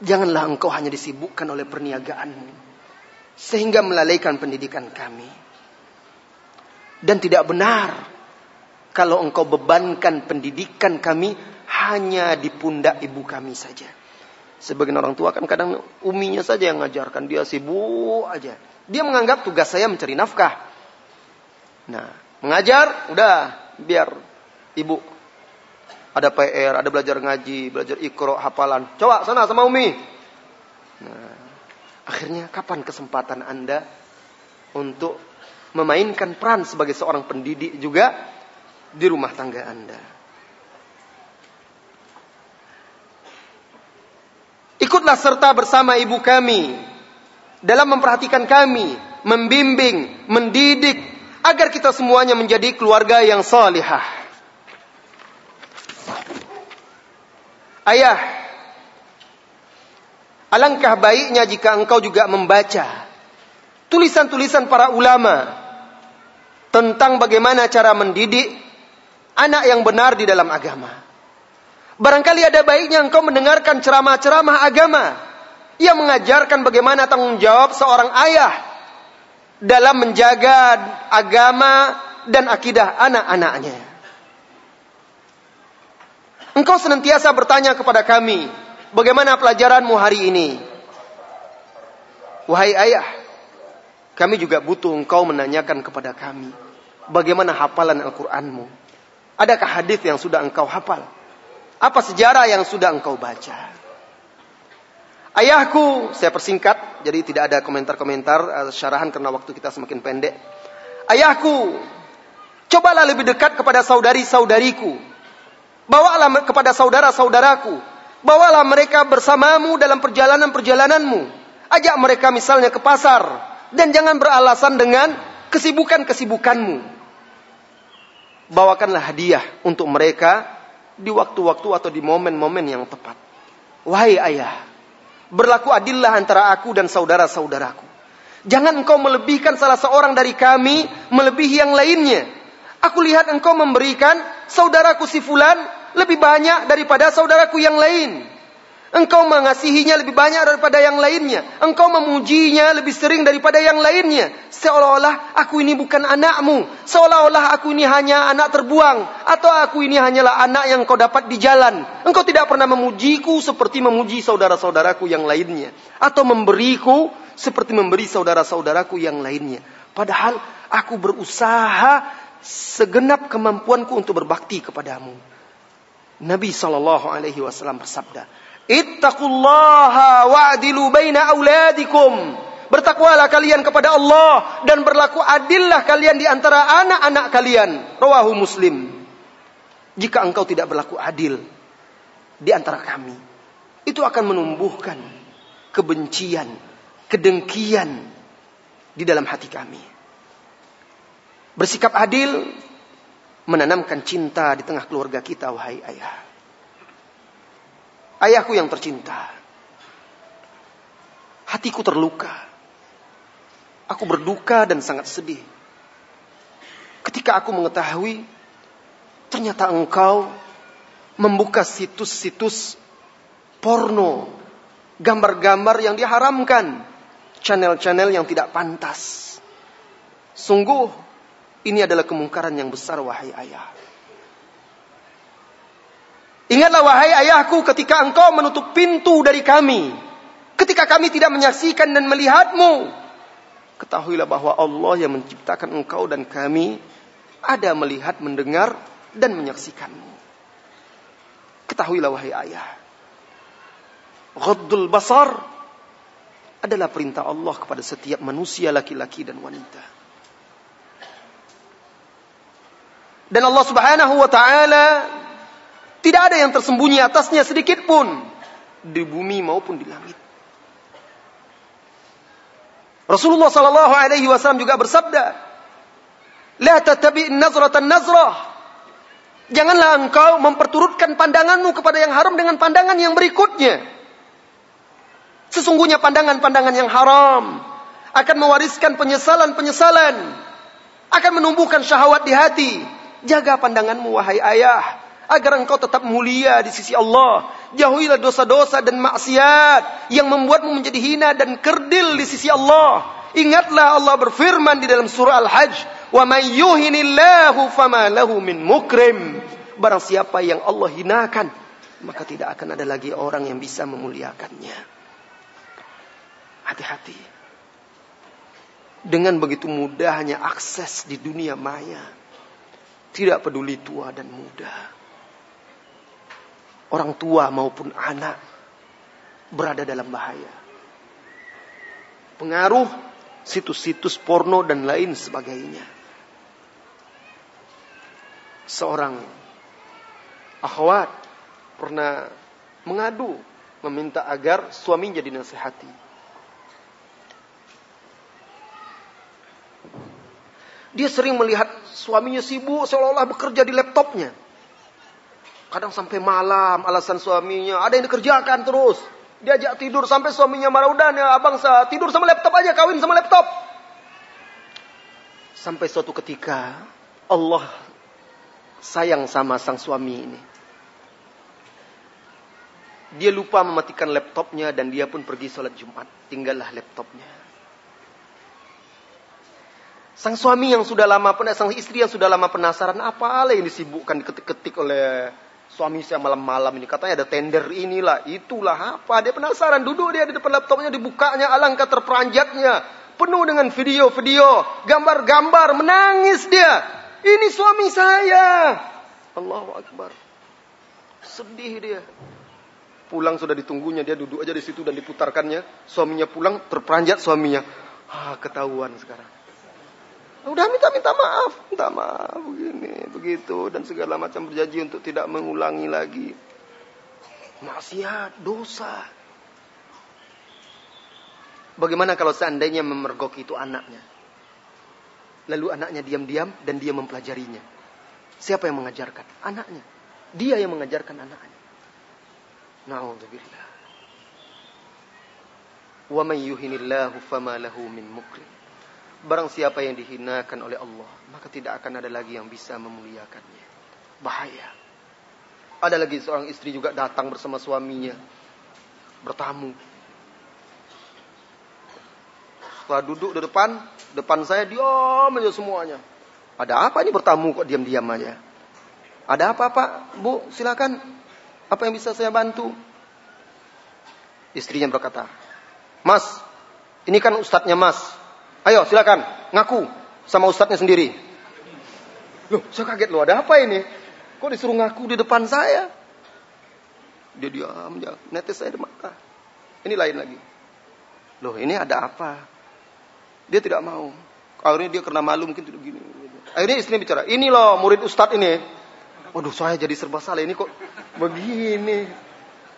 janganlah engkau hanya disibukkan oleh perniagaanmu sehingga melalaikan pendidikan kami. Dan tidak benar kalau engkau bebankan pendidikan kami hanya di pundak ibu kami saja. Sebagian orang tua kan kadang uminya saja yang mengajarkan dia sibuk aja. Dia menganggap tugas saya mencari nafkah. Nah, mengajar udah biar ibu ada PR, ada belajar ngaji, belajar ikro, hafalan. Coba sana sama Umi. Nah, akhirnya kapan kesempatan Anda untuk memainkan peran sebagai seorang pendidik juga di rumah tangga Anda. Ikutlah serta bersama ibu kami dalam memperhatikan kami, membimbing, mendidik agar kita semuanya menjadi keluarga yang salihah. Ayah, alangkah baiknya jika engkau juga membaca tulisan-tulisan para ulama tentang bagaimana cara mendidik anak yang benar di dalam agama. Barangkali ada baiknya engkau mendengarkan ceramah-ceramah agama yang mengajarkan bagaimana tanggung jawab seorang ayah dalam menjaga agama dan akidah anak-anaknya. Engkau senantiasa bertanya kepada kami, bagaimana pelajaranmu hari ini? Wahai ayah, kami juga butuh engkau menanyakan kepada kami, bagaimana hafalan Al-Qur'anmu? Adakah hadis yang sudah engkau hafal? Apa sejarah yang sudah engkau baca? Ayahku, saya persingkat, jadi tidak ada komentar-komentar, uh, syarahan karena waktu kita semakin pendek. Ayahku, cobalah lebih dekat kepada saudari-saudariku. Bawalah kepada saudara-saudaraku. Bawalah mereka bersamamu dalam perjalanan-perjalananmu. Ajak mereka misalnya ke pasar. Dan jangan beralasan dengan kesibukan-kesibukanmu. Bawakanlah hadiah untuk mereka di waktu-waktu atau di momen-momen yang tepat. Wahai ayah, berlaku adillah antara aku dan saudara-saudaraku. Jangan engkau melebihkan salah seorang dari kami melebihi yang lainnya. Aku lihat engkau memberikan saudaraku si fulan lebih banyak daripada saudaraku yang lain. Engkau mengasihinya lebih banyak daripada yang lainnya. Engkau memujinya lebih sering daripada yang lainnya. Seolah-olah aku ini bukan anakmu. Seolah-olah aku ini hanya anak terbuang. Atau aku ini hanyalah anak yang kau dapat di jalan. Engkau tidak pernah memujiku seperti memuji saudara-saudaraku yang lainnya. Atau memberiku seperti memberi saudara-saudaraku yang lainnya. Padahal aku berusaha segenap kemampuanku untuk berbakti kepadamu. Nabi Shallallahu Alaihi Wasallam bersabda, Ittaqullaha wa'dilu baina auladikum. Bertakwalah kalian kepada Allah dan berlaku adillah kalian di antara anak-anak kalian. Rawahu Muslim. Jika engkau tidak berlaku adil di antara kami, itu akan menumbuhkan kebencian, kedengkian di dalam hati kami. Bersikap adil menanamkan cinta di tengah keluarga kita, wahai ayah ayahku yang tercinta. Hatiku terluka. Aku berduka dan sangat sedih. Ketika aku mengetahui ternyata engkau membuka situs-situs porno, gambar-gambar yang diharamkan, channel-channel yang tidak pantas. Sungguh ini adalah kemungkaran yang besar wahai ayah. Ingatlah wahai ayahku ketika engkau menutup pintu dari kami. Ketika kami tidak menyaksikan dan melihatmu. Ketahuilah bahwa Allah yang menciptakan engkau dan kami ada melihat, mendengar, dan menyaksikanmu. Ketahuilah wahai ayah. Ghaddul basar adalah perintah Allah kepada setiap manusia laki-laki dan wanita. Dan Allah Subhanahu wa taala tidak ada yang tersembunyi atasnya sedikit pun di bumi maupun di langit. Rasulullah sallallahu alaihi wasallam juga bersabda, "La tatabi nazratan nazrah." Janganlah engkau memperturutkan pandanganmu kepada yang haram dengan pandangan yang berikutnya. Sesungguhnya pandangan-pandangan yang haram akan mewariskan penyesalan-penyesalan, akan menumbuhkan syahwat di hati. Jaga pandanganmu wahai ayah, agar engkau tetap mulia di sisi Allah. Jauhilah dosa-dosa dan maksiat yang membuatmu menjadi hina dan kerdil di sisi Allah. Ingatlah Allah berfirman di dalam surah Al-Hajj, "Wa may yuhinillahu fama lahu min mukrim." Barang siapa yang Allah hinakan, maka tidak akan ada lagi orang yang bisa memuliakannya. Hati-hati. Dengan begitu mudahnya akses di dunia maya. Tidak peduli tua dan muda orang tua maupun anak berada dalam bahaya. Pengaruh situs-situs porno dan lain sebagainya. Seorang akhwat pernah mengadu meminta agar suaminya dinasihati. Dia sering melihat suaminya sibuk seolah-olah bekerja di laptopnya. Kadang sampai malam alasan suaminya ada yang dikerjakan terus. Diajak tidur sampai suaminya marah udah ya abang tidur sama laptop aja kawin sama laptop. Sampai suatu ketika Allah sayang sama sang suami ini. Dia lupa mematikan laptopnya dan dia pun pergi sholat Jumat. Tinggallah laptopnya. Sang suami yang sudah lama, sang istri yang sudah lama penasaran, apa yang disibukkan diketik-ketik oleh suami saya malam-malam ini. Katanya ada tender inilah, itulah apa. Dia penasaran, duduk dia di depan laptopnya, dibukanya, alangkah terperanjatnya. Penuh dengan video-video, gambar-gambar, menangis dia. Ini suami saya. Allahu Akbar. Sedih dia. Pulang sudah ditunggunya, dia duduk aja di situ dan diputarkannya. Suaminya pulang, terperanjat suaminya. Ah, ketahuan sekarang. Udah minta-minta maaf, minta maaf begini, begitu dan segala macam berjanji untuk tidak mengulangi lagi. Maksiat, dosa. Bagaimana kalau seandainya memergoki itu anaknya? Lalu anaknya diam-diam dan dia mempelajarinya. Siapa yang mengajarkan? Anaknya. Dia yang mengajarkan anaknya. Na'udzubillah. Wa man yuhinillahu fama lahu min mukrim. Barang siapa yang dihinakan oleh Allah, maka tidak akan ada lagi yang bisa memuliakannya. Bahaya. Ada lagi seorang istri juga datang bersama suaminya. Bertamu. Setelah duduk di depan, depan saya diam aja semuanya. Ada apa ini bertamu kok diam-diam aja? Ada apa Pak? Bu, silakan apa yang bisa saya bantu? Istrinya berkata, Mas, ini kan ustadznya Mas. Ayo silakan, ngaku sama ustadznya sendiri. Loh, saya kaget loh, ada apa ini? Kok disuruh ngaku di depan saya? Dia diam, dia netes saya di mata. Ini lain lagi. Loh, ini ada apa? Dia tidak mau. Akhirnya dia karena malu mungkin tidak gini. Akhirnya istrinya bicara, ini loh murid ustadz ini. Waduh saya jadi serba salah ini kok begini.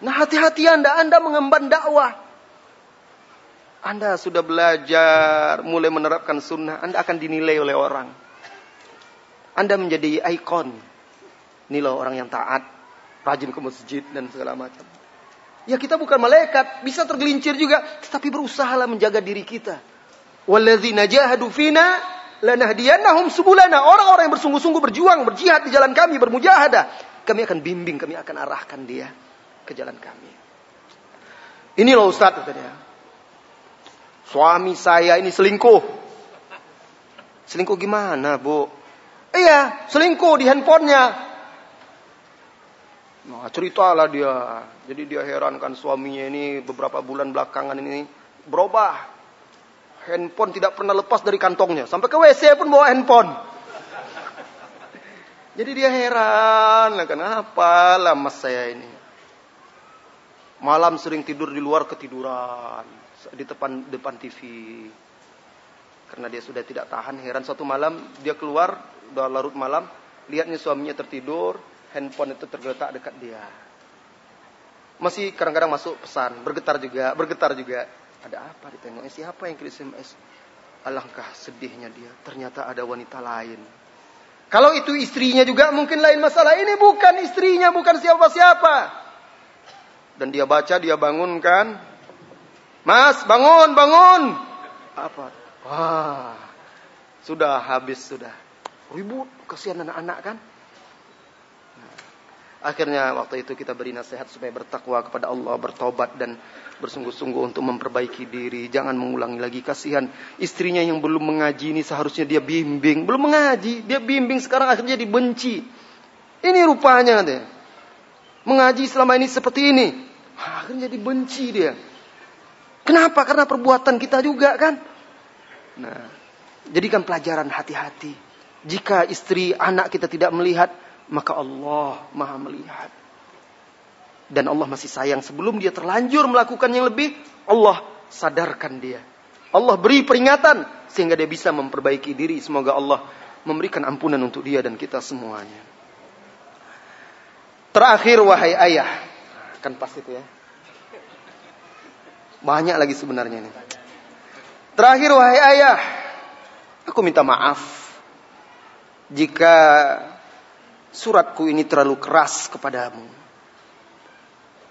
Nah hati-hati anda, anda mengemban dakwah. Anda sudah belajar, mulai menerapkan sunnah, Anda akan dinilai oleh orang. Anda menjadi ikon. Ini loh orang yang taat, rajin ke masjid dan segala macam. Ya kita bukan malaikat, bisa tergelincir juga, tetapi berusahalah menjaga diri kita. Walladzina jahadu fina lanahdiyannahum subulana. Orang-orang yang bersungguh-sungguh berjuang, berjihad di jalan kami, bermujahadah. Kami akan bimbing, kami akan arahkan dia ke jalan kami. Ini loh Ustaz katanya. Suami saya ini selingkuh. Selingkuh gimana, Bu? Iya, selingkuh di handphonenya. Nah, ceritalah dia. Jadi dia herankan suaminya ini beberapa bulan belakangan ini berubah handphone tidak pernah lepas dari kantongnya. Sampai ke WC pun bawa handphone. Jadi dia heran, kenapa lah mas saya ini. Malam sering tidur di luar ketiduran, di depan depan TV. Karena dia sudah tidak tahan, heran satu malam dia keluar, udah larut malam, lihatnya suaminya tertidur, handphone itu tergeletak dekat dia. Masih kadang-kadang masuk pesan, bergetar juga, bergetar juga. Ada apa ditengok? Siapa yang kirim SMS? Alangkah sedihnya dia. Ternyata ada wanita lain. Kalau itu istrinya juga mungkin lain masalah. Ini bukan istrinya, bukan siapa-siapa. Dan dia baca, dia bangunkan. Mas, bangun, bangun. Apa? Wah, sudah habis sudah. Ribut, kasihan anak-anak kan. Akhirnya waktu itu kita beri nasihat supaya bertakwa kepada Allah, bertobat dan bersungguh-sungguh untuk memperbaiki diri. Jangan mengulangi lagi kasihan istrinya yang belum mengaji ini seharusnya dia bimbing. Belum mengaji, dia bimbing sekarang akhirnya dibenci. Ini rupanya nanti. Mengaji selama ini seperti ini. Akhirnya dibenci dia. Kenapa? Karena perbuatan kita juga kan. Nah, jadikan pelajaran hati-hati. Jika istri anak kita tidak melihat maka Allah maha melihat. Dan Allah masih sayang sebelum dia terlanjur melakukan yang lebih, Allah sadarkan dia. Allah beri peringatan sehingga dia bisa memperbaiki diri. Semoga Allah memberikan ampunan untuk dia dan kita semuanya. Terakhir wahai ayah. Kan pas itu ya. Banyak lagi sebenarnya ini. Terakhir wahai ayah, aku minta maaf jika suratku ini terlalu keras kepadamu.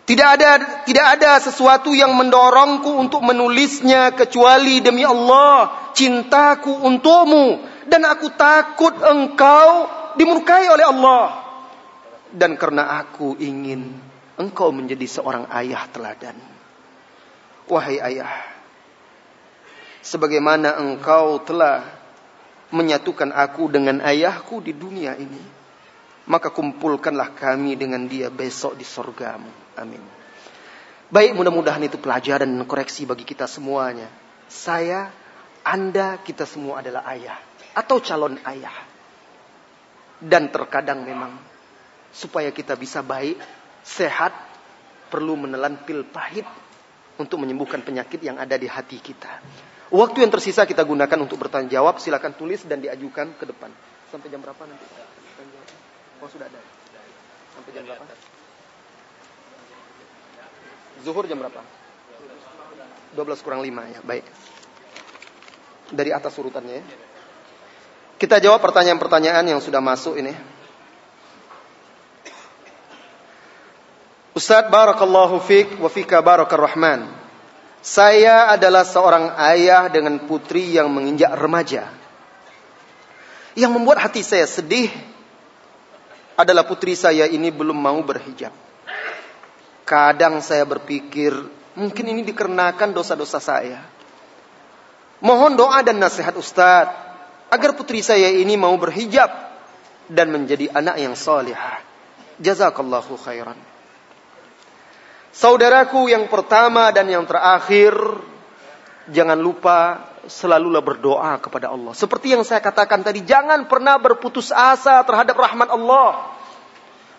Tidak ada tidak ada sesuatu yang mendorongku untuk menulisnya kecuali demi Allah cintaku untukmu dan aku takut engkau dimurkai oleh Allah dan karena aku ingin engkau menjadi seorang ayah teladan. Wahai ayah, sebagaimana engkau telah menyatukan aku dengan ayahku di dunia ini, maka kumpulkanlah kami dengan dia besok di sorgamu. Amin. Baik, mudah-mudahan itu pelajaran dan koreksi bagi kita semuanya. Saya, Anda, kita semua adalah ayah atau calon ayah. Dan terkadang memang supaya kita bisa baik, sehat, perlu menelan pil pahit untuk menyembuhkan penyakit yang ada di hati kita. Waktu yang tersisa kita gunakan untuk bertanya jawab. Silakan tulis dan diajukan ke depan. Sampai jam berapa nanti? Oh sudah ada. Sampai jam berapa? Zuhur jam berapa? 12 kurang 5 ya. Baik. Dari atas urutannya ya. Kita jawab pertanyaan-pertanyaan yang sudah masuk ini. Ustaz barakallahu fik wa fika barakar rahman. Saya adalah seorang ayah dengan putri yang menginjak remaja. Yang membuat hati saya sedih adalah putri saya ini belum mau berhijab. Kadang saya berpikir, mungkin ini dikarenakan dosa-dosa saya. Mohon doa dan nasihat Ustadz, agar putri saya ini mau berhijab dan menjadi anak yang salih. Jazakallahu khairan. Saudaraku yang pertama dan yang terakhir, jangan lupa selalulah berdoa kepada Allah. Seperti yang saya katakan tadi, jangan pernah berputus asa terhadap rahmat Allah.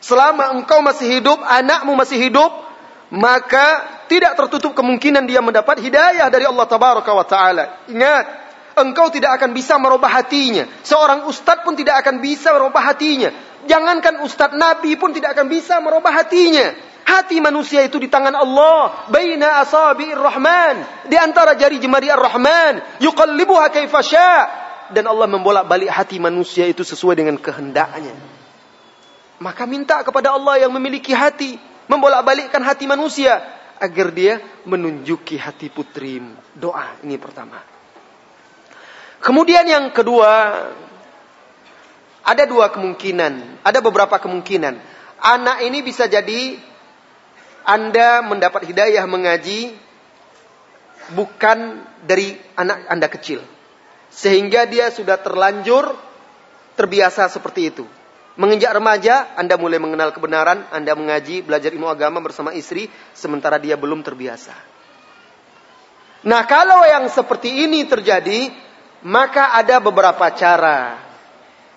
Selama engkau masih hidup, anakmu masih hidup, maka tidak tertutup kemungkinan dia mendapat hidayah dari Allah Tabaraka wa Ta'ala. Ingat, engkau tidak akan bisa merubah hatinya. Seorang ustadz pun tidak akan bisa merubah hatinya. Jangankan ustadz nabi pun tidak akan bisa merubah hatinya. Hati manusia itu di tangan Allah. Baina asabi'ir rahman. Di antara jari jemari ar-rahman. Yuqallibuha kaifasya. Dan Allah membolak balik hati manusia itu sesuai dengan kehendaknya. Maka minta kepada Allah yang memiliki hati. Membolak balikkan hati manusia. Agar dia menunjuki hati putrimu. Doa ini pertama. Kemudian yang kedua. Ada dua kemungkinan. Ada beberapa kemungkinan. Anak ini bisa jadi anda mendapat hidayah mengaji bukan dari anak Anda kecil. Sehingga dia sudah terlanjur terbiasa seperti itu. Menginjak remaja, Anda mulai mengenal kebenaran, Anda mengaji, belajar ilmu agama bersama istri, sementara dia belum terbiasa. Nah, kalau yang seperti ini terjadi, maka ada beberapa cara.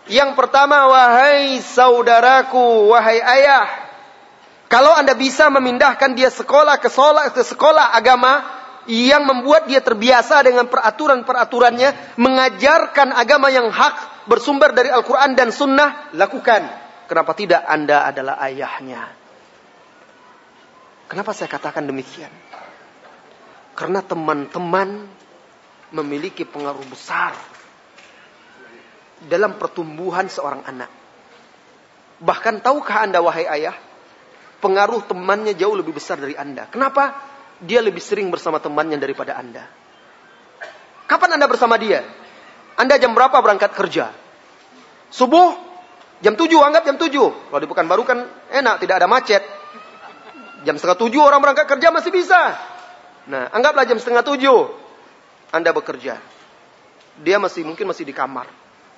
Yang pertama, wahai saudaraku, wahai ayah, kalau Anda bisa memindahkan dia sekolah ke sekolah ke sekolah agama yang membuat dia terbiasa dengan peraturan-peraturannya, mengajarkan agama yang hak bersumber dari Al-Quran dan Sunnah, lakukan. Kenapa tidak Anda adalah ayahnya? Kenapa saya katakan demikian? Karena teman-teman memiliki pengaruh besar dalam pertumbuhan seorang anak. Bahkan tahukah Anda wahai ayah, pengaruh temannya jauh lebih besar dari Anda. Kenapa? Dia lebih sering bersama temannya daripada Anda. Kapan Anda bersama dia? Anda jam berapa berangkat kerja? Subuh? Jam 7, anggap jam 7. Kalau di Pekanbaru kan enak, tidak ada macet. Jam setengah 7 orang berangkat kerja masih bisa. Nah, anggaplah jam setengah 7. Anda bekerja. Dia masih mungkin masih di kamar.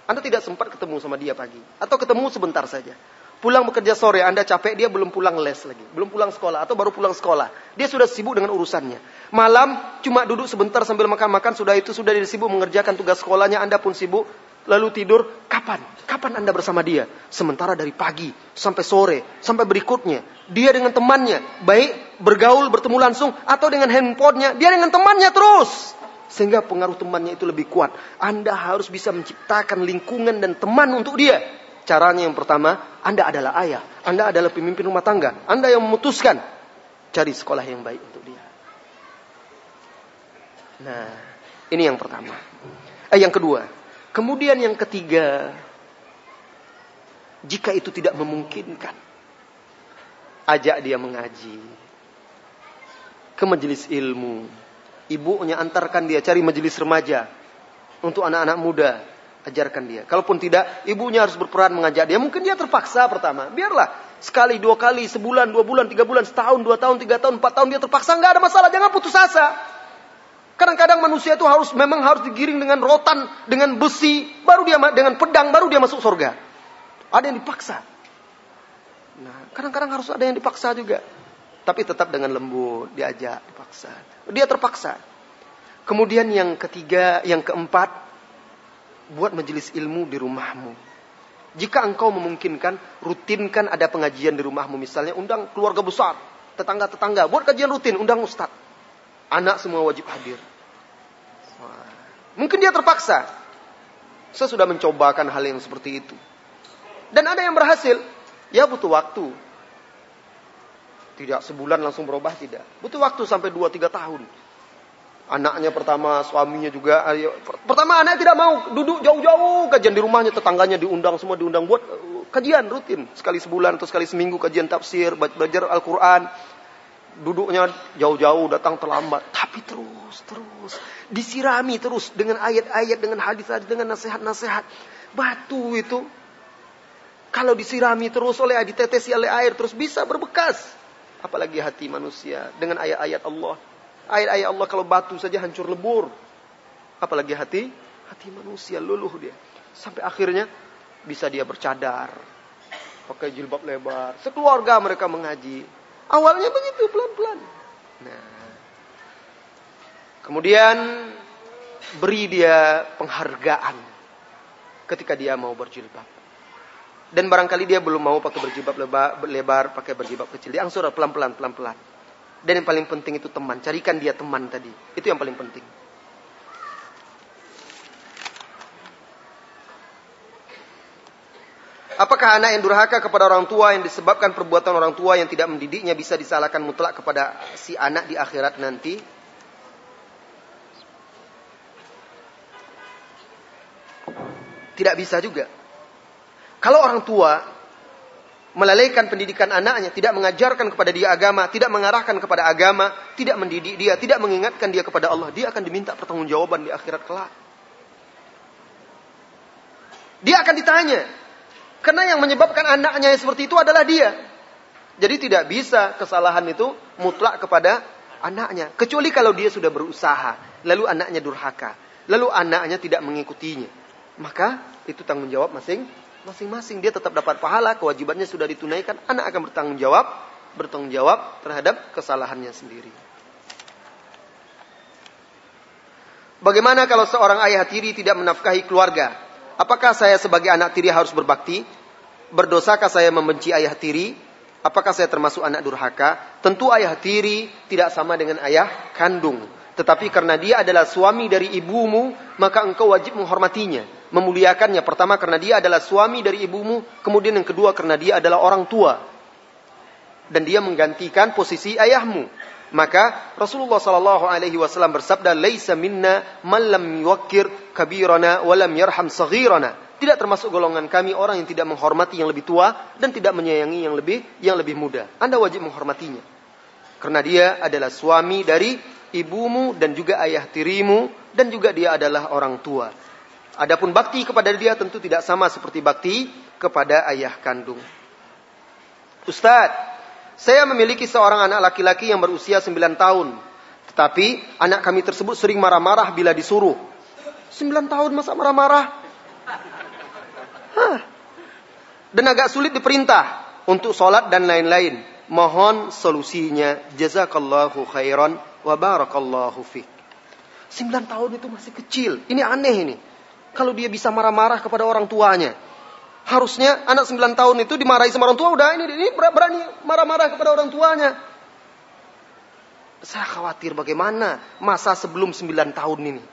Anda tidak sempat ketemu sama dia pagi. Atau ketemu sebentar saja. Pulang bekerja sore, Anda capek, dia belum pulang les lagi. Belum pulang sekolah, atau baru pulang sekolah. Dia sudah sibuk dengan urusannya. Malam, cuma duduk sebentar sambil makan-makan, sudah itu sudah dia sibuk mengerjakan tugas sekolahnya, Anda pun sibuk. Lalu tidur, kapan? Kapan Anda bersama dia? Sementara dari pagi, sampai sore, sampai berikutnya. Dia dengan temannya, baik bergaul, bertemu langsung, atau dengan handphonenya. Dia dengan temannya terus. Sehingga pengaruh temannya itu lebih kuat. Anda harus bisa menciptakan lingkungan dan teman untuk dia Caranya yang pertama, Anda adalah ayah. Anda adalah pemimpin rumah tangga. Anda yang memutuskan. Cari sekolah yang baik untuk dia. Nah, ini yang pertama. Eh, yang kedua. Kemudian yang ketiga, jika itu tidak memungkinkan, ajak dia mengaji ke majelis ilmu. Ibunya antarkan dia cari majelis remaja untuk anak-anak muda, ajarkan dia. Kalaupun tidak, ibunya harus berperan mengajak dia. Mungkin dia terpaksa pertama. Biarlah sekali, dua kali, sebulan, dua bulan, tiga bulan, setahun, dua tahun, tiga tahun, empat tahun dia terpaksa. Nggak ada masalah, jangan putus asa. Kadang-kadang manusia itu harus memang harus digiring dengan rotan, dengan besi, baru dia dengan pedang, baru dia masuk surga. Ada yang dipaksa. Nah, kadang-kadang harus ada yang dipaksa juga. Tapi tetap dengan lembut, diajak, dipaksa. Dia terpaksa. Kemudian yang ketiga, yang keempat, buat majelis ilmu di rumahmu. Jika engkau memungkinkan, rutinkan ada pengajian di rumahmu. Misalnya undang keluarga besar, tetangga-tetangga, buat kajian rutin, undang ustadz. Anak semua wajib hadir. Mungkin dia terpaksa. Saya sudah mencobakan hal yang seperti itu. Dan ada yang berhasil. Ya butuh waktu. Tidak sebulan langsung berubah, tidak. Butuh waktu sampai 2-3 tahun. Anaknya pertama, suaminya juga. Ayo. Pertama anaknya tidak mau duduk jauh-jauh. Kajian di rumahnya, tetangganya diundang, semua diundang. Buat uh, kajian rutin. Sekali sebulan atau sekali seminggu kajian tafsir, belajar Al-Quran duduknya jauh-jauh datang terlambat tapi terus terus disirami terus dengan ayat-ayat dengan hadis-hadis dengan nasihat-nasihat batu itu kalau disirami terus oleh ditetesi oleh air terus bisa berbekas apalagi hati manusia dengan ayat-ayat Allah ayat-ayat Allah kalau batu saja hancur lebur apalagi hati hati manusia luluh dia sampai akhirnya bisa dia bercadar pakai jilbab lebar sekeluarga mereka mengaji Awalnya begitu pelan-pelan. Nah, kemudian beri dia penghargaan ketika dia mau berjilbab. Dan barangkali dia belum mau pakai berjilbab lebar, lebar pakai berjilbab kecil. Diangsur pelan-pelan, pelan-pelan. Dan yang paling penting itu teman. Carikan dia teman tadi. Itu yang paling penting. Apakah anak yang durhaka kepada orang tua yang disebabkan perbuatan orang tua yang tidak mendidiknya bisa disalahkan mutlak kepada si anak di akhirat nanti? Tidak bisa juga. Kalau orang tua melalaikan pendidikan anaknya, tidak mengajarkan kepada dia agama, tidak mengarahkan kepada agama, tidak mendidik dia, tidak mengingatkan dia kepada Allah, dia akan diminta pertanggungjawaban di akhirat kelak. Dia akan ditanya, karena yang menyebabkan anaknya seperti itu adalah dia. Jadi tidak bisa kesalahan itu mutlak kepada anaknya. Kecuali kalau dia sudah berusaha. Lalu anaknya durhaka. Lalu anaknya tidak mengikutinya. Maka itu tanggung jawab masing masing-masing. Dia tetap dapat pahala. Kewajibannya sudah ditunaikan. Anak akan bertanggung jawab. Bertanggung jawab terhadap kesalahannya sendiri. Bagaimana kalau seorang ayah tiri tidak menafkahi keluarga? Apakah saya sebagai anak tiri harus berbakti? Berdosakah saya membenci ayah tiri? Apakah saya termasuk anak durhaka? Tentu ayah tiri tidak sama dengan ayah kandung. Tetapi karena dia adalah suami dari ibumu, maka engkau wajib menghormatinya, memuliakannya. Pertama karena dia adalah suami dari ibumu, kemudian yang kedua karena dia adalah orang tua. Dan dia menggantikan posisi ayahmu. Maka Rasulullah sallallahu alaihi wasallam bersabda, "Laisa minna man lam yuwakkir kabirana wa lam yarham saghirana." Tidak termasuk golongan kami orang yang tidak menghormati yang lebih tua dan tidak menyayangi yang lebih yang lebih muda. Anda wajib menghormatinya. Karena dia adalah suami dari ibumu dan juga ayah tirimu dan juga dia adalah orang tua. Adapun bakti kepada dia tentu tidak sama seperti bakti kepada ayah kandung. Ustadz, saya memiliki seorang anak laki-laki yang berusia 9 tahun. Tetapi anak kami tersebut sering marah-marah bila disuruh. 9 tahun masa marah-marah? Hah. Dan agak sulit diperintah untuk sholat dan lain-lain. Mohon solusinya. Jazakallahu khairan wa barakallahu fiqh. 9 tahun itu masih kecil. Ini aneh ini. Kalau dia bisa marah-marah kepada orang tuanya. Harusnya anak 9 tahun itu dimarahi sama orang tua, udah ini ini berani marah-marah kepada orang tuanya. Saya khawatir bagaimana masa sebelum 9 tahun ini.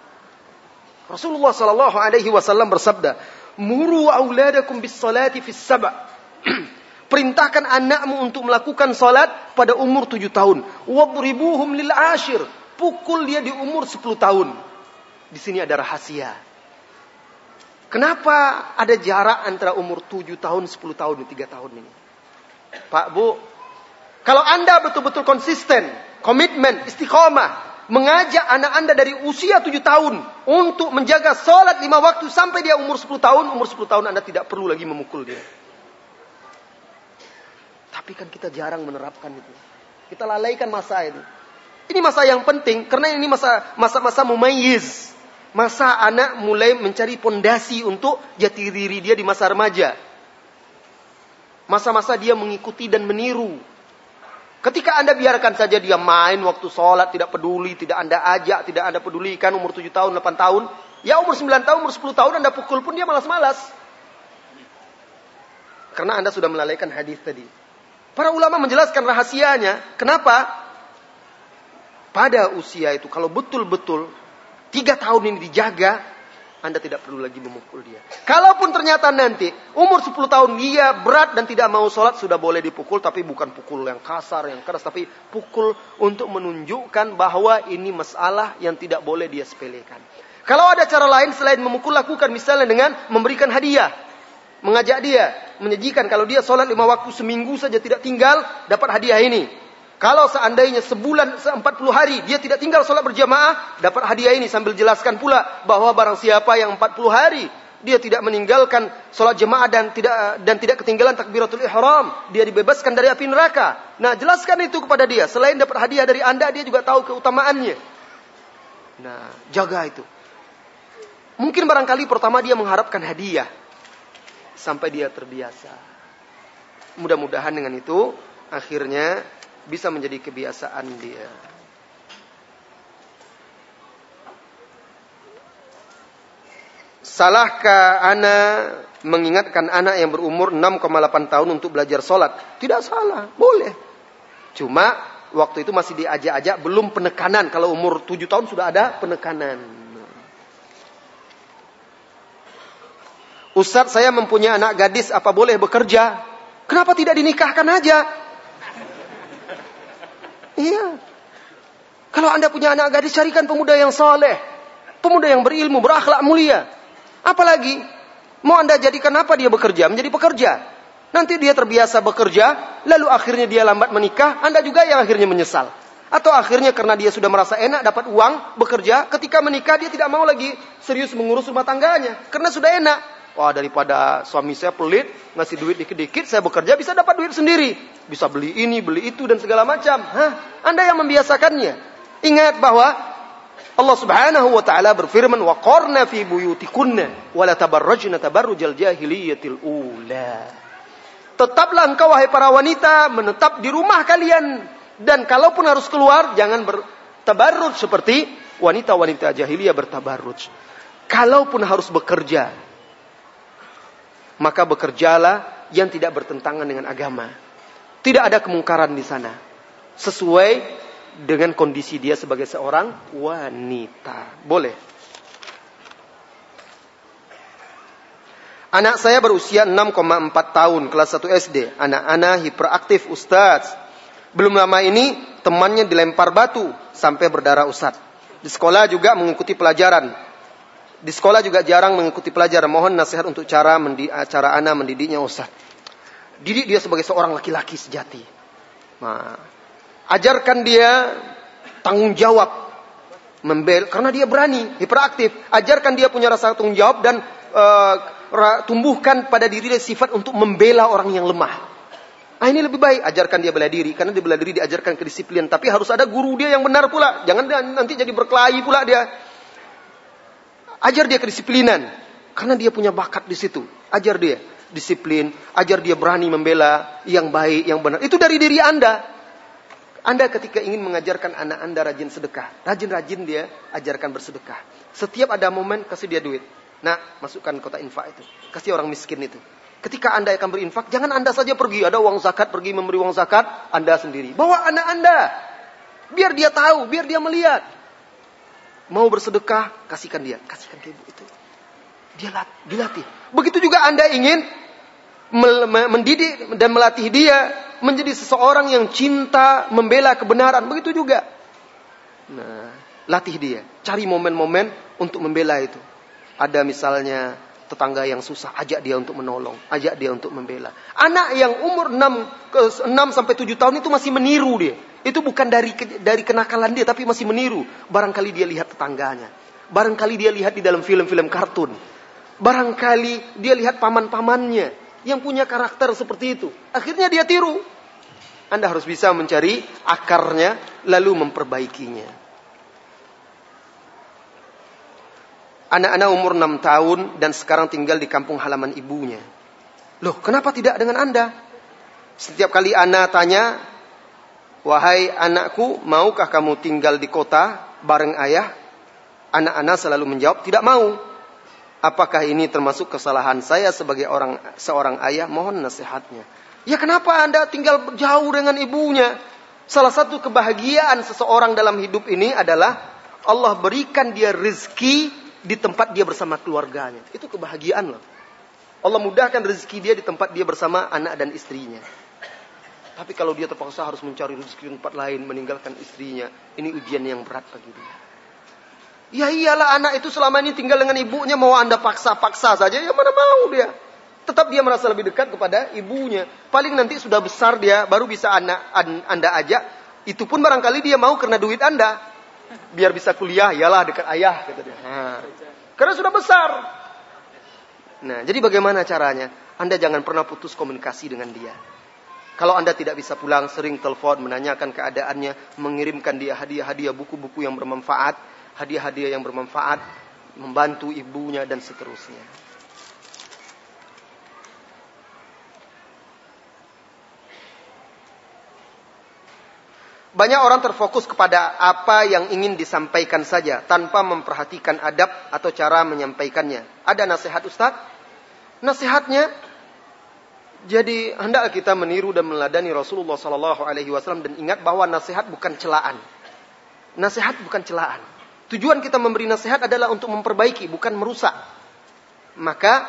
Rasulullah sallallahu alaihi wasallam bersabda, "Muru auladakum bis salati fis sab'." Perintahkan anakmu untuk melakukan salat pada umur tujuh tahun. Wadribuhum lil ashir. pukul dia di umur 10 tahun. Di sini ada rahasia. Kenapa ada jarak antara umur 7 tahun, 10 tahun, 3 tahun ini? Pak Bu, kalau Anda betul-betul konsisten, komitmen, istiqomah, mengajak anak Anda dari usia 7 tahun untuk menjaga sholat lima waktu sampai dia umur 10 tahun, umur 10 tahun Anda tidak perlu lagi memukul dia. Tapi kan kita jarang menerapkan itu. Kita lalaikan masa ini. Ini masa yang penting karena ini masa masa-masa mumayyiz. Masa anak mulai mencari pondasi untuk jati diri dia di masa remaja. Masa-masa dia mengikuti dan meniru. Ketika Anda biarkan saja dia main waktu sholat, tidak peduli, tidak Anda ajak, tidak Anda pedulikan, umur 7 tahun, 8 tahun, ya umur 9 tahun, umur 10 tahun Anda pukul pun dia malas-malas. Karena Anda sudah melalaikan hadis tadi. Para ulama menjelaskan rahasianya. Kenapa? pada usia itu kalau betul-betul tiga tahun ini dijaga, Anda tidak perlu lagi memukul dia. Kalaupun ternyata nanti umur 10 tahun dia berat dan tidak mau sholat sudah boleh dipukul tapi bukan pukul yang kasar, yang keras tapi pukul untuk menunjukkan bahwa ini masalah yang tidak boleh dia sepelekan. Kalau ada cara lain selain memukul lakukan misalnya dengan memberikan hadiah. Mengajak dia, menyajikan kalau dia sholat lima waktu seminggu saja tidak tinggal dapat hadiah ini. Kalau seandainya sebulan, se-40 hari dia tidak tinggal sholat berjamaah, dapat hadiah ini sambil jelaskan pula bahwa barang siapa yang 40 hari dia tidak meninggalkan sholat jemaah dan tidak dan tidak ketinggalan takbiratul ihram, dia dibebaskan dari api neraka. Nah, jelaskan itu kepada dia. Selain dapat hadiah dari Anda, dia juga tahu keutamaannya. Nah, jaga itu. Mungkin barangkali pertama dia mengharapkan hadiah sampai dia terbiasa. Mudah-mudahan dengan itu akhirnya bisa menjadi kebiasaan dia. Salahkah anak mengingatkan anak yang berumur 6,8 tahun untuk belajar sholat? Tidak salah, boleh. Cuma waktu itu masih diajak-ajak, belum penekanan. Kalau umur 7 tahun sudah ada penekanan. Ustadz saya mempunyai anak gadis, apa boleh bekerja? Kenapa tidak dinikahkan aja? Iya. Kalau anda punya anak gadis, carikan pemuda yang saleh. Pemuda yang berilmu, berakhlak mulia. Apalagi, mau anda jadikan apa dia bekerja? Menjadi pekerja. Nanti dia terbiasa bekerja, lalu akhirnya dia lambat menikah, anda juga yang akhirnya menyesal. Atau akhirnya karena dia sudah merasa enak dapat uang, bekerja, ketika menikah dia tidak mau lagi serius mengurus rumah tangganya. Karena sudah enak. Wah daripada suami saya pelit, ngasih duit dikit-dikit, saya bekerja bisa dapat duit sendiri. Bisa beli ini, beli itu, dan segala macam. Hah? Anda yang membiasakannya. Ingat bahwa Allah subhanahu wa ta'ala berfirman, وَقَرْنَ فِي بُيُوتِكُنَّ وَلَا تَبَرَّجْنَ تَبَرُّجَ الْجَاهِلِيَّةِ الْأُولَى Tetaplah engkau wahai para wanita menetap di rumah kalian. Dan kalaupun harus keluar, jangan bertabarruj seperti wanita-wanita jahiliyah bertabarruj. Kalaupun harus bekerja, maka bekerjalah yang tidak bertentangan dengan agama. Tidak ada kemungkaran di sana. Sesuai dengan kondisi dia sebagai seorang wanita. Boleh. Anak saya berusia 6,4 tahun, kelas 1 SD. Anak-anak hiperaktif Ustaz. Belum lama ini temannya dilempar batu sampai berdarah Ustaz. Di sekolah juga mengikuti pelajaran. Di sekolah juga jarang mengikuti pelajaran. Mohon nasihat untuk cara mendi, cara anak mendidiknya Ustaz. Didik dia sebagai seorang laki-laki sejati. Nah, ajarkan dia tanggung jawab membel karena dia berani, hiperaktif. Ajarkan dia punya rasa tanggung jawab dan uh, tumbuhkan pada diri dia sifat untuk membela orang yang lemah. Ah ini lebih baik ajarkan dia bela diri karena dia bela diri diajarkan kedisiplinan tapi harus ada guru dia yang benar pula. Jangan nanti jadi berkelahi pula dia. Ajar dia kedisiplinan. Karena dia punya bakat di situ. Ajar dia disiplin. Ajar dia berani membela yang baik, yang benar. Itu dari diri Anda. Anda ketika ingin mengajarkan anak Anda rajin sedekah. Rajin-rajin dia ajarkan bersedekah. Setiap ada momen kasih dia duit. Nah, masukkan kota infak itu. Kasih orang miskin itu. Ketika Anda akan berinfak, jangan Anda saja pergi. Ada uang zakat, pergi memberi uang zakat. Anda sendiri. Bawa anak Anda. Biar dia tahu, biar dia melihat. Mau bersedekah, kasihkan dia. Kasihkan ke ibu itu. Dia lat, dilatih. Begitu juga Anda ingin mendidik dan melatih dia menjadi seseorang yang cinta membela kebenaran. Begitu juga. Nah, latih dia. Cari momen-momen untuk membela itu. Ada misalnya tetangga yang susah, ajak dia untuk menolong, ajak dia untuk membela. Anak yang umur 6 ke 6 sampai 7 tahun itu masih meniru dia. Itu bukan dari dari kenakalan dia tapi masih meniru. Barangkali dia lihat tetangganya. Barangkali dia lihat di dalam film-film kartun. Barangkali dia lihat paman-pamannya yang punya karakter seperti itu. Akhirnya dia tiru. Anda harus bisa mencari akarnya lalu memperbaikinya. Anak-anak umur 6 tahun dan sekarang tinggal di kampung halaman ibunya. Loh, kenapa tidak dengan Anda? Setiap kali anak tanya, Wahai anakku, maukah kamu tinggal di kota bareng ayah? Anak-anak selalu menjawab, tidak mau. Apakah ini termasuk kesalahan saya sebagai orang seorang ayah? Mohon nasihatnya. Ya kenapa Anda tinggal jauh dengan ibunya? Salah satu kebahagiaan seseorang dalam hidup ini adalah Allah berikan dia rezeki di tempat dia bersama keluarganya. Itu kebahagiaan loh. Allah mudahkan rezeki dia di tempat dia bersama anak dan istrinya. Tapi kalau dia terpaksa harus mencari rezeki tempat lain, meninggalkan istrinya, ini ujian yang berat bagi dia. Ya iyalah anak itu selama ini tinggal dengan ibunya, mau anda paksa-paksa saja, ya mana mau dia. Tetap dia merasa lebih dekat kepada ibunya. Paling nanti sudah besar dia, baru bisa anak anda ajak. Itu pun barangkali dia mau karena duit anda biar bisa kuliah ialah dekat ayah kata dia. Nah, karena sudah besar. Nah, jadi bagaimana caranya? Anda jangan pernah putus komunikasi dengan dia. Kalau Anda tidak bisa pulang, sering telepon, menanyakan keadaannya, mengirimkan dia hadiah-hadiah buku-buku yang bermanfaat, hadiah-hadiah yang bermanfaat, membantu ibunya dan seterusnya. Banyak orang terfokus kepada apa yang ingin disampaikan saja tanpa memperhatikan adab atau cara menyampaikannya. Ada nasihat Ustaz? Nasihatnya jadi hendaklah kita meniru dan meladani Rasulullah sallallahu alaihi wasallam dan ingat bahwa nasihat bukan celaan. Nasihat bukan celaan. Tujuan kita memberi nasihat adalah untuk memperbaiki, bukan merusak. Maka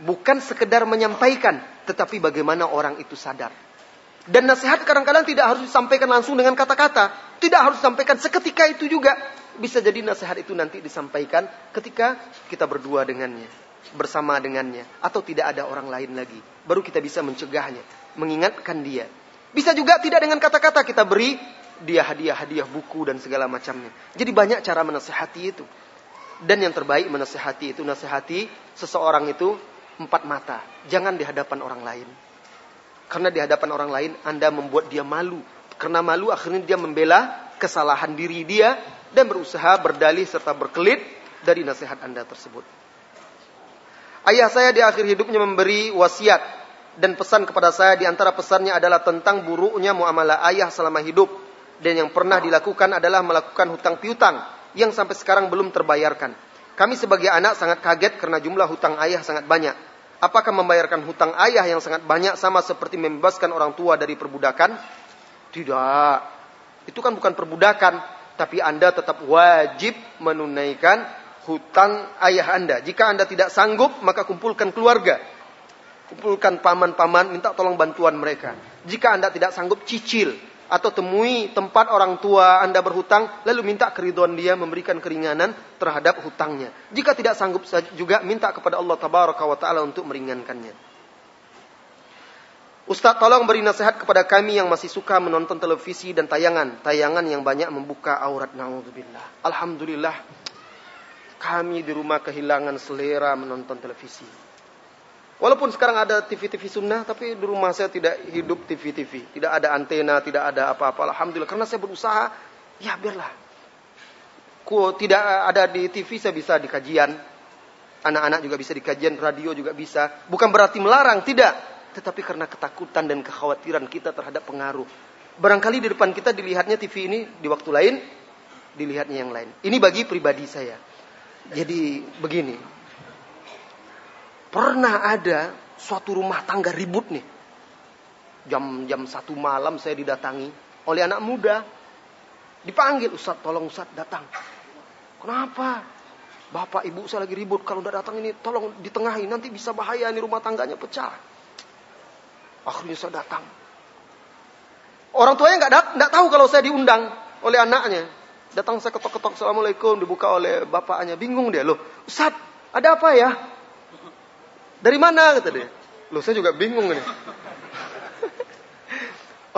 bukan sekedar menyampaikan, tetapi bagaimana orang itu sadar. Dan nasihat kadang-kadang tidak harus disampaikan langsung dengan kata-kata. Tidak harus disampaikan seketika itu juga. Bisa jadi nasihat itu nanti disampaikan ketika kita berdua dengannya. Bersama dengannya. Atau tidak ada orang lain lagi. Baru kita bisa mencegahnya. Mengingatkan dia. Bisa juga tidak dengan kata-kata kita beri dia hadiah-hadiah buku dan segala macamnya. Jadi banyak cara menasehati itu. Dan yang terbaik menasehati itu nasihati seseorang itu empat mata. Jangan di hadapan orang lain. Karena di hadapan orang lain Anda membuat dia malu. Karena malu akhirnya dia membela kesalahan diri dia dan berusaha berdalih serta berkelit dari nasihat Anda tersebut. Ayah saya di akhir hidupnya memberi wasiat dan pesan kepada saya di antara pesannya adalah tentang buruknya muamalah ayah selama hidup dan yang pernah dilakukan adalah melakukan hutang piutang yang sampai sekarang belum terbayarkan. Kami sebagai anak sangat kaget karena jumlah hutang ayah sangat banyak. Apakah membayarkan hutang ayah yang sangat banyak sama seperti membebaskan orang tua dari perbudakan? Tidak. Itu kan bukan perbudakan, tapi Anda tetap wajib menunaikan hutang ayah Anda. Jika Anda tidak sanggup, maka kumpulkan keluarga. Kumpulkan paman-paman, minta tolong bantuan mereka. Jika Anda tidak sanggup, cicil atau temui tempat orang tua Anda berhutang, lalu minta keriduan dia memberikan keringanan terhadap hutangnya. Jika tidak sanggup juga minta kepada Allah Tabaraka wa taala untuk meringankannya. Ustaz tolong beri nasihat kepada kami yang masih suka menonton televisi dan tayangan, tayangan yang banyak membuka aurat naudzubillah. Alhamdulillah kami di rumah kehilangan selera menonton televisi. Walaupun sekarang ada TV-TV sunnah, tapi di rumah saya tidak hidup TV-TV. Tidak ada antena, tidak ada apa-apa. Alhamdulillah. Karena saya berusaha, ya biarlah. Ku tidak ada di TV, saya bisa di kajian. Anak-anak juga bisa di kajian, radio juga bisa. Bukan berarti melarang, tidak. Tetapi karena ketakutan dan kekhawatiran kita terhadap pengaruh. Barangkali di depan kita dilihatnya TV ini, di waktu lain dilihatnya yang lain. Ini bagi pribadi saya. Jadi begini, Pernah ada suatu rumah tangga ribut nih. Jam jam satu malam saya didatangi oleh anak muda. Dipanggil Ustaz, tolong Ustaz datang. Kenapa? Bapak ibu saya lagi ribut. Kalau udah datang ini tolong ditengahi. Nanti bisa bahaya nih rumah tangganya pecah. Akhirnya saya datang. Orang tuanya nggak tahu kalau saya diundang oleh anaknya. Datang saya ketok-ketok Assalamualaikum dibuka oleh bapaknya. Bingung dia loh. Ustaz ada apa ya? Dari mana kata dia. Loh saya juga bingung ini.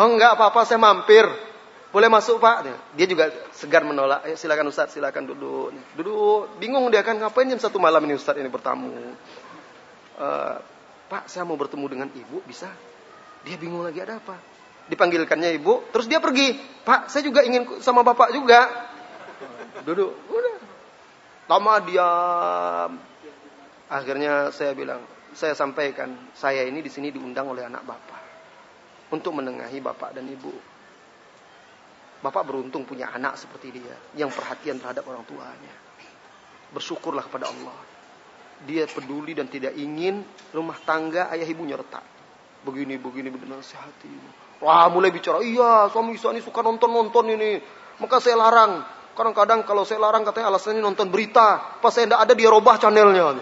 oh enggak apa-apa saya mampir. Boleh masuk pak? Dia juga segar menolak. Eh, silakan Ustaz, silakan duduk. Duduk. Bingung dia kan ngapain jam satu malam ini Ustaz ini bertamu. Uh, pak saya mau bertemu dengan ibu bisa? Dia bingung lagi ada apa? Dipanggilkannya ibu, terus dia pergi. Pak saya juga ingin sama bapak juga. Duduk. Udah. Lama diam. Akhirnya saya bilang, saya sampaikan, saya ini di sini diundang oleh anak bapak untuk menengahi bapak dan ibu. Bapak beruntung punya anak seperti dia yang perhatian terhadap orang tuanya. Bersyukurlah kepada Allah. Dia peduli dan tidak ingin rumah tangga ayah ibunya retak. Begini, begini, begini, nasihati. Wah, mulai bicara, iya suami saya ini suka nonton-nonton ini. Maka saya larang. Kadang-kadang kalau saya larang katanya alasannya nonton berita. Pas saya tidak ada dia robah channelnya.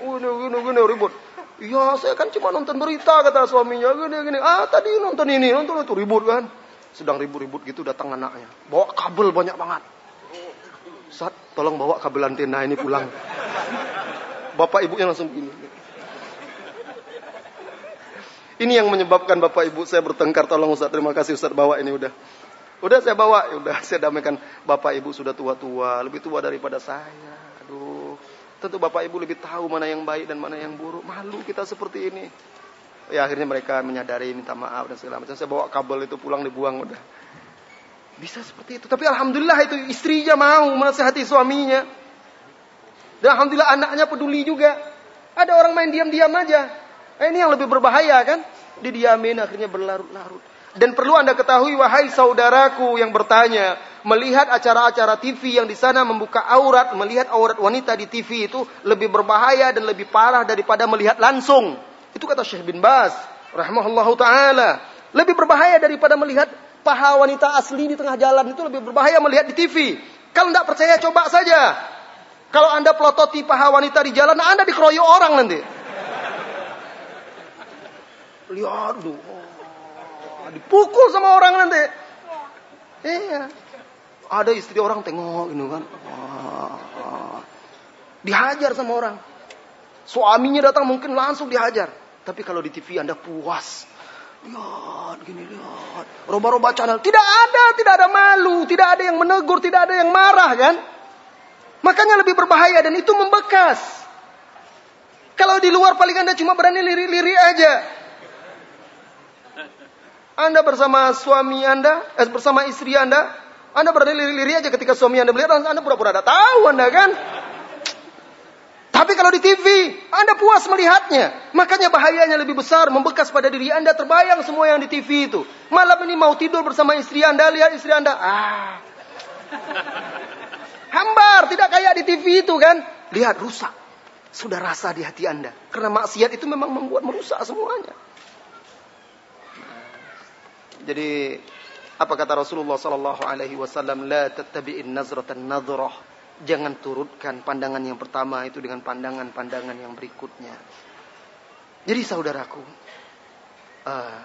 Gini, gini, gini, ribut. Iya, saya kan cuma nonton berita kata suaminya. Gini, gini. Ah, tadi nonton ini, nonton itu ribut kan. Sedang ribut-ribut gitu datang anaknya. Bawa kabel banyak banget. Saat tolong bawa kabel antena ini pulang. Bapak ibunya langsung begini. Ini yang menyebabkan bapak ibu saya bertengkar. Tolong Ustaz, terima kasih Ustaz bawa ini udah. Udah saya bawa, udah saya damaikan. Bapak ibu sudah tua-tua, lebih tua daripada saya. Tentu bapak ibu lebih tahu mana yang baik dan mana yang buruk. Malu kita seperti ini. Ya akhirnya mereka menyadari minta maaf dan segala macam. Saya bawa kabel itu pulang dibuang udah. Bisa seperti itu. Tapi alhamdulillah itu istrinya mau menasihati suaminya. Dan alhamdulillah anaknya peduli juga. Ada orang main diam-diam aja. Nah, ini yang lebih berbahaya kan? Didiamin akhirnya berlarut-larut. Dan perlu Anda ketahui wahai saudaraku yang bertanya, melihat acara-acara TV yang di sana membuka aurat, melihat aurat wanita di TV itu lebih berbahaya dan lebih parah daripada melihat langsung. Itu kata Syekh bin Baz rahimahullahu taala. Lebih berbahaya daripada melihat paha wanita asli di tengah jalan itu lebih berbahaya melihat di TV. Kalau tidak percaya coba saja. Kalau Anda pelototi paha wanita di jalan, Anda dikeroyok orang nanti. Lihat dulu. Dipukul sama orang nanti. Iya. Ada istri orang tengok ini kan. Dihajar sama orang. Suaminya datang mungkin langsung dihajar. Tapi kalau di TV Anda puas. Lihat, gini lihat. Roba-roba channel. Tidak ada, tidak ada malu. Tidak ada yang menegur, tidak ada yang marah kan. Makanya lebih berbahaya dan itu membekas. Kalau di luar paling Anda cuma berani lirik-lirik aja. Anda bersama suami Anda, eh, bersama istri Anda, Anda berani lirik-lirik aja ketika suami Anda melihat, Anda pura-pura ada tahu Anda kan. Tapi kalau di TV, Anda puas melihatnya. Makanya bahayanya lebih besar, membekas pada diri Anda, terbayang semua yang di TV itu. Malam ini mau tidur bersama istri Anda, lihat istri Anda. Ah. Hambar, tidak kayak di TV itu kan. Lihat, rusak. Sudah rasa di hati Anda. Karena maksiat itu memang membuat merusak semuanya. Jadi, apa kata Rasulullah sallallahu alaihi wasallam, la tattabi'in nazratan nadhrah jangan turutkan pandangan yang pertama itu dengan pandangan-pandangan yang berikutnya. Jadi saudaraku, uh,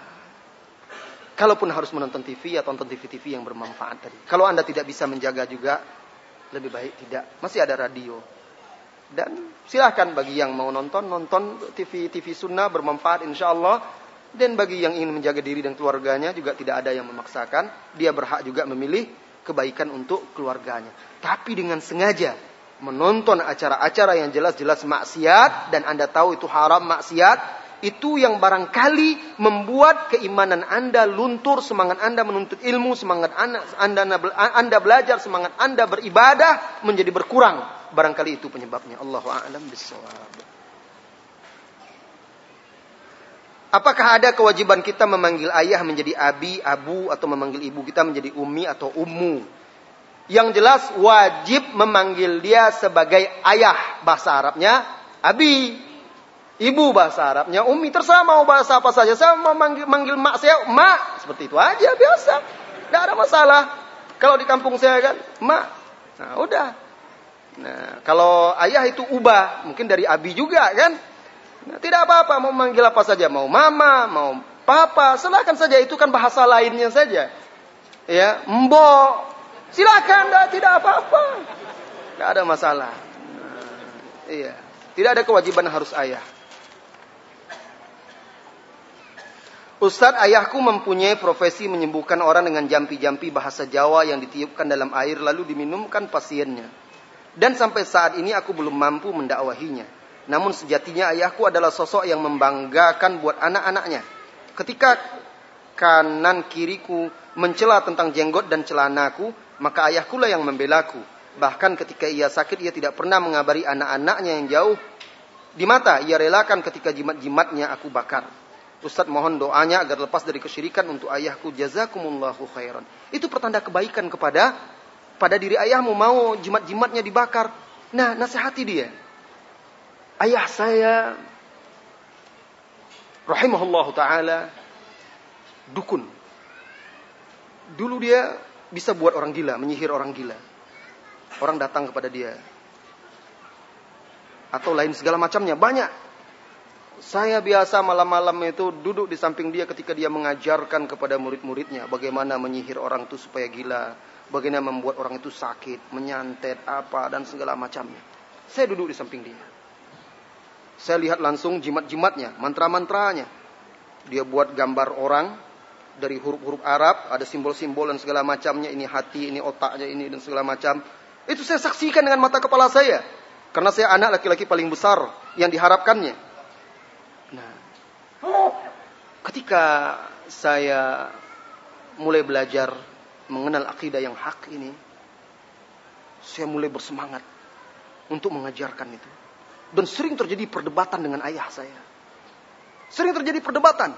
kalaupun harus menonton TV ya tonton TV-TV yang bermanfaat tadi. Kalau anda tidak bisa menjaga juga, lebih baik tidak. Masih ada radio. Dan silahkan bagi yang mau nonton, nonton TV-TV sunnah bermanfaat insya Allah. Dan bagi yang ingin menjaga diri dan keluarganya juga tidak ada yang memaksakan. Dia berhak juga memilih kebaikan untuk keluarganya. Tapi dengan sengaja menonton acara-acara yang jelas-jelas maksiat dan Anda tahu itu haram maksiat, itu yang barangkali membuat keimanan Anda luntur, semangat Anda menuntut ilmu, semangat Anda, Anda, belajar, semangat Anda beribadah menjadi berkurang. Barangkali itu penyebabnya. Allahu a'lam. Apakah ada kewajiban kita memanggil ayah menjadi abi, abu, atau memanggil ibu kita menjadi umi atau ummu? Yang jelas wajib memanggil dia sebagai ayah. Bahasa Arabnya abi. Ibu bahasa Arabnya umi. Terserah mau bahasa apa saja. Saya mau manggil, manggil mak saya mak. Seperti itu aja biasa. Tidak ada masalah. Kalau di kampung saya kan mak. Nah udah. Nah kalau ayah itu ubah. Mungkin dari abi juga kan. Nah, tidak apa-apa, mau manggil apa saja, mau mama, mau papa, silahkan saja itu kan bahasa lainnya saja. Ya, mbok, Silakan, tidak, tidak apa-apa. Tidak ada masalah. Nah, iya. Tidak ada kewajiban harus ayah. Ustadz, ayahku mempunyai profesi menyembuhkan orang dengan jampi-jampi bahasa Jawa yang ditiupkan dalam air lalu diminumkan pasiennya. Dan sampai saat ini aku belum mampu mendakwahinya. Namun sejatinya ayahku adalah sosok yang membanggakan buat anak-anaknya. Ketika kanan kiriku mencela tentang jenggot dan celanaku, maka ayahku lah yang membelaku. Bahkan ketika ia sakit, ia tidak pernah mengabari anak-anaknya yang jauh. Di mata, ia relakan ketika jimat-jimatnya aku bakar. Ustadz mohon doanya agar lepas dari kesyirikan untuk ayahku jazakumullahu khairan. Itu pertanda kebaikan kepada pada diri ayahmu mau jimat-jimatnya dibakar. Nah, nasihati dia. Ayah saya rahimahullahu taala dukun. Dulu dia bisa buat orang gila, menyihir orang gila. Orang datang kepada dia. Atau lain segala macamnya, banyak saya biasa malam-malam itu duduk di samping dia ketika dia mengajarkan kepada murid-muridnya bagaimana menyihir orang itu supaya gila, bagaimana membuat orang itu sakit, menyantet apa dan segala macamnya. Saya duduk di samping dia. Saya lihat langsung jimat-jimatnya, mantra-mantranya. Dia buat gambar orang dari huruf-huruf Arab, ada simbol-simbol dan segala macamnya, ini hati, ini otaknya, ini dan segala macam. Itu saya saksikan dengan mata kepala saya. Karena saya anak laki-laki paling besar yang diharapkannya. Nah, ketika saya mulai belajar mengenal akidah yang hak ini, saya mulai bersemangat untuk mengajarkan itu. Dan sering terjadi perdebatan dengan ayah saya. Sering terjadi perdebatan.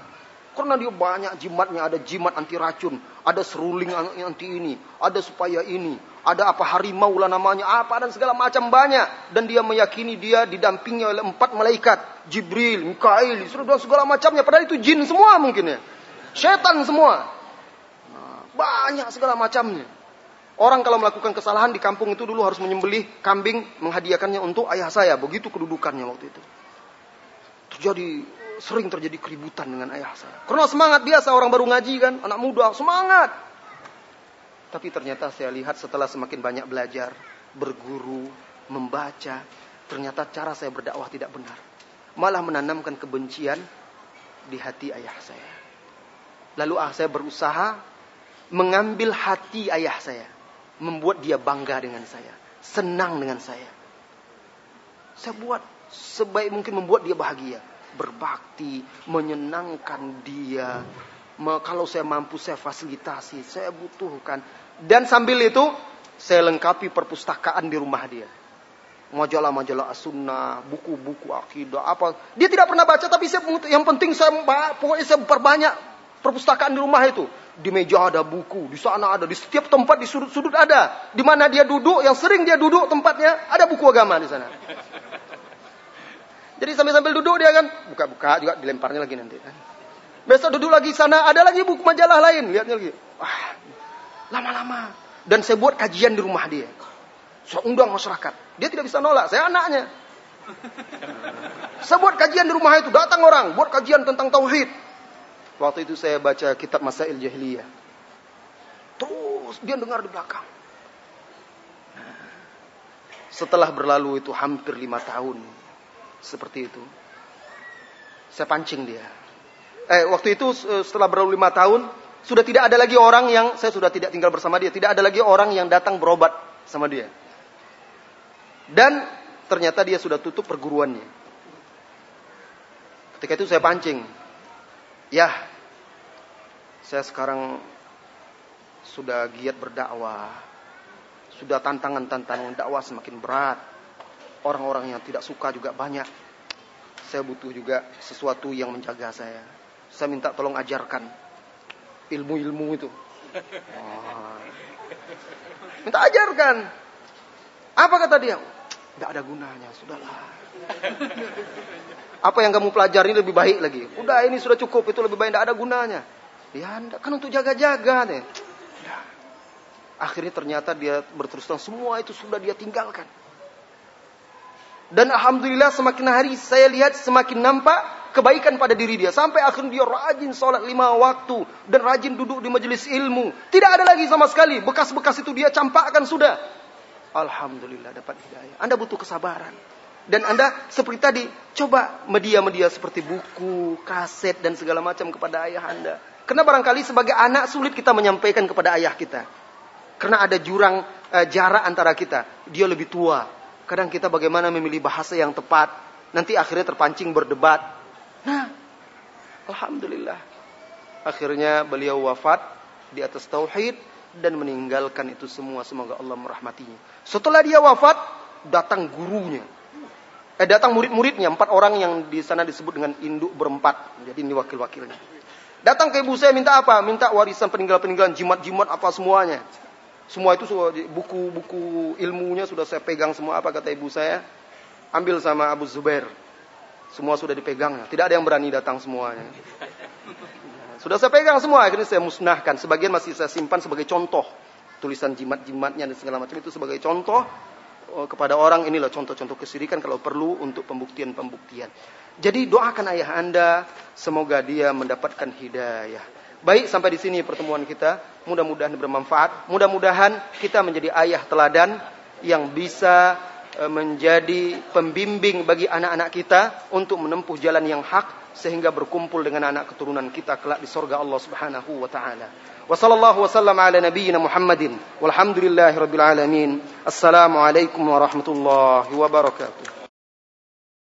Karena dia banyak jimatnya, ada jimat anti racun, ada seruling anti ini, ada supaya ini, ada apa harimau lah namanya, apa dan segala macam banyak. Dan dia meyakini dia didampingi oleh empat malaikat. Jibril, Mikail, segala macamnya. Padahal itu jin semua mungkin ya. Setan semua. Nah, banyak segala macamnya. Orang kalau melakukan kesalahan di kampung itu dulu harus menyembelih kambing, menghadiahkannya untuk ayah saya. Begitu kedudukannya waktu itu. Terjadi sering terjadi keributan dengan ayah saya. Karena semangat biasa orang baru ngaji kan, anak muda semangat. Tapi ternyata saya lihat setelah semakin banyak belajar, berguru, membaca, ternyata cara saya berdakwah tidak benar. Malah menanamkan kebencian di hati ayah saya. Lalu ah, saya berusaha mengambil hati ayah saya, membuat dia bangga dengan saya, senang dengan saya. Saya buat sebaik mungkin membuat dia bahagia, berbakti, menyenangkan dia, kalau saya mampu saya fasilitasi, saya butuhkan. Dan sambil itu saya lengkapi perpustakaan di rumah dia. Majalah-majalah as-sunnah, buku-buku akidah, apa. Dia tidak pernah baca tapi saya, yang penting saya pokoknya saya perbanyak perpustakaan di rumah itu. Di meja ada buku, di sana ada, di setiap tempat di sudut-sudut ada. Di mana dia duduk, yang sering dia duduk tempatnya ada buku agama di sana. Jadi sambil-sambil duduk dia kan buka-buka juga dilemparnya lagi nanti. Besok duduk lagi sana, ada lagi buku majalah lain. Lihatnya lagi. Wah, lama-lama. Dan saya buat kajian di rumah dia. Saya undang masyarakat. Dia tidak bisa nolak, saya anaknya. Saya buat kajian di rumah itu, datang orang, buat kajian tentang tauhid. Waktu itu saya baca kitab Masail Jahiliyah. Terus dia dengar di belakang. Setelah berlalu itu hampir lima tahun. Seperti itu. Saya pancing dia eh, waktu itu setelah berlalu lima tahun sudah tidak ada lagi orang yang saya sudah tidak tinggal bersama dia, tidak ada lagi orang yang datang berobat sama dia. Dan ternyata dia sudah tutup perguruannya. Ketika itu saya pancing. Ya, saya sekarang sudah giat berdakwah. Sudah tantangan-tantangan dakwah semakin berat. Orang-orang yang tidak suka juga banyak. Saya butuh juga sesuatu yang menjaga saya. Saya minta tolong ajarkan ilmu-ilmu itu. Oh. Minta ajarkan. Apa kata dia? Tidak ada gunanya, sudahlah. Apa yang kamu pelajari lebih baik lagi. Udah ini sudah cukup, itu lebih baik, tidak ada gunanya. Ya, kan untuk jaga-jaga nih. Ya. Akhirnya ternyata dia berterus terang semua itu sudah dia tinggalkan. Dan alhamdulillah semakin hari saya lihat semakin nampak kebaikan pada diri dia. Sampai akhirnya dia rajin sholat lima waktu. Dan rajin duduk di majelis ilmu. Tidak ada lagi sama sekali. Bekas-bekas itu dia campakkan sudah. Alhamdulillah dapat hidayah. Anda butuh kesabaran. Dan Anda seperti tadi, coba media-media seperti buku, kaset, dan segala macam kepada ayah Anda. Karena barangkali sebagai anak sulit kita menyampaikan kepada ayah kita. Karena ada jurang uh, jarak antara kita. Dia lebih tua. Kadang kita bagaimana memilih bahasa yang tepat. Nanti akhirnya terpancing berdebat. Nah, Alhamdulillah. Akhirnya beliau wafat di atas tauhid dan meninggalkan itu semua. Semoga Allah merahmatinya. Setelah dia wafat, datang gurunya eh, datang murid-muridnya empat orang yang di sana disebut dengan induk berempat jadi ini wakil-wakilnya datang ke ibu saya minta apa? Minta warisan peninggalan-peninggalan jimat-jimat apa semuanya. Semua itu buku-buku ilmunya sudah saya pegang semua apa kata ibu saya? Ambil sama Abu Zubair. Semua sudah dipegangnya tidak ada yang berani datang semuanya. Sudah saya pegang semua. Akhirnya saya musnahkan. Sebagian masih saya simpan sebagai contoh. Tulisan jimat-jimatnya dan segala macam itu sebagai contoh. Oh, kepada orang inilah contoh-contoh kesirikan kalau perlu untuk pembuktian-pembuktian. Jadi doakan ayah Anda semoga dia mendapatkan hidayah. Baik sampai di sini pertemuan kita. Mudah-mudahan bermanfaat. Mudah-mudahan kita menjadi ayah teladan yang bisa e, menjadi pembimbing bagi anak-anak kita untuk menempuh jalan yang hak sehingga berkumpul dengan anak keturunan kita kelak di sorga Allah Subhanahu wa taala. وصلى الله وسلم على نبينا محمد والحمد لله رب العالمين. السلام عليكم ورحمة الله وبركاته.